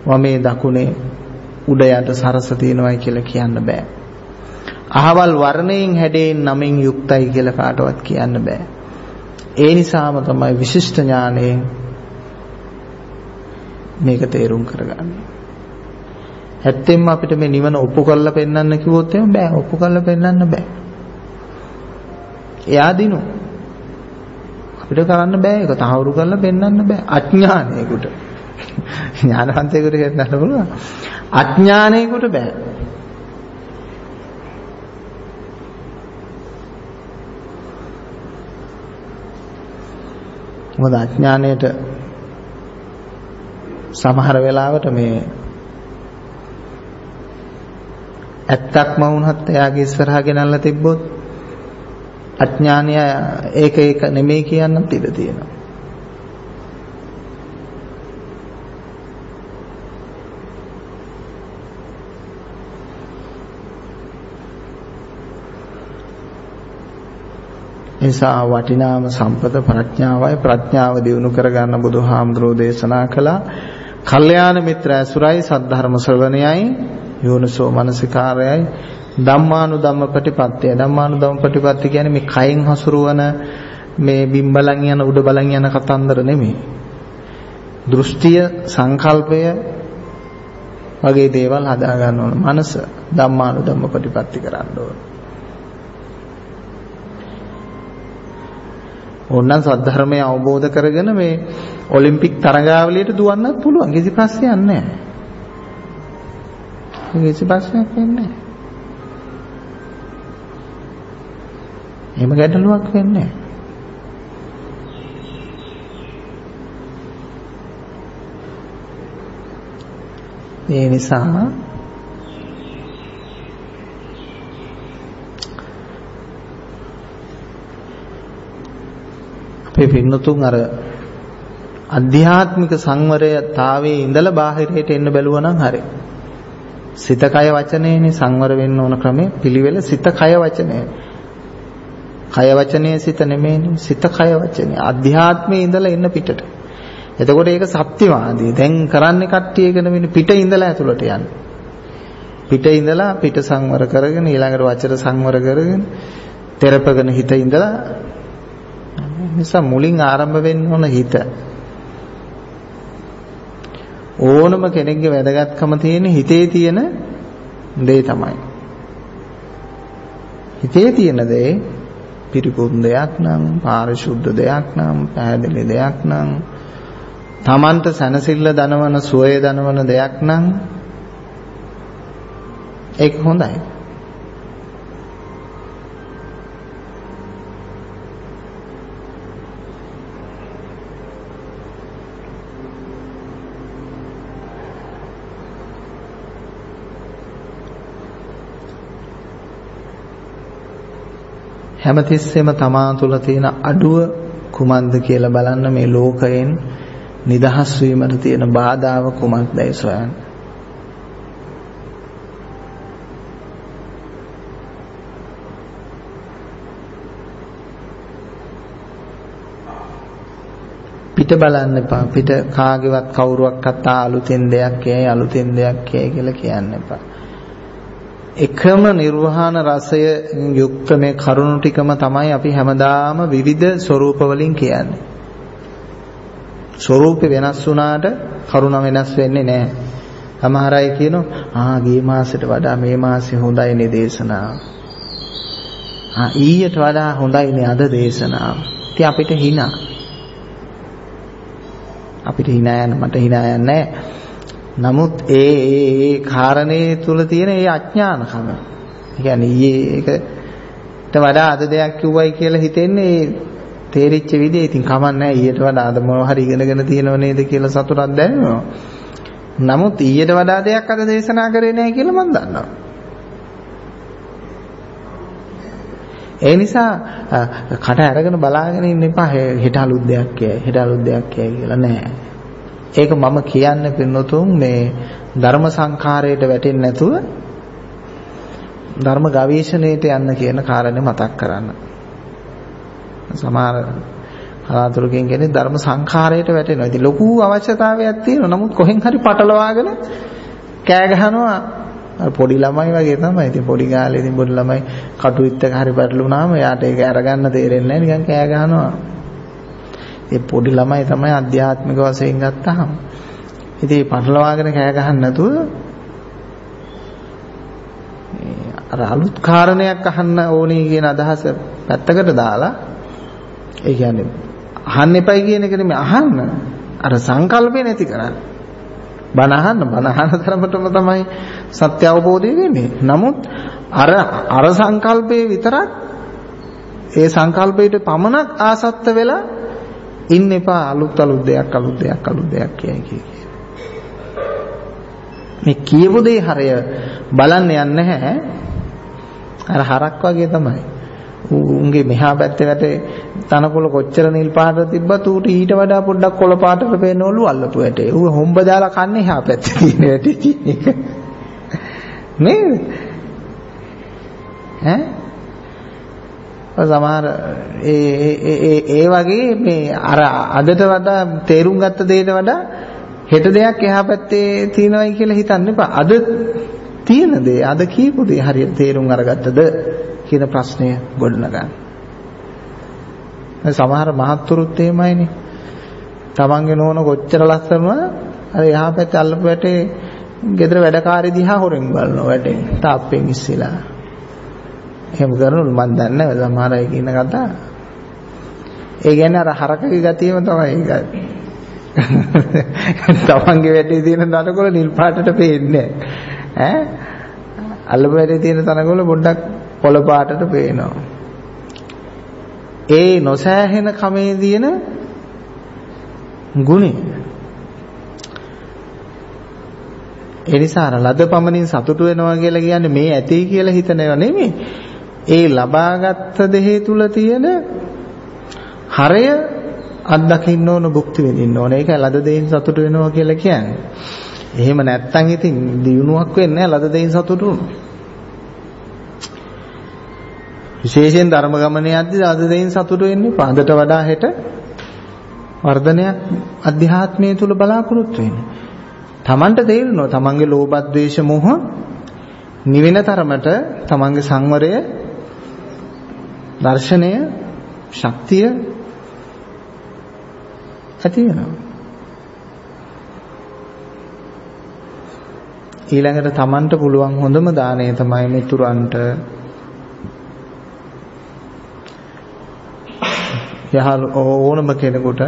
වමේ දකුණේ උඩ යට සරස තියෙනවායි කියලා කියන්න බෑ. අහවල් වර්ණයෙන් හැඩයෙන් නමින් යුක්තයි කියලා කාටවත් කියන්න බෑ. ඒ නිසාම තමයි විශිෂ්ට ඥානයෙන් මේක තේරුම් කරගන්නේ. ඇත්තෙන්ම අපිට මේ නිවන ඔප්පු කරලා පෙන්වන්න කිව්වොත් එහෙම බෑ ඔප්පු කරලා පෙන්වන්න බෑ. එයා දිනු. අපිට කරන්න බෑ ඒක තහවුරු කරලා පෙන්වන්න බෑ අඥානයකට. ඥානවන්තයෙකුට කියන්න පුළුවන්. අඥානයෙකුට බෑ. මොකද අඥාණයට සමහර වෙලාවට මේ ඇත්තක්ම වුණත් එයාගේ ඉස්සරහා ගෙනල්ලා තිබ්බොත් අඥානය ඒක ඒක නෙමෙයි කියන්නත් ඉඩ තියෙනවා. නිසා වටිනාම සම්පත ප්‍රඥාවයි ප්‍රඥාව දියුණු කරගන්න බුදුහාමුදුරෝ දේශනා කළා. කල්යාණ මිත්‍ර ඇසුරයි සද්ධර්ම ශ්‍රවණයයි යෝනිසෝ මනසිකාරයයි ධම්මානුධම්ම ප්‍රතිපත්තිය. ධම්මානුධම්ම ප්‍රතිපත්තිය කියන්නේ මේ කයෙන් හසුරුවන මේ බිම්බලන් යන උඩ බලන් යන කතන්දර නෙමෙයි. දෘෂ්ටිය සංකල්පය වගේ දේවල් හදා ගන්න ඕන. මනස ධම්මානුධම්ම ප්‍රතිපත්ති කරන්න ඕන. ඕනනම් සද්ධර්මය අවබෝධ කරගෙන මේ ඔලිම්පික් තරගාවලියට දුවන්නත් පුළුවන්. කිසි ප්‍රශ්නයක් නැහැ. කිසි ප්‍රශ්නයක් වෙන්නේ නැහැ. එහෙම ගැටලුවක් වෙන්නේ නැහැ. ඒ නිසා අපේ පින්නතුන් අර අධ්‍යාත්මික සංවරයතාවයේ ඉඳලා බාහිරයට එන්න බැලුවා නම් හරි. සිත කය වචනේනේ සංවර වෙන්න ඕන ක්‍රමය පිළිවෙල සිත කය වචනේ. කය වචනේ සිත නෙමෙයිනේ සිත කය වචනේ. අධ්‍යාත්මයේ ඉඳලා එන්න පිටට. එතකොට ඒක සත්‍යවාදී. දැන් කරන්නේ කට්ටිය එක නෙවෙයි පිට ඉඳලා ඇතුළට යන්නේ. පිට ඉඳලා පිට සංවර කරගෙන ඊළඟට වචන සංවර කරගෙන තෙරපගෙන හිත ඉඳලා නිසා මුලින් ආරම්භ වෙන්න ඕන හිත. ඕනම කෙනෙක්ගේ වැදගත්කම තියෙන හිතේ තියෙන දේ තමයි. හිතේ තියෙන දේ පිරිපුන් දෙයක් නම්, පාරිශුද්ධ දෙයක් නම්, පැහැදිලි දෙයක් නම්, තමන්ට සැනසෙල්ල දනවන, සුවය දනවන දෙයක් නම් ඒක හොඳයි. හැමතිස්සෙම තමා තුළ තියෙන අඩුව කුමක්ද කියලා බලන්න මේ ලෝකයෙන් නිදහස් වීමට තියෙන බාධාව කුමක්දයි සොයන්න. පිට බලන්න එපා. පිට කාගේවත් කවුරුවක්වත් අලුතෙන් දෙයක් කියයි අලුතෙන් දෙයක් කියයි කියලා කියන්න එපා. එකම නිර්වාණ රසය යුක්ත මේ කරුණු ටිකම තමයි අපි හැමදාම විවිධ ස්වરૂප වලින් කියන්නේ. ස්වરૂපේ වෙනස් වුණාට කරුණ වෙනස් වෙන්නේ නැහැ. සමහර අය කියනවා ආ ගිය මාසෙට වඩා මේ මාසෙ හොඳයිනේ දේශනාව. ආ ඊයට වඩා හොඳයිනේ අද දේශනාව. ඉතින් අපිට hina. අපිට hina යන මට hina යන්නේ නැහැ. නමුත් ඒ ඒ කාරණේ තුල තියෙන ඒ අඥානකම. ඒ කියන්නේ ඊයේ ඒකට වඩා අද දෙයක් කිව්වයි කියලා හිතෙන්නේ තේරිච්ච විදිහ ඉතින් කමන්නේ ඊට වඩා අද මොනව හරි ඉගෙනගෙන තියෙනව නේද කියලා සතුටක් දැනෙනවා. නමුත් ඊට වඩා දෙයක් අද දේශනා කරේ නැහැ කියලා මම දන්නවා. ඒ නිසා කට අරගෙන බලාගෙන ඉන්න එපා හෙට අලුත් දෙයක් කියයි හෙට අලුත් දෙයක් කියයි කියලා නෑ. ඒක මම කියන්නේ පින්නතුන් මේ ධර්ම සංඛාරයට වැටෙන්නේ නැතුව ධර්ම ගවේෂණයට යන්න කියන කාරණේ මතක් කරන්න. සමහර කලාතුරකින් කියන්නේ ධර්ම සංඛාරයට වැටෙනවා. ඉතින් ලොකු අවශ්‍යතාවයක් තියෙනවා. නමුත් කොහෙන් හරි පටලවාගෙන කෑ ගහනවා පොඩි ළමයි වගේ තමයි. ඉතින් පොඩි කාලේ ඉතින් පොඩි ළමයි කටුවිත් එක හරි පැටලුනාම එයාට ඒක අරගන්න තේරෙන්නේ නැහැ. නිකන් කෑ ගහනවා. ඒ පොඩි ළමයි තමයි අධ්‍යාත්මික වශයෙන් ගත්තාම. ඉතින් පටලවාගෙන කෑ ගහන්න නැතුව අර අලුත් කාරණයක් අහන්න ඕනේ කියන අදහස පැත්තකට දාලා ඒ කියන්නේ අහන්න එපයි කියන එක නෙමෙයි අහන්න. අර සංකල්පේ නැති කරන්න. බණ අහන්න බණ අහන තරමටම තමයි සත්‍ය අවබෝධය වෙන්නේ. නමුත් අර අර සංකල්පේ විතරක් ඒ සංකල්පයට පමණක් ආසත්ත වෙලා ඉන්න එපා අලුත් අලුත් දෙයක් අලුත් දෙයක් අලුත් දෙයක් කියයි කිය. මේ කියපු දේ හරය බලන්න යන්නේ නැහැ. අර හරක් වගේ තමයි. උන්ගේ මෙහා පැත්තේ වැටේ තනකොළ කොච්චර නිල් පාට තිබ්බත් ඌට ඊට වඩා පොඩ්ඩක් කොළ පාටට පේනවලු අල්ලපු වැටේ. ඌ හොම්බ දාලා කන්නේ එහා පැත්තේ තියෙන වැටේ කියන එක. නේද? ඈ? සමහර ඒ ඒ ඒ වගේ මේ අර අදට වඩා තේරුම් ගත්ත දෙයට වඩා හෙට දෙයක් එහා පැත්තේ තියෙනවයි කියලා හිතන්න එපා. අද තියෙන දේ අද කියපු දේ හරියට තේරුම් අරගත්තද කියන ප්‍රශ්නය ගොඩනගන්න. සමහර මහත්තුරුත් එහෙමයිනේ. තමන්ගේ නෝන කොච්චර ලස්සනම අර එහා පැත්තේ අල්ලපු වැටේ ගෙදර වැඩකාරී දිහා හොරෙන් බලනවා වැටෙන් තාප්පෙන් ඉස්සෙලා. එහෙම කරනවලු මන් දන්නේ නැහැ සමහර අය කියන කතා. ඒ කියන්නේ අර හරකගේ ගතියම තමයි ඒක. තමන්ගේ වැටේ තියෙන නටකොළ නිල් පාටට පේන්නේ ඈ අල්ලපු වැටේ තියෙන තනකොළ පොඩ්ඩක් පොළ පාටට පේනවා. ඒ නොසෑහෙන කමේ තියෙන ගුණය ඒ නිසා අර ලද පමණින් සතුටු වෙනවා කියලා කියන්නේ මේ ඇති කියලා හිතන ඒවා නෙමෙයි. ඒ ලබාගත් දෙහි තුල තියෙන හරය අත්දකින්න ඕන භුක්ති විඳින්න ඕන. ඒකයි ලද දෙයින් සතුටු වෙනවා කියලා කියන්නේ. එහෙම නැත්තම් ඉතින් දියුණුවක් වෙන්නේ නැහැ ලද දෙයින් සතුටු වුණොත්. විශේෂයෙන් ධර්ම ගමනේ යද්දී ලද දෙයින් සතුටු වෙන්නේ පාදට වඩා හෙට වර්ධනයක් අධ්‍යාත්මයේ තුල බලාපොරොත්තු වෙන්නේ. Tamanට තේරෙනවා Tamanගේ ලෝභ, ද්වේෂ, මෝහ නිවෙන තරමට Tamanගේ සංවරය දර්ශනය ශක්තිය ඇති වෙනවා. ඊළඟට Tamanට පුළුවන් හොඳම දාණය තමයි මිතුරන්ට යහල් ඕනම කෙනෙකුට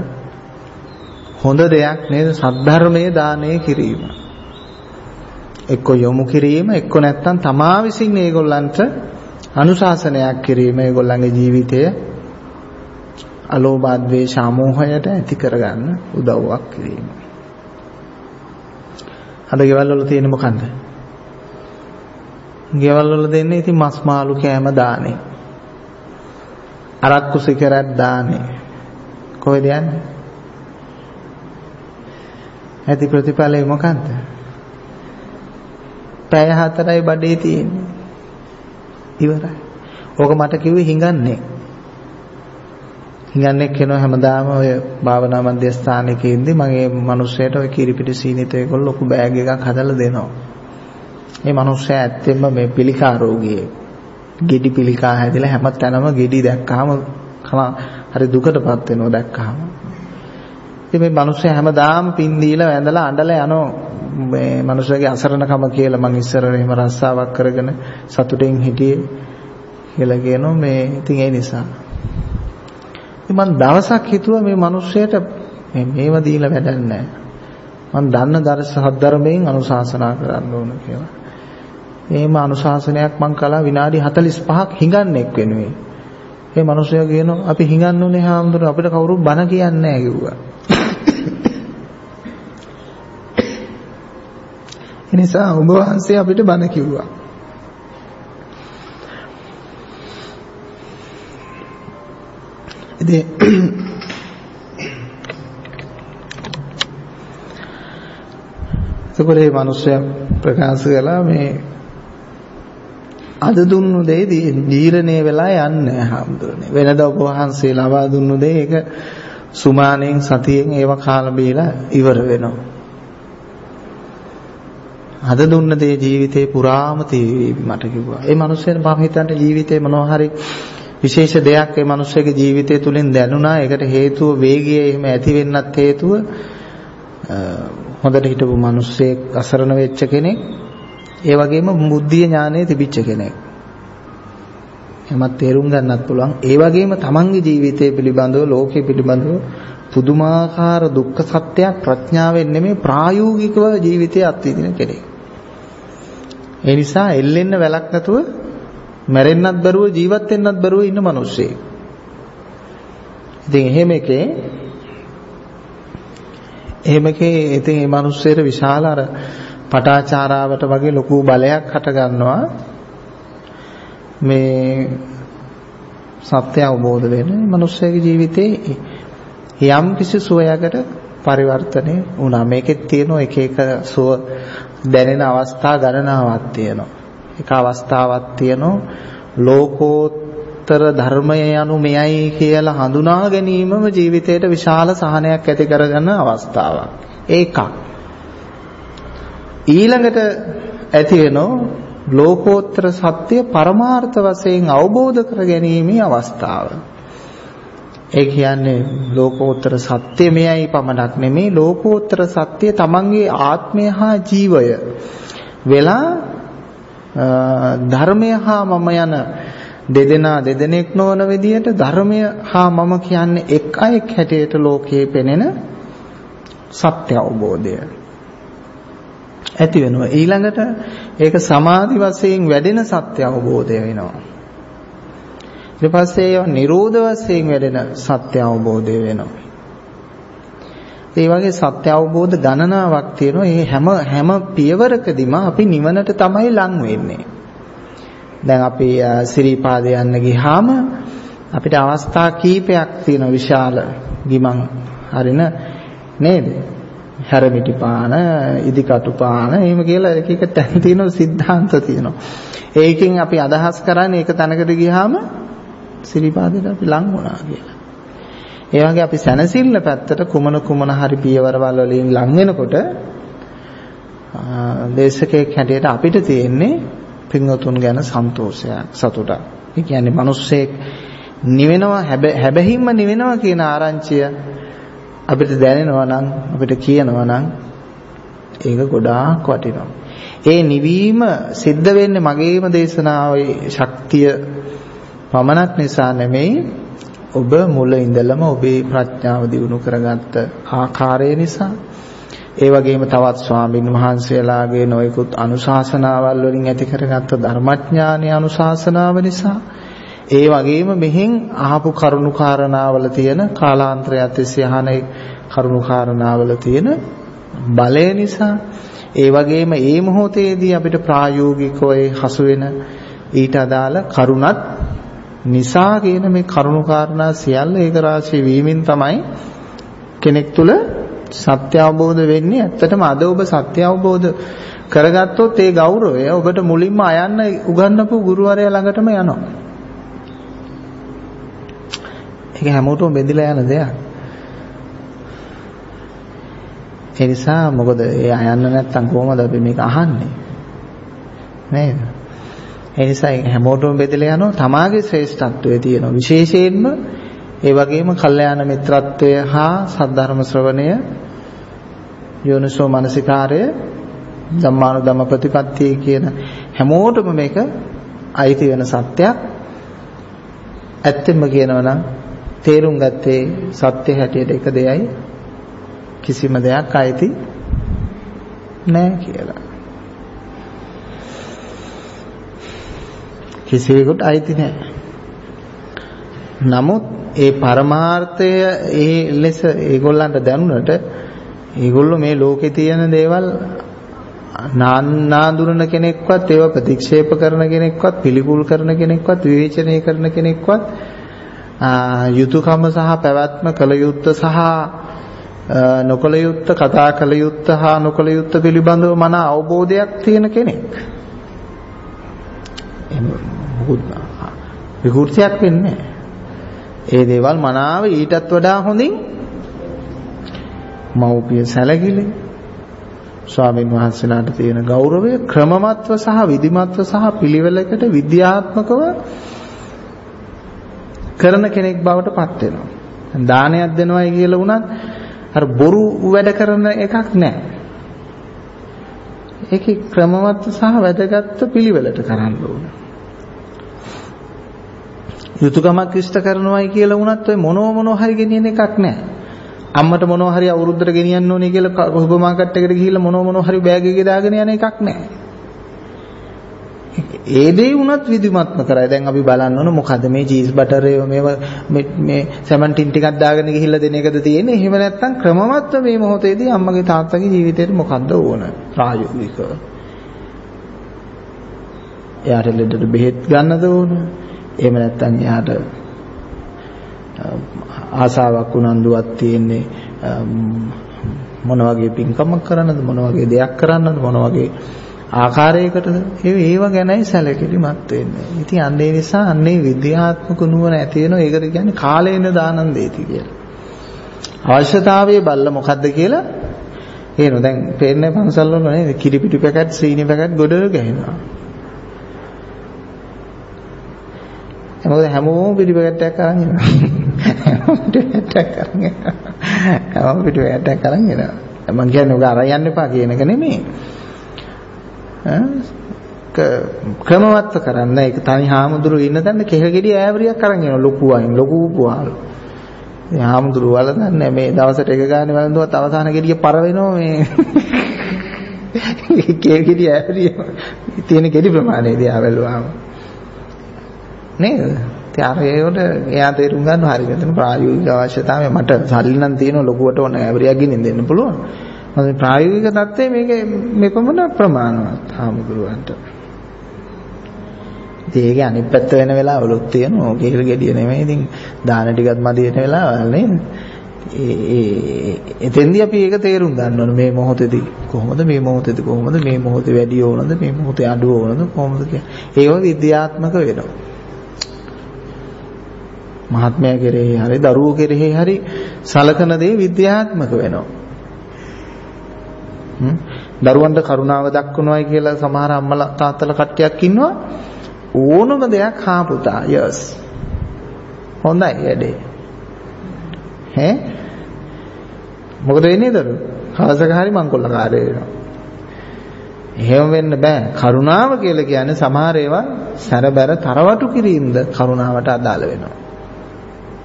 හොඳ දෙයක් නේද සද්ධර්මයේ දානය කිරීම. එක්ක යොමු කිරීම එක්ක නැත්තම් තමා විසින් මේගොල්ලන්ට අනුශාසනයක් කිරීම ඒගොල්ලන්ගේ ජීවිතය අලෝභ ද්වේෂ අමෝහයට ඇති කරගන්න උදව්වක් කිරීම. අද ගෙවල් වල තියෙන මොකන්ද? ගෙවල් වල දෙන්නේ ඉතින් මස් මාළු කෑම දානේ. අරක්කු සිගරට් දානේ. කොහෙද යන්නේ? ඇති ප්‍රතිඵලය මොකන්ද? පැය හතරයි බඩේ තියෙන්නේ. ඉවරයි. ඕක මට කිව්වේ හිඟන්නේ. හිඟන්නේ කෙනා හැමදාම ඔය භාවනා මධ්‍යස්ථානයක ඉඳි මගේ මිනිස්සයාට ඔය කිරිපිටි සීනිත ඒගොල්ලෝ ලොකු බෑග් එකක් හදලා දෙනවා. මේ මිනිස්සයා ඇත්තෙන්ම මේ පිළිකා රෝගියෙක්. ගෙඩි පිළිකා හැදිලා හැම තැනම ගෙඩි දැක්කහම හරි දුකටපත් වෙනවා දැක්කහම. ඉතින් මේ මිනිස්සයා හැමදාම පින් දීලා වැඳලා අඬලා යනවා මේ මිනිස්සගේ අසරණකම කියලා මං ඉස්සර එහෙම රස්සාවක් කරගෙන සතුටින් හිටියේ කියලා කියනවා මේ ඉතින් ඒ නිසා. ඉතින් මං දවසක් හිතුවා මේ මිනිස්සයාට මේ මේව දීලා වැඩක් නැහැ. මං දන්න දර්ශ හදර්මයෙන් අනුශාසනා කරන්න ඕන කියලා. එහෙම අනුශාසනයක් මං කළා විනාඩි 45ක් හිඟන්නේක් වෙනුවෙන්. ඒ මිනිස්සයා කියනවා අපි හිඟන්නුනේ හාමුදුරුවෝ අපිට කවුරුත් බන කියන්නේ නැහැ කිව්වා. ඒ නිසා ඔබ වහන්සේ අපිට බණ කිව්වා. ඉතින් එතකොට මේ මිනිස්සයා ප්‍රකාශ කළා මේ අද දුන්නු දේ දීර්ණේ වෙලා යන්නේ හැමදෙරනේ. වෙනද ඔබ වහන්සේ ලබා දුන්නු දේ ඒක සුමානෙන් සතියෙන් ඒව කාලා බීලා ඉවර වෙනවා. අද දුන්න දේ ජීවිතේ පුරාම තේවි මට කිව්වා. ඒ මිනිස්සෙන් මම හිතන්නේ ජීවිතේ මොනවා හරි විශේෂ දෙයක් ඒ මිනිස්සෙගේ ජීවිතය තුලින් දැනුණා. ඒකට හේතුව වේගය එහෙම ඇති වෙන්නත් හේතුව හොඳට හිටපු මිනිස්සෙක් අසරණ වෙච්ච කෙනෙක් ඒ වගේම බුද්ධිය ඥානය තිබිච්ච කෙනෙක්. එමත් තේරුම් ගන්නත් පුළුවන්. ඒ වගේම තමන්ගේ ජීවිතය පිළිබඳව ලෝකය පිළිබඳව පුදුමාකාර දුක්ඛ සත්‍යයක් ප්‍රඥාවෙන් නෙමෙයි ප්‍රායෝගිකව ජීවිතය අත්විඳින කෙනෙක්. ඒ නිසා එල්ලෙන්න වැලක් නැතුව මැරෙන්නත් බැරුව ජීවත් වෙන්නත් බැරුව ඉන්න මිනිස්සෙක්. ඉතින් එහෙම එකේ එහෙම එකේ ඉතින් මේ මිනිස්සෙට විශාල අර පටාචාරාවට වගේ ලොකු බලයක් හට ගන්නවා මේ සත්‍ය අවබෝධ වෙන මිනිස්සෙගේ ජීවිතේ යම් කිසි සුවයකට පරිවර්තනය වුණා. මේකෙත් තියෙන එක එක සුව දැනෙන අවස්ථා ගණනාවක් තියෙනවා. එක අවස්ථාවක් තියෙනවා. ලෝකෝත්තර ධර්මය යනු මෙයයි කියලා හඳුනා ගැනීමම ජීවිතයට විශාල සහනයක් ඇති කරගන්න අවස්ථාවක්. ඒකක්. ඊළඟට ඇති වෙනෝ ලෝකෝත්තර සත්‍ය පරමාර්ථ වශයෙන් අවබෝධ කර ගැනීමේ අවස්ථාව. ඒ කියන්නේ ලෝකෝත්තර සත්‍ය මෙයයි පමණක් නෙමේ ලෝකෝත්තර සත්‍ය තමන්ගේ ආත්මය හා ජීවය වෙලා ධර්මය හා මම යන දෙදෙනා දෙදෙනෙක් නොවන විදියට ධර්මය හා මම කියන්නේ එක් අයෙක් හැටියට ලෝකයේ පෙනෙන සත්‍ය අවබෝධය ඇති වෙනවා. ඊළඟට ඒක සමාධි වශයෙන් වැඩෙන සත්‍ය අවබෝධය වෙනවා. ඊට පස්සේ ඒවා නිරෝධ වශයෙන් වැඩෙන සත්‍ය අවබෝධය වෙනවා. ඒ වගේ සත්‍ය අවබෝධ ගණනාවක් තියෙනවා. ඒ හැම හැම පියවරකදීම අපි නිවනට තමයි ලං වෙන්නේ. දැන් අපි සිරිපාද යන්න ගියාම අපිට අවස්ථා කීපයක් තියෙන විශාල ගිමන් හරින නේද? හැරමිටි පාන, ඉදිකටු පාන, එහෙම කියලා එක එක තැන් තියෙනවා, සිද්ධාන්ත තියෙනවා. ඒකෙන් අපි අදහස් කරන්නේ ඒක තැනකට ගියාම සිරිපාදයට අපි ලං වුණා කියලා. ඒ වගේ අපි සැනසෙල්ල පැත්තට කුමන කුමන හරි පියවරවල් වලින් ලං වෙනකොට දේශකයෙක් හැටියට අපිට තියෙන්නේ පින්වතුන් ගැන සන්තෝෂයක් සතුටක්. ඒ කියන්නේ මිනිස්සෙක් නිවෙනවා හැබැයිම නිවෙනවා කියන ආරංචිය අපිට දැනෙනවා නම් අපිට කියනවා නම් ඒක ගොඩාක් වටිනවා. ඒ නිවීම සිද්ධ වෙන්නේ මගේම දේශනාවේ ශක්තිය පමණක් නිසා නෙමෙයි ඔබ මුල ඉඳලම ඔබේ ප්‍රඥාව දියුණු කරගත්ත ආකාරය නිසා. ඒ වගේම තවත් ස්වාමින් වහන්සේලාගේ නොයෙකුත් අනුශාසනාවල් වලින් ඇති කරගත්ත ධර්මඥානීය අනුශාසනාව නිසා. ඒ වගේම මෙහෙන් අහපු කරුණු කාරණාවල තියෙන කාලාන්තරයත් තිස්සේ අහන කරුණු කාරණාවල තියෙන බලය නිසා. ඒ වගේම ඒ මොහොතේදී අපිට ප්‍රායෝගිකව හසු වෙන ඊට අදාළ කරුණත් නිසා කියන මේ කරුණු කාරණා සියල්ල ඒක රාශී වීමෙන් තමයි කෙනෙක් තුල සත්‍ය අවබෝධ වෙන්නේ ඇත්තටම අද ඔබ සත්‍ය අවබෝධ කරගත්තොත් ඒ ගෞරවය ඔබට මුලින්ම අයන්න උගන්වපු ගුරුවරයා ළඟටම යනවා ඒක හැමෝටම බෙදලා යන දෙයක්. ඒ නිසා මොකද ඒ අයන්න නැත්තම් කොහොමද අපි මේක අහන්නේ? නේද? ඒ නිසා හැමෝටම බෙදලා යනවා. තමාගේ ශ්‍රේෂ්ඨත්වයේ තියෙන විශේෂයෙන්ම ඒ වගේම කල්යාණ මිත්‍රත්වය හා සද්ධර්ම ශ්‍රවණය යෝනිසෝ මනසිකාරය ධම්මානුධම්ම ප්‍රතිපත්තිය කියන හැමෝටම මේක අයිති වෙන සත්‍යයක්. ඇත්තෙන්ම කියනවා නම් තේරුම් ගත්තේ සත්‍ය හැටියට එක දෙයයි. කිසිම දෙයක් අයිති නැහැ කියලා. කිසිවෙකුට අයිති නැහැ. නමුත් ඒ පරමාර්ථය ඒ ලෙස ඒගොල්ලන්ට දැනුණට ඒගොල්ලෝ මේ ලෝකේ තියෙන දේවල් නාන්නාඳුරන කෙනෙක්වත් ඒව ප්‍රතික්ෂේප කරන කෙනෙක්වත් පිළිකුල් කරන කෙනෙක්වත් විවේචනය කරන කෙනෙක්වත් යුතුයකම සහ පැවැත්ම කළ යුත්ත සහ නොකල යුත්ත කතා කළ යුත්ත හා නොකල යුත්ත පිළිබඳව මන අවබෝධයක් තියෙන කෙනෙක්. එහෙම විකෘතියක් වෙන්නේ ඒ දේවල් මනාව ඊටත් වඩා හොඳින් මෞපිය සැලකිලි ස්වාමීන් වහන්සේලාට තියෙන ගෞරවය ක්‍රමමත්ව සහ විධිමත්ව සහ පිළිවෙලකට විද්‍යාත්මකව කරන කෙනෙක් බවට පත් වෙනවා. දානයක් දෙනවයි කියලා වුණත් අර බොරු වැඩ කරන එකක් නැහැ. ඒකේ ක්‍රමවත් සහ වැදගත් පිළිවෙලට කරන්න ඕන. යුතුයකමක් ඉෂ්ට කරනවයි කියලා වුණත් ඔය මොනෝ මොනෝ හරි ගෙනියන එකක් නැහැ. අම්මට මොනෝ හරි අවුරුද්දට ගෙනියන්න ඕනේ කියලා සුපර් මාකට් එකට ගිහිල්ලා මොනෝ මොනෝ හරි බෑග් එකේ දාගෙන යන එකක් නැහැ. ඒ දේ වුණත් විධිමත්ම කරයි. දැන් අපි බලන්න ඕන මොකද මේ චීස් බටර් මේව මේ සැමන්ටින් ටිකක් දාගෙන ගිහිල්ලා දෙන එකද තියෙන්නේ. එහෙම නැත්නම් ක්‍රමවත්ව මේ මොහොතේදී අම්මගේ තාත්තගේ ජීවිතේට මොකද්ද ඕන ප්‍රායෝගිකව. එයාට ලෙඩට බෙහෙත් ගන්නද ඕන? එහෙම නැත්නම් එයාට ආසාවක් උනන්දුවක් තියෙන්නේ මොන වගේ පින්කමක් කරන්නද මොන වගේ දෙයක් කරන්නද මොන වගේ ආකාරයකටද ඒ ඒව ගැනයි සැලකිලිමත් වෙන්නේ. ඉතින් අන්න ඒ නිසා අන්නේ විද්‍යාත්මක නුවණ ඇති වෙනවා. ඒකට කියන්නේ කාලේන දානන්දේති කියලා. අවශ්‍යතාවයේ බල්ල මොකද්ද කියලා එහෙනම් දැන් පේන්නේ පන්සල් වල නේද කිරිපිටි පැකට් සීනි පැකට් ගොඩ ගහනවා. මොකද හැමෝම පිටි පැකට් එකක් අරන් එනවා. හැමෝම පිටි පැකට් එකක් අරන් එනවා. හැමෝම පිටි පැකට් එකක් අරන් එනවා. මම කියන්නේ ඔක අරන් යන්න එපා කියන එක නෙමෙයි. ක්‍රමවත්ව කරන්න ඒක තනි හාමුදුරු ඉන්න තැන කෙහෙගෙඩි ඈවරියක් අරන් එනවා ලොකු වයින් ලොකු පුවාලු. මේ හාමුදුරු වල දන්නේ මේ දවසට එක ගානේ වළඳුවත් අවසාන ගෙඩිය පර වෙනවා මේ. කෙහෙගෙඩි ඈවරිය තියෙන ගෙඩි ප්‍රමාණය දිහා බැලුවාම. නේද? ඉතින් අර ඒකට එයා තේරුම් ගන්නවා හරි මෙතන ප්‍රායෝගික අවශ්‍යතාවය මට සල්ලි නම් තියෙන ලොකුවට ඕන ඈවරියක් ගිනින් දෙන්න පුළුවන්. මොකද ප්‍රායෝගික தත්ත්වය මේක මෙපමණ ප්‍රමාණවත් ආමුදුරන්ට. ඉතින් ඒකේ අනිත් පැත්ත වෙන වෙලාවලුත් තියෙනවා. ඕකේ හිල් ගෙඩිය නෙමෙයි. ඉතින් දාන ටිකක් මදි වෙන වෙලාවල් නේද? ඒ ඒ එතෙන්දී අපි ඒක තේරුම් ගන්න ඕනේ මේ මොහොතේදී කොහොමද මේ මොහොතේදී කොහොමද මේ මොහොතේ වැඩි ඕනද මේ මොහොතේ අඩු ඕනද කොහොමද කියන්නේ ඒව විද්‍යාත්මක වෙනවා මහත්මයා කෙරෙහි හරි දරුවෝ කෙරෙහි හරි සලකන දේ විද්‍යාත්මක වෙනවා. දරුවන්ට කරුණාව දක්වනවායි කියලා සමහර අම්මලා තාත්තලා කට්ටියක් ඉන්නවා. ඕනම දෙයක් හා පුතා යස් හොඳයි වැඩේ. ඈ? මොකද වෙන්නේ දරු? හවසක හරි මංකොල්ලකාරය වෙනවා. එහෙම වෙන්න බෑ. කරුණාව කියලා කියන්නේ සමහර ඒවා සැරබැර තරවටු කිරීමද කරුණාවට අදාළ වෙනවා.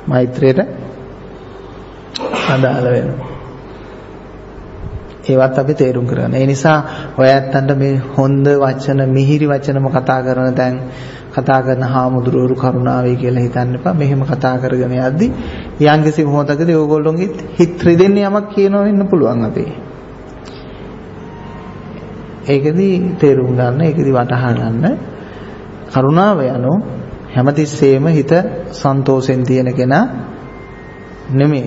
මෛත්‍රියට අදාළ වෙනවා ඒවත් අපි තේරුම් කරගන්න. ඒ නිසා ඔය ඇත්තන්ට මේ හොඳ වචන, මිහිරි වචනම කතා කරන තැන් කතා කරන හාමුදුරුවරු කරුණාවේ කියලා හිතන්න එපා. මෙහෙම කතා කරගෙන යද්දි යම්කිසි මොහොතකදී ඕගොල්ලෝගේ හිත රිදෙන්නේ යමක් කියනවා වෙන්න පුළුවන් අපේ. ඒකෙදි තේරුම් ගන්න, ඒකෙදි වටහා ගන්න කරුණාව යනෝ හැමතිස්සෙම හිත සන්තෝෂෙන් තියෙන කෙනා නෙමෙයි.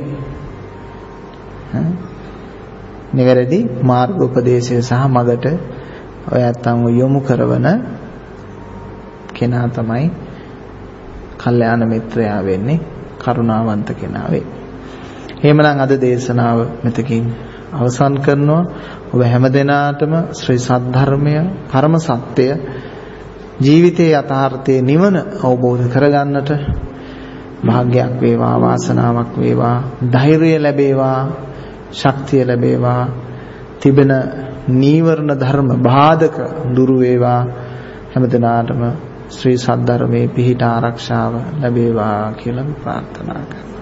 නිවැරදි මාර්ග උපදේශය සහ මගට ඔය ඇත්තන්ව යොමු කරවන කෙනා තමයි කල්යාණ මිත්‍රයා වෙන්නේ කරුණාවන්ත කෙනා වෙයි. එහෙමනම් අද දේශනාව මෙතකින් අවසන් කරනවා. ඔබ හැමදෙනාටම ශ්‍රී සද්ධර්මය පරම සත්‍ය ජීවිතයේ යථාර්ථයේ නිවන අවබෝධ කරගන්නට භාග්යක් වේවා වාසනාවක් වේවා ධෛර්යය ලැබේවා ශක්තිය ලැබේවා තිබෙන නීවරණ ධර්ම බාධක දුරු වේවා. හැමදෙනාටම ශ්‍රී සද්ධර්මයේ පිහිට ආරක්ෂාව ලැබේවා කියලා ප්‍රාර්ථනා කරනවා.